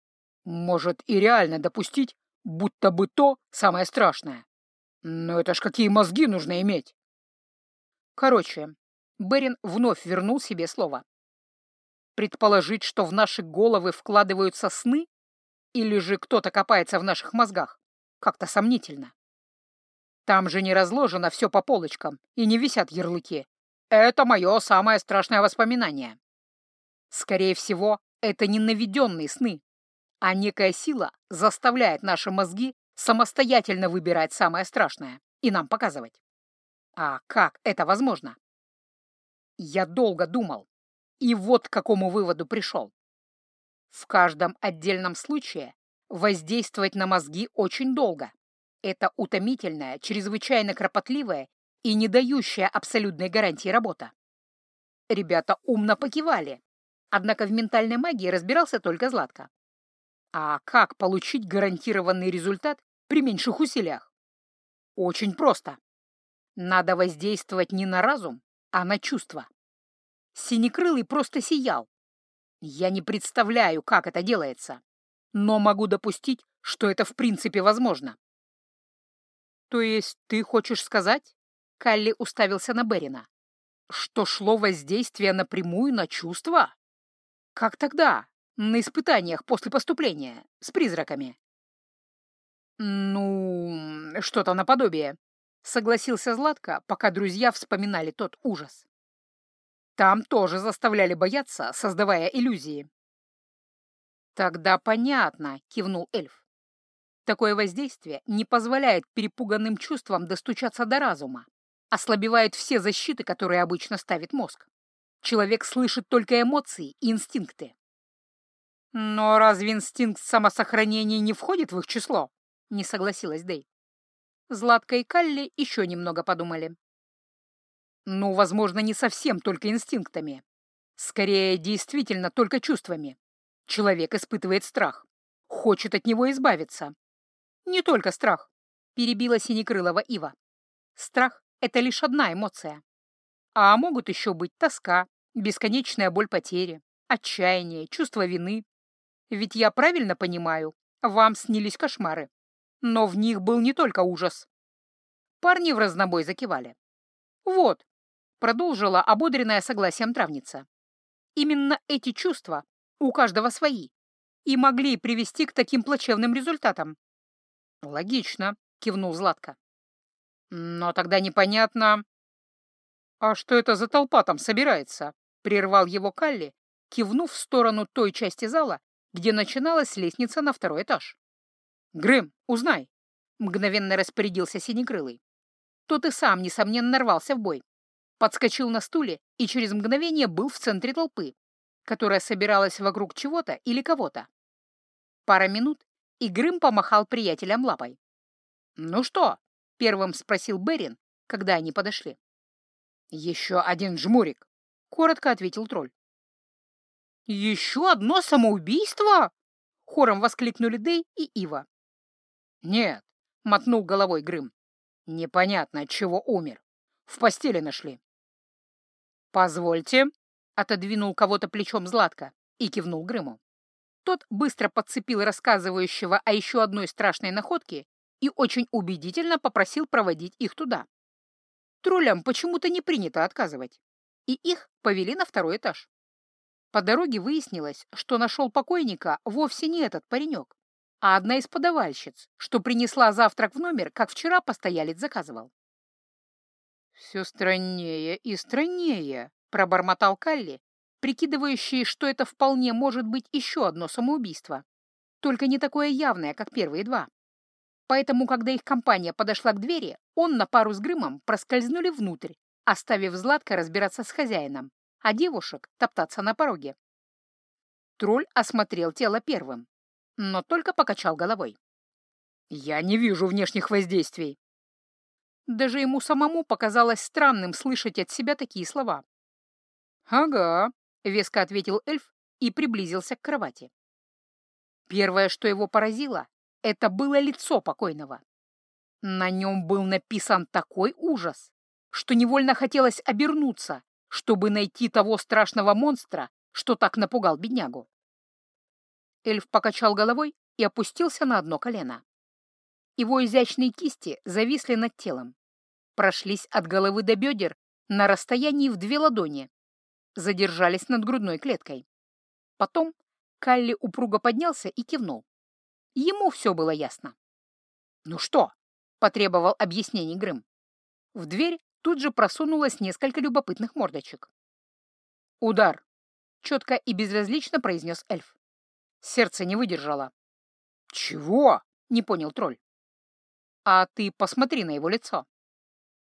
S1: Может и реально допустить, будто бы то самое страшное. Но это ж какие мозги нужно иметь. Короче, Берин вновь вернул себе слово. Предположить, что в наши головы вкладываются сны, или же кто-то копается в наших мозгах, как-то сомнительно. Там же не разложено все по полочкам и не висят ярлыки. Это мое самое страшное воспоминание. Скорее всего, это не наведенные сны, а некая сила заставляет наши мозги самостоятельно выбирать самое страшное и нам показывать. А как это возможно? Я долго думал, и вот к какому выводу пришел. В каждом отдельном случае воздействовать на мозги очень долго. Это утомительная, чрезвычайно кропотливая и не дающая абсолютной гарантии работа. Ребята умно покивали, Однако в ментальной магии разбирался только Златко. А как получить гарантированный результат при меньших усилиях? Очень просто. Надо воздействовать не на разум, а на чувства. Синекрылый просто сиял. Я не представляю, как это делается, но могу допустить, что это в принципе возможно. То есть ты хочешь сказать? Калли уставился на Берина. Что шло воздействие напрямую на чувства? Как тогда, на испытаниях после поступления, с призраками? Ну, что-то наподобие, согласился Златко, пока друзья вспоминали тот ужас. Там тоже заставляли бояться, создавая иллюзии. «Тогда понятно», — кивнул эльф. «Такое воздействие не позволяет перепуганным чувствам достучаться до разума, ослабевает все защиты, которые обычно ставит мозг. Человек слышит только эмоции и инстинкты. «Но разве инстинкт самосохранения не входит в их число?» — не согласилась Дэй. Златка и Калли еще немного подумали.
S2: Ну, возможно, не совсем только инстинктами. Скорее, действительно, только чувствами. Человек испытывает страх. Хочет от него избавиться.
S1: Не только страх, перебила Синекрылова Ива. Страх — это лишь одна эмоция. А могут еще быть тоска, бесконечная боль потери, отчаяние, чувство вины. Ведь я правильно понимаю, вам снились кошмары. Но в них был не только ужас. Парни в разнобой закивали. Вот, продолжила ободренная согласием травница. Именно эти чувства, у каждого свои, и могли привести к таким плачевным результатам.
S2: Логично, кивнул Златко. Но тогда непонятно... А что это за толпа там собирается? Прервал его Калли, кивнув в сторону той части зала, где начиналась лестница на второй этаж. «Грым, узнай!» — мгновенно распорядился Синекрылый. Тот и сам, несомненно, рвался в бой. Подскочил на стуле и через мгновение был в центре толпы, которая собиралась вокруг чего-то или кого-то. Пара минут, и Грым помахал приятелям лапой. «Ну что?» — первым спросил Берин, когда они подошли. «Еще один жмурик», — коротко ответил тролль.
S1: «Еще одно самоубийство?» — хором воскликнули Дэй и Ива.
S2: «Нет», — мотнул головой Грым. «Непонятно, от чего умер. В постели нашли».
S1: «Позвольте», — отодвинул кого-то плечом Златка и кивнул Грыму. Тот быстро подцепил рассказывающего о еще одной страшной находке и очень убедительно попросил проводить их туда. Троллям почему-то не принято отказывать, и их повели на второй этаж. По дороге выяснилось, что нашел покойника вовсе не этот паренек, а одна из подавальщиц, что принесла завтрак в номер, как вчера постоялец заказывал.
S2: «Все страннее и страннее», — пробормотал Калли, прикидывающий, что это вполне может быть еще одно самоубийство, только не такое явное, как первые два. Поэтому, когда их компания подошла к двери, он на пару с Грымом проскользнули внутрь, оставив Златка разбираться с хозяином, а девушек топтаться на пороге. Тролль осмотрел тело первым, но только покачал головой. «Я не вижу внешних воздействий». Даже ему самому показалось странным слышать от себя такие слова. «Ага», — веско ответил эльф и приблизился к кровати. Первое, что его поразило, это было лицо покойного. На нем был написан такой ужас, что невольно хотелось обернуться, чтобы найти того страшного монстра, что так напугал беднягу. Эльф покачал головой и опустился на одно колено. Его изящные кисти зависли над телом, прошлись от головы до бедер на расстоянии в две ладони, задержались над грудной клеткой. Потом Калли упруго поднялся и кивнул. Ему все было ясно. «Ну что?» — потребовал объяснений Грым. В дверь тут же просунулось несколько любопытных мордочек. «Удар!» — четко и безразлично произнес эльф. Сердце не выдержало. «Чего?» — не понял тролль. «А ты посмотри на его лицо.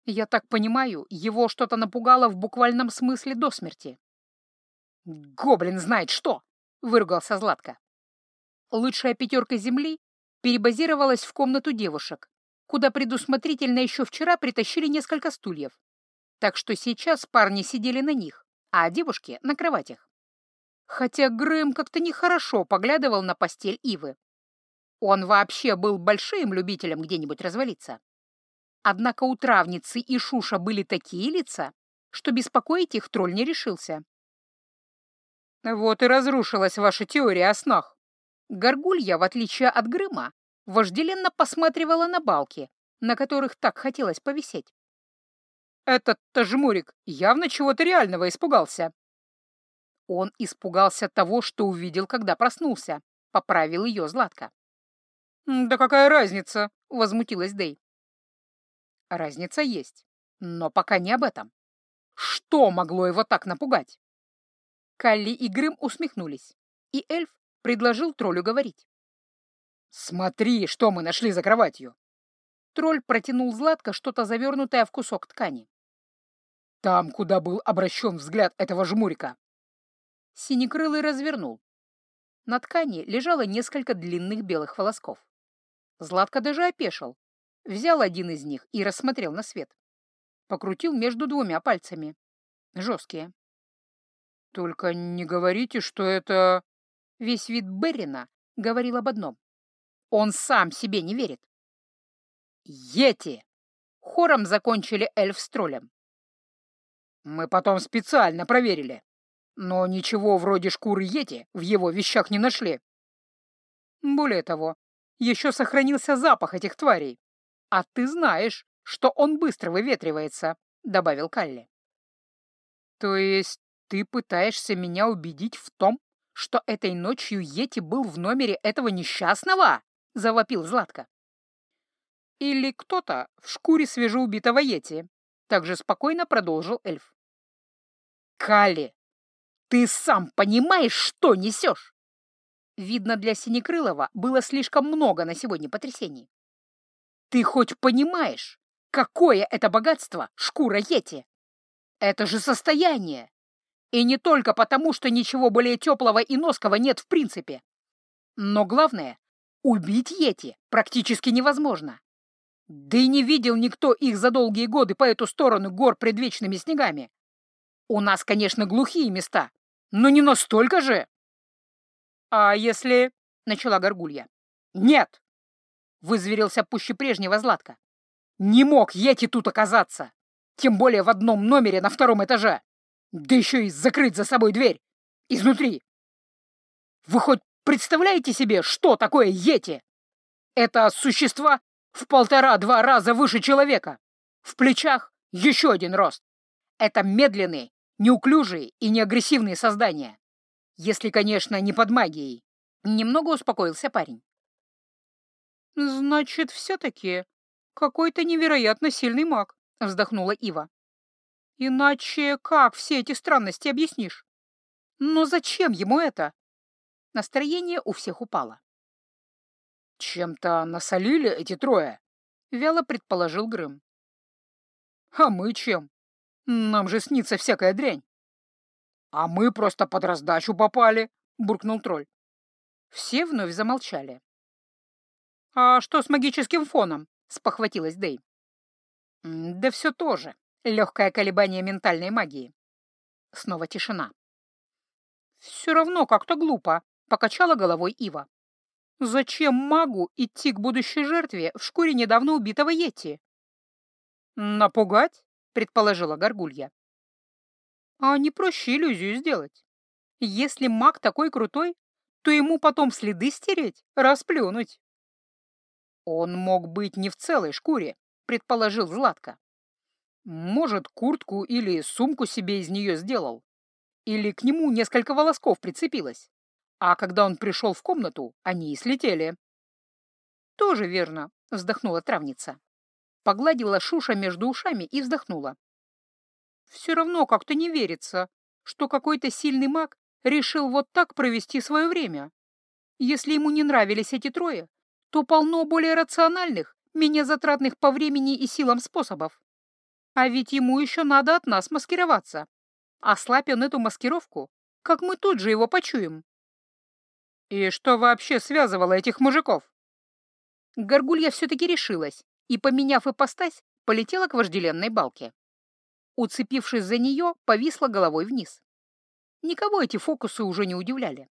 S2: Я так понимаю, его что-то напугало в буквальном смысле до смерти. «Гоблин знает что!» — выругался Златко. Лучшая пятерка земли перебазировалась в комнату девушек, куда предусмотрительно еще вчера притащили несколько стульев. Так что сейчас парни сидели на них, а девушки — на кроватях. Хотя Грэм как-то нехорошо поглядывал на постель Ивы. Он вообще был большим любителем где-нибудь развалиться. Однако у травницы и Шуша были такие лица, что беспокоить их тролль не решился. Вот и разрушилась ваша теория о снах. Горгулья, в отличие от Грыма, вожделенно посматривала на балки, на которых так хотелось повисеть. Этот-то жмурик явно чего-то реального испугался. Он испугался того, что увидел, когда проснулся, — поправил ее Златко. «Да какая разница?» — возмутилась Дэй. Разница есть, но пока не об этом. Что могло его так напугать? Калли и Грым усмехнулись, и эльф предложил троллю говорить. «Смотри, что мы нашли за кроватью!» Тролль протянул Златко что-то завернутое в кусок ткани. «Там, куда был обращен взгляд этого жмурика!» Синекрылый развернул. На ткани лежало несколько длинных белых волосков. Златко даже опешил,
S1: взял один из них и рассмотрел на свет. Покрутил между двумя пальцами. Жесткие.
S3: «Только не говорите, что это...»
S1: Весь вид Беррина говорил об одном. Он сам себе не верит. «Йети!» — хором закончили эльф с троллем.
S3: «Мы потом специально проверили, но ничего вроде шкуры Йети в его вещах не нашли.
S1: Более того, еще сохранился запах этих тварей. А ты знаешь, что он быстро выветривается», — добавил Калли.
S3: «То есть ты пытаешься меня убедить в том, что этой ночью Йети был в номере этого несчастного?» — завопил Златко.
S1: «Или кто-то в шкуре свежеубитого Йети», — также спокойно продолжил эльф.
S3: «Калли, ты сам понимаешь, что несешь?»
S1: Видно, для Синекрылова было слишком много на сегодня потрясений.
S3: «Ты хоть понимаешь, какое это богатство шкура Йети? Это же состояние! И не только потому, что ничего более теплого и ноского нет в принципе. Но главное, Убить Йети практически невозможно. Да и не видел никто их за долгие годы по эту сторону гор предвечными снегами. У нас, конечно, глухие места, но не настолько же.
S1: А если... — начала Горгулья.
S3: Нет! — вызверился пуще прежнего Златка. Не мог Йети тут оказаться, тем более в одном номере на втором этаже. Да еще и закрыть за собой дверь. Изнутри. Вы хоть Представляете себе, что такое йети? Это существа в полтора-два раза выше человека. В плечах еще один рост. Это медленные, неуклюжие и неагрессивные создания. Если, конечно, не под магией. Немного успокоился парень.
S1: «Значит, все-таки какой-то невероятно сильный маг», — вздохнула Ива. «Иначе как все эти странности объяснишь? Но зачем ему это?» Настроение у всех упало.
S3: «Чем-то насолили эти трое?» — вяло предположил Грым. «А мы чем? Нам же снится всякая дрянь». «А мы просто под раздачу попали», — буркнул тролль.
S1: Все вновь замолчали. «А что с магическим фоном?» — спохватилась Дэй.
S3: «Да все тоже. Легкое колебание ментальной магии». Снова тишина.
S1: «Все равно как-то глупо», покачала головой Ива. Зачем магу идти к будущей жертве в шкуре недавно убитого Йети? Напугать, предположила Горгулья. А не проще иллюзию сделать. Если маг такой крутой, то ему потом следы стереть, расплюнуть. Он мог быть не в целой шкуре, предположил Златко. Может, куртку или сумку себе из нее сделал. Или к нему несколько волосков прицепилось а когда он пришел в комнату, они и слетели. «Тоже верно», — вздохнула травница. Погладила Шуша между ушами и вздохнула. «Все равно как-то не верится, что какой-то сильный маг решил вот так провести свое время. Если ему не нравились эти трое, то полно более рациональных, менее затратных по времени и силам способов. А ведь ему еще надо от нас маскироваться. Ослабь он эту маскировку, как мы тут же его почуем.
S3: И что вообще связывало этих мужиков?
S1: Горгулья все-таки решилась и, поменяв ипостась, полетела к вожделенной балке. Уцепившись за нее, повисла головой вниз. Никого эти фокусы уже не удивляли.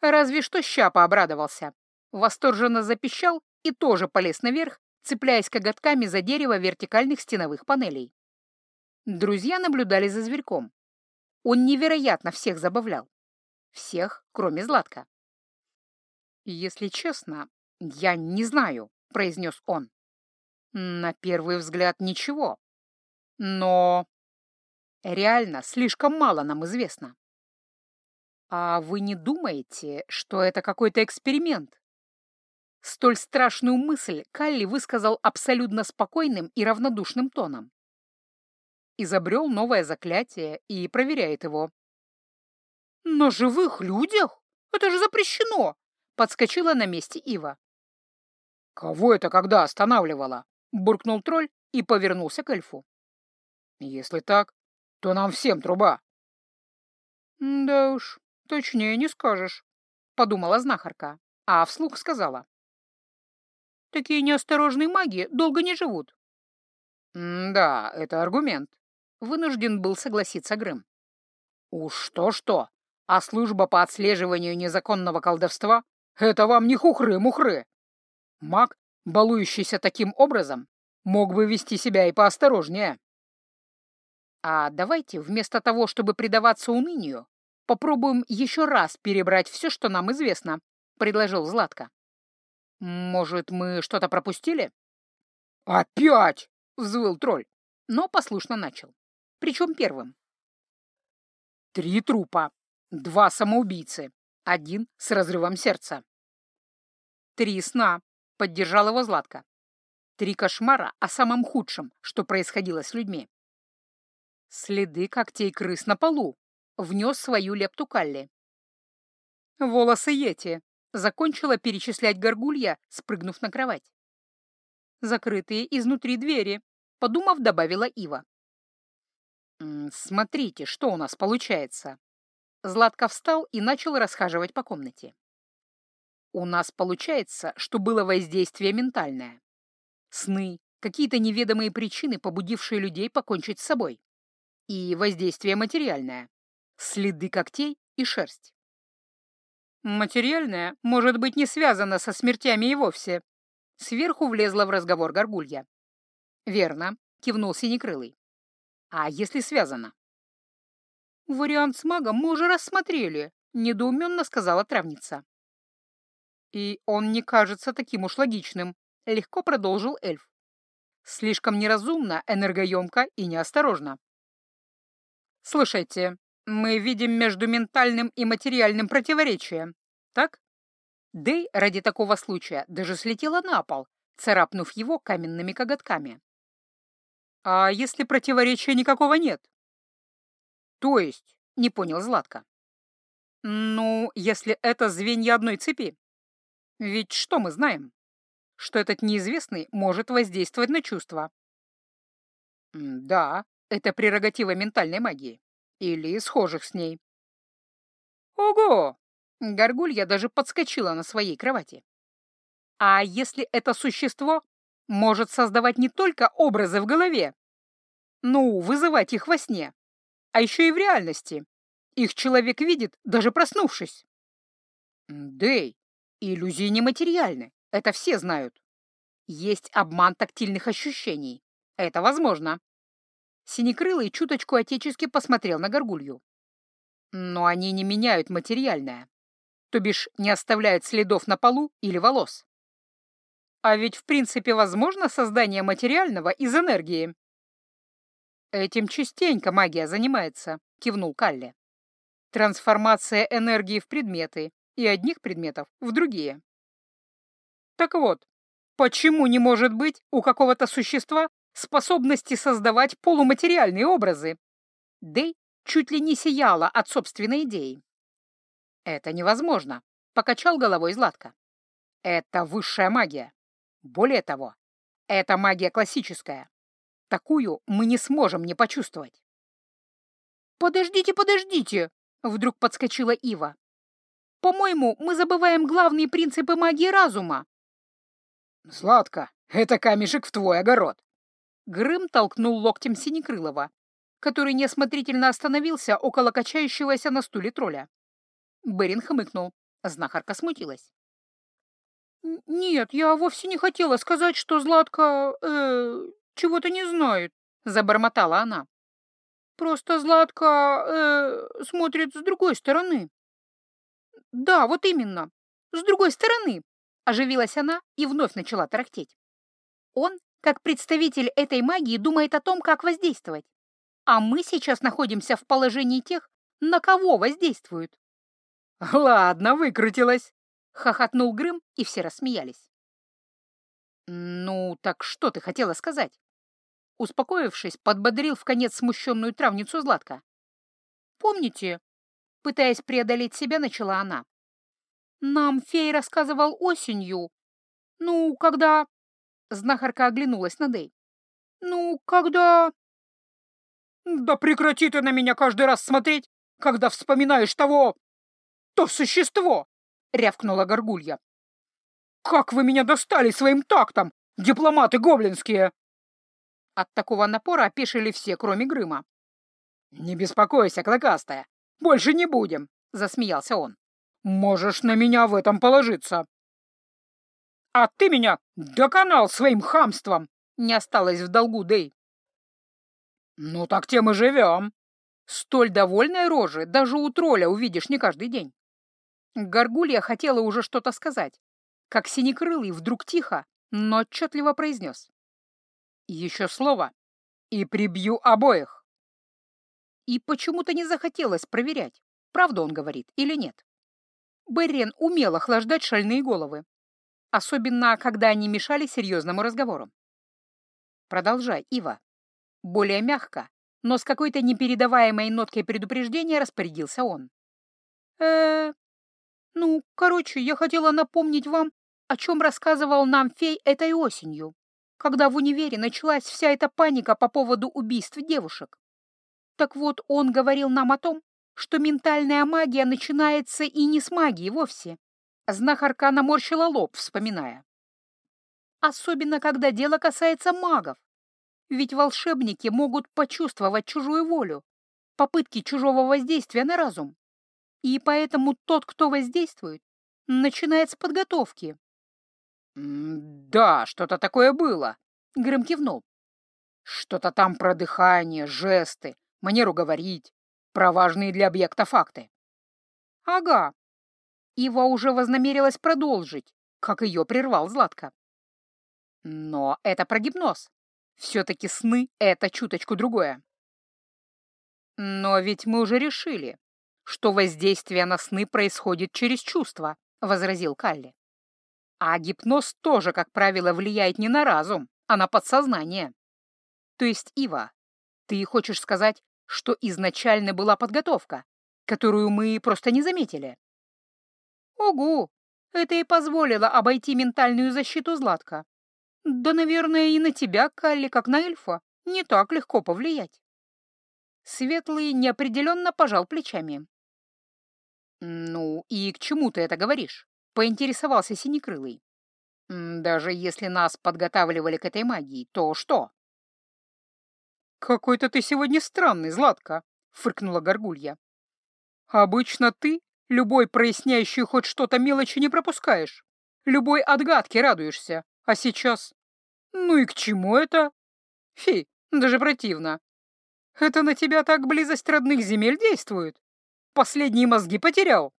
S1: Разве что Щапа обрадовался. Восторженно запищал и тоже полез наверх, цепляясь коготками за дерево вертикальных стеновых панелей. Друзья наблюдали за зверьком. Он невероятно всех забавлял. Всех, кроме Златка. «Если честно, я не знаю», — произнес он. «На первый взгляд ничего. Но реально слишком мало нам известно». «А вы не думаете, что это какой-то эксперимент?» Столь страшную мысль Калли высказал абсолютно спокойным и равнодушным тоном. Изобрел новое заклятие и проверяет его. «На живых людях? Это же запрещено!» Подскочила на месте Ива.
S3: «Кого это когда останавливала?» — буркнул тролль и повернулся к эльфу. «Если так, то нам всем труба».
S1: «Да уж, точнее не скажешь», — подумала знахарка, а вслух сказала.
S2: Такие неосторожные маги долго не живут.
S3: «Да, это аргумент», — вынужден был согласиться Грым. «Уж что-что, а служба по отслеживанию незаконного колдовства — это вам не хухры-мухры. Маг, балующийся таким образом, мог бы вести себя и поосторожнее». «А давайте, вместо того, чтобы предаваться унынию, попробуем еще раз перебрать все, что нам известно», — предложил Златко. «Может, мы что-то пропустили?»
S2: «Опять!»
S3: — взвыл тролль, но послушно начал. Причем первым. Три трупа, два самоубийцы, один с разрывом сердца. Три сна, поддержал его Златко. Три кошмара о самом худшем, что происходило с людьми. Следы когтей крыс на полу. Внес свою лепту Калли. Волосы Йети, Закончила перечислять горгулья, спрыгнув на кровать. Закрытые изнутри двери, подумав, добавила Ива. «Смотрите, что у нас получается». Златко встал и начал расхаживать по комнате. «У нас получается, что было воздействие ментальное. Сны, какие-то неведомые причины, побудившие людей покончить с собой. И воздействие материальное. Следы когтей и шерсть.
S2: Материальное может быть не связано со смертями и вовсе. Сверху влезла в разговор горгулья.
S3: Верно, кивнул Синекрылый. А если связано?
S2: Вариант с магом мы уже рассмотрели, недоуменно сказала травница.
S3: И он не кажется таким уж логичным, легко продолжил эльф. Слишком неразумно, энергоемко и неосторожно. Слушайте, мы видим между ментальным и материальным противоречие, так? Дэй ради такого случая даже слетела на пол, царапнув его каменными коготками. А если противоречия никакого нет? То есть, не понял Златко. Ну, если это звенья одной цепи. Ведь что мы знаем? Что этот неизвестный может воздействовать на чувства. Да, это прерогатива ментальной магии. Или схожих с ней. Ого! Горгулья даже подскочила на своей кровати. А если это существо может создавать не только образы в голове, ну, вызывать их во сне, а еще и в реальности. Их человек видит, даже проснувшись. Дэй, иллюзии нематериальны, это все знают. Есть обман тактильных ощущений. Это возможно. Синекрылый чуточку отечески посмотрел на горгулью. Но они не меняют материальное, то бишь не оставляют следов на полу или волос. А ведь в принципе возможно создание материального из энергии. Этим частенько магия занимается, кивнул Калли. Трансформация энергии в предметы и одних предметов в другие. Так вот, почему не может быть у какого-то существа способности создавать полуматериальные образы. Дэй чуть ли не сияла от собственной идеи. «Это невозможно», — покачал головой Златко. «Это высшая магия. Более того, это магия классическая. Такую мы не сможем не почувствовать».
S2: «Подождите, подождите!» — вдруг подскочила Ива. «По-моему, мы забываем главные принципы магии разума».
S3: «Сладко, это камешек в твой огород», Грым толкнул локтем Синекрылова, который неосмотрительно остановился около качающегося на стуле тролля. Берин хмыкнул. Знахарка смутилась.
S2: «Нет, я вовсе не хотела сказать, что Златка... Э, чего-то не знает», — забормотала она. «Просто Златка... Э, смотрит с другой стороны». «Да, вот именно, с другой стороны», — оживилась она и вновь начала тарахтеть. «Он как представитель этой магии думает о том, как воздействовать. А мы сейчас находимся в положении тех, на кого воздействуют.
S3: «Ладно, выкрутилась», —
S2: хохотнул Грым, и все рассмеялись.
S3: «Ну, так что ты хотела сказать?» Успокоившись, подбодрил в конец смущенную травницу Златка.
S2: «Помните?» — пытаясь преодолеть себя, начала она. «Нам фей рассказывал осенью. Ну, когда Знахарка оглянулась на Дэй. «Ну, когда...»
S3: «Да прекрати ты на меня каждый раз смотреть, когда вспоминаешь того... то существо!» — рявкнула горгулья. Как вы меня достали своим тактом, дипломаты гоблинские!»
S1: От такого напора опешили все, кроме Грыма.
S3: «Не беспокойся, клыкастая, больше не будем», — засмеялся он. «Можешь на меня в этом положиться». «А ты меня доконал своим хамством!» — не осталось в долгу Дэй. «Ну так тем и живем!» Столь довольной рожи даже у тролля увидишь не каждый день. Горгулья хотела уже что-то сказать, как Синекрылый вдруг тихо, но отчетливо произнес. «Еще слово, и прибью обоих!» И почему-то не захотелось проверять, правду он говорит или нет. Беррен умел охлаждать шальные головы, особенно когда они мешали серьезному разговору. «Продолжай, Ива». Более мягко, но с какой-то непередаваемой ноткой предупреждения распорядился он. э ну, короче, я хотела напомнить вам, о чем рассказывал нам фей этой осенью, когда в универе началась вся эта паника по поводу убийств девушек. Так вот, он говорил нам о том, что ментальная магия начинается и не с магии вовсе. Знахарка наморщила лоб, вспоминая. Особенно, когда дело касается магов. Ведь волшебники могут почувствовать чужую волю, попытки чужого воздействия на разум. И поэтому тот, кто воздействует, начинает с подготовки. «Да, что-то такое было», — Грэм кивнул. «Что-то там про дыхание, жесты, манеру говорить, про важные для объекта факты». «Ага». Ива уже вознамерилась продолжить, как ее прервал Златко. «Но это про гипноз. Все-таки сны — это чуточку другое». «Но ведь мы уже решили, что воздействие на сны происходит через чувства», — возразил Калли. «А гипноз тоже, как правило, влияет не на разум, а на подсознание. То есть, Ива, ты хочешь сказать, что изначально была подготовка, которую мы просто не заметили?» «Огу! Это и позволило обойти ментальную защиту Златка. Да, наверное, и на тебя, Калли, как на эльфа, не так легко повлиять». Светлый неопределенно пожал плечами. «Ну, и к чему ты это говоришь?» — поинтересовался Синекрылый. «Даже если нас подготавливали к этой магии, то что?» «Какой-то ты сегодня странный, Златка», — фыркнула Горгулья. «Обычно ты любой проясняющий хоть что-то мелочи не пропускаешь, любой отгадки радуешься, а сейчас... Ну и к чему это? Фи, даже противно. Это на тебя так близость родных земель действует? Последние мозги потерял.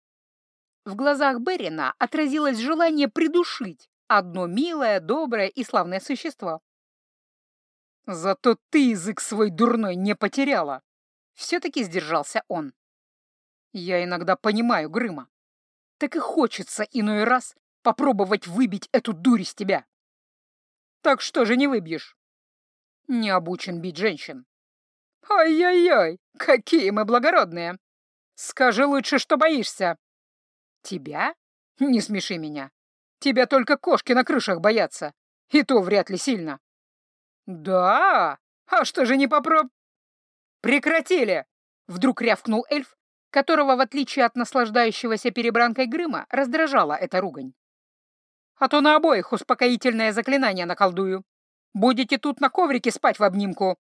S3: В глазах Берина отразилось желание придушить одно милое, доброе и славное существо. Зато ты язык свой дурной не потеряла. Все-таки сдержался он. Я иногда понимаю Грыма. Так и хочется иной раз попробовать выбить эту дурь из тебя. Так что же не выбьешь? Не обучен бить женщин. Ай-яй-яй, какие мы благородные! Скажи лучше, что боишься. Тебя? Не смеши меня. Тебя только кошки на крышах боятся. И то вряд ли сильно. Да? А что же не попроб... Прекратили! Вдруг рявкнул эльф, которого, в отличие от наслаждающегося перебранкой Грыма, раздражала эта ругань. А то на обоих успокоительное заклинание наколдую. Будете тут на коврике спать в обнимку.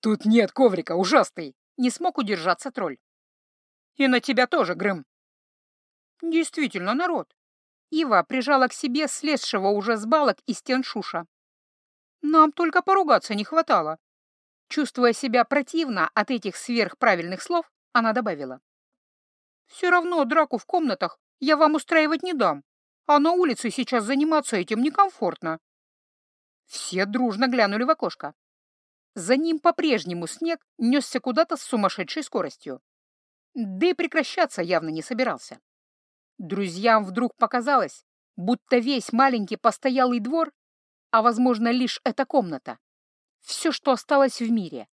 S3: Тут нет коврика, ужасный. Не смог удержаться тролль. И на тебя тоже, Грым. Действительно, народ. Ива прижала к себе слезшего уже с балок и стен Шуша. Нам только поругаться не хватало. Чувствуя себя противно от этих сверхправильных слов, она добавила. «Все равно драку в комнатах я вам устраивать не дам, а на улице сейчас заниматься этим некомфортно». Все дружно глянули в окошко. За ним по-прежнему снег несся куда-то с сумасшедшей скоростью да и прекращаться явно не собирался. Друзьям вдруг показалось, будто весь маленький постоялый двор, а, возможно, лишь эта комната, все, что осталось в мире,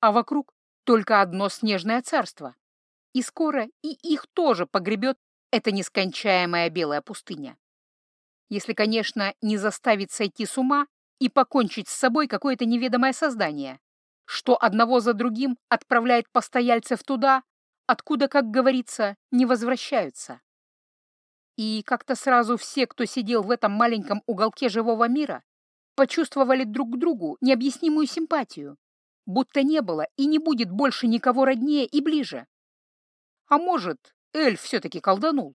S3: а вокруг только одно снежное царство. И скоро и их тоже погребет эта нескончаемая белая пустыня. Если, конечно, не заставить сойти с ума и покончить с собой какое-то неведомое создание, что одного за другим отправляет постояльцев туда, откуда, как говорится, не возвращаются.
S1: И как-то сразу все, кто сидел в этом маленьком уголке живого мира, почувствовали друг к другу необъяснимую симпатию, будто не было и не будет больше никого роднее и ближе. А может, эльф все-таки колданул?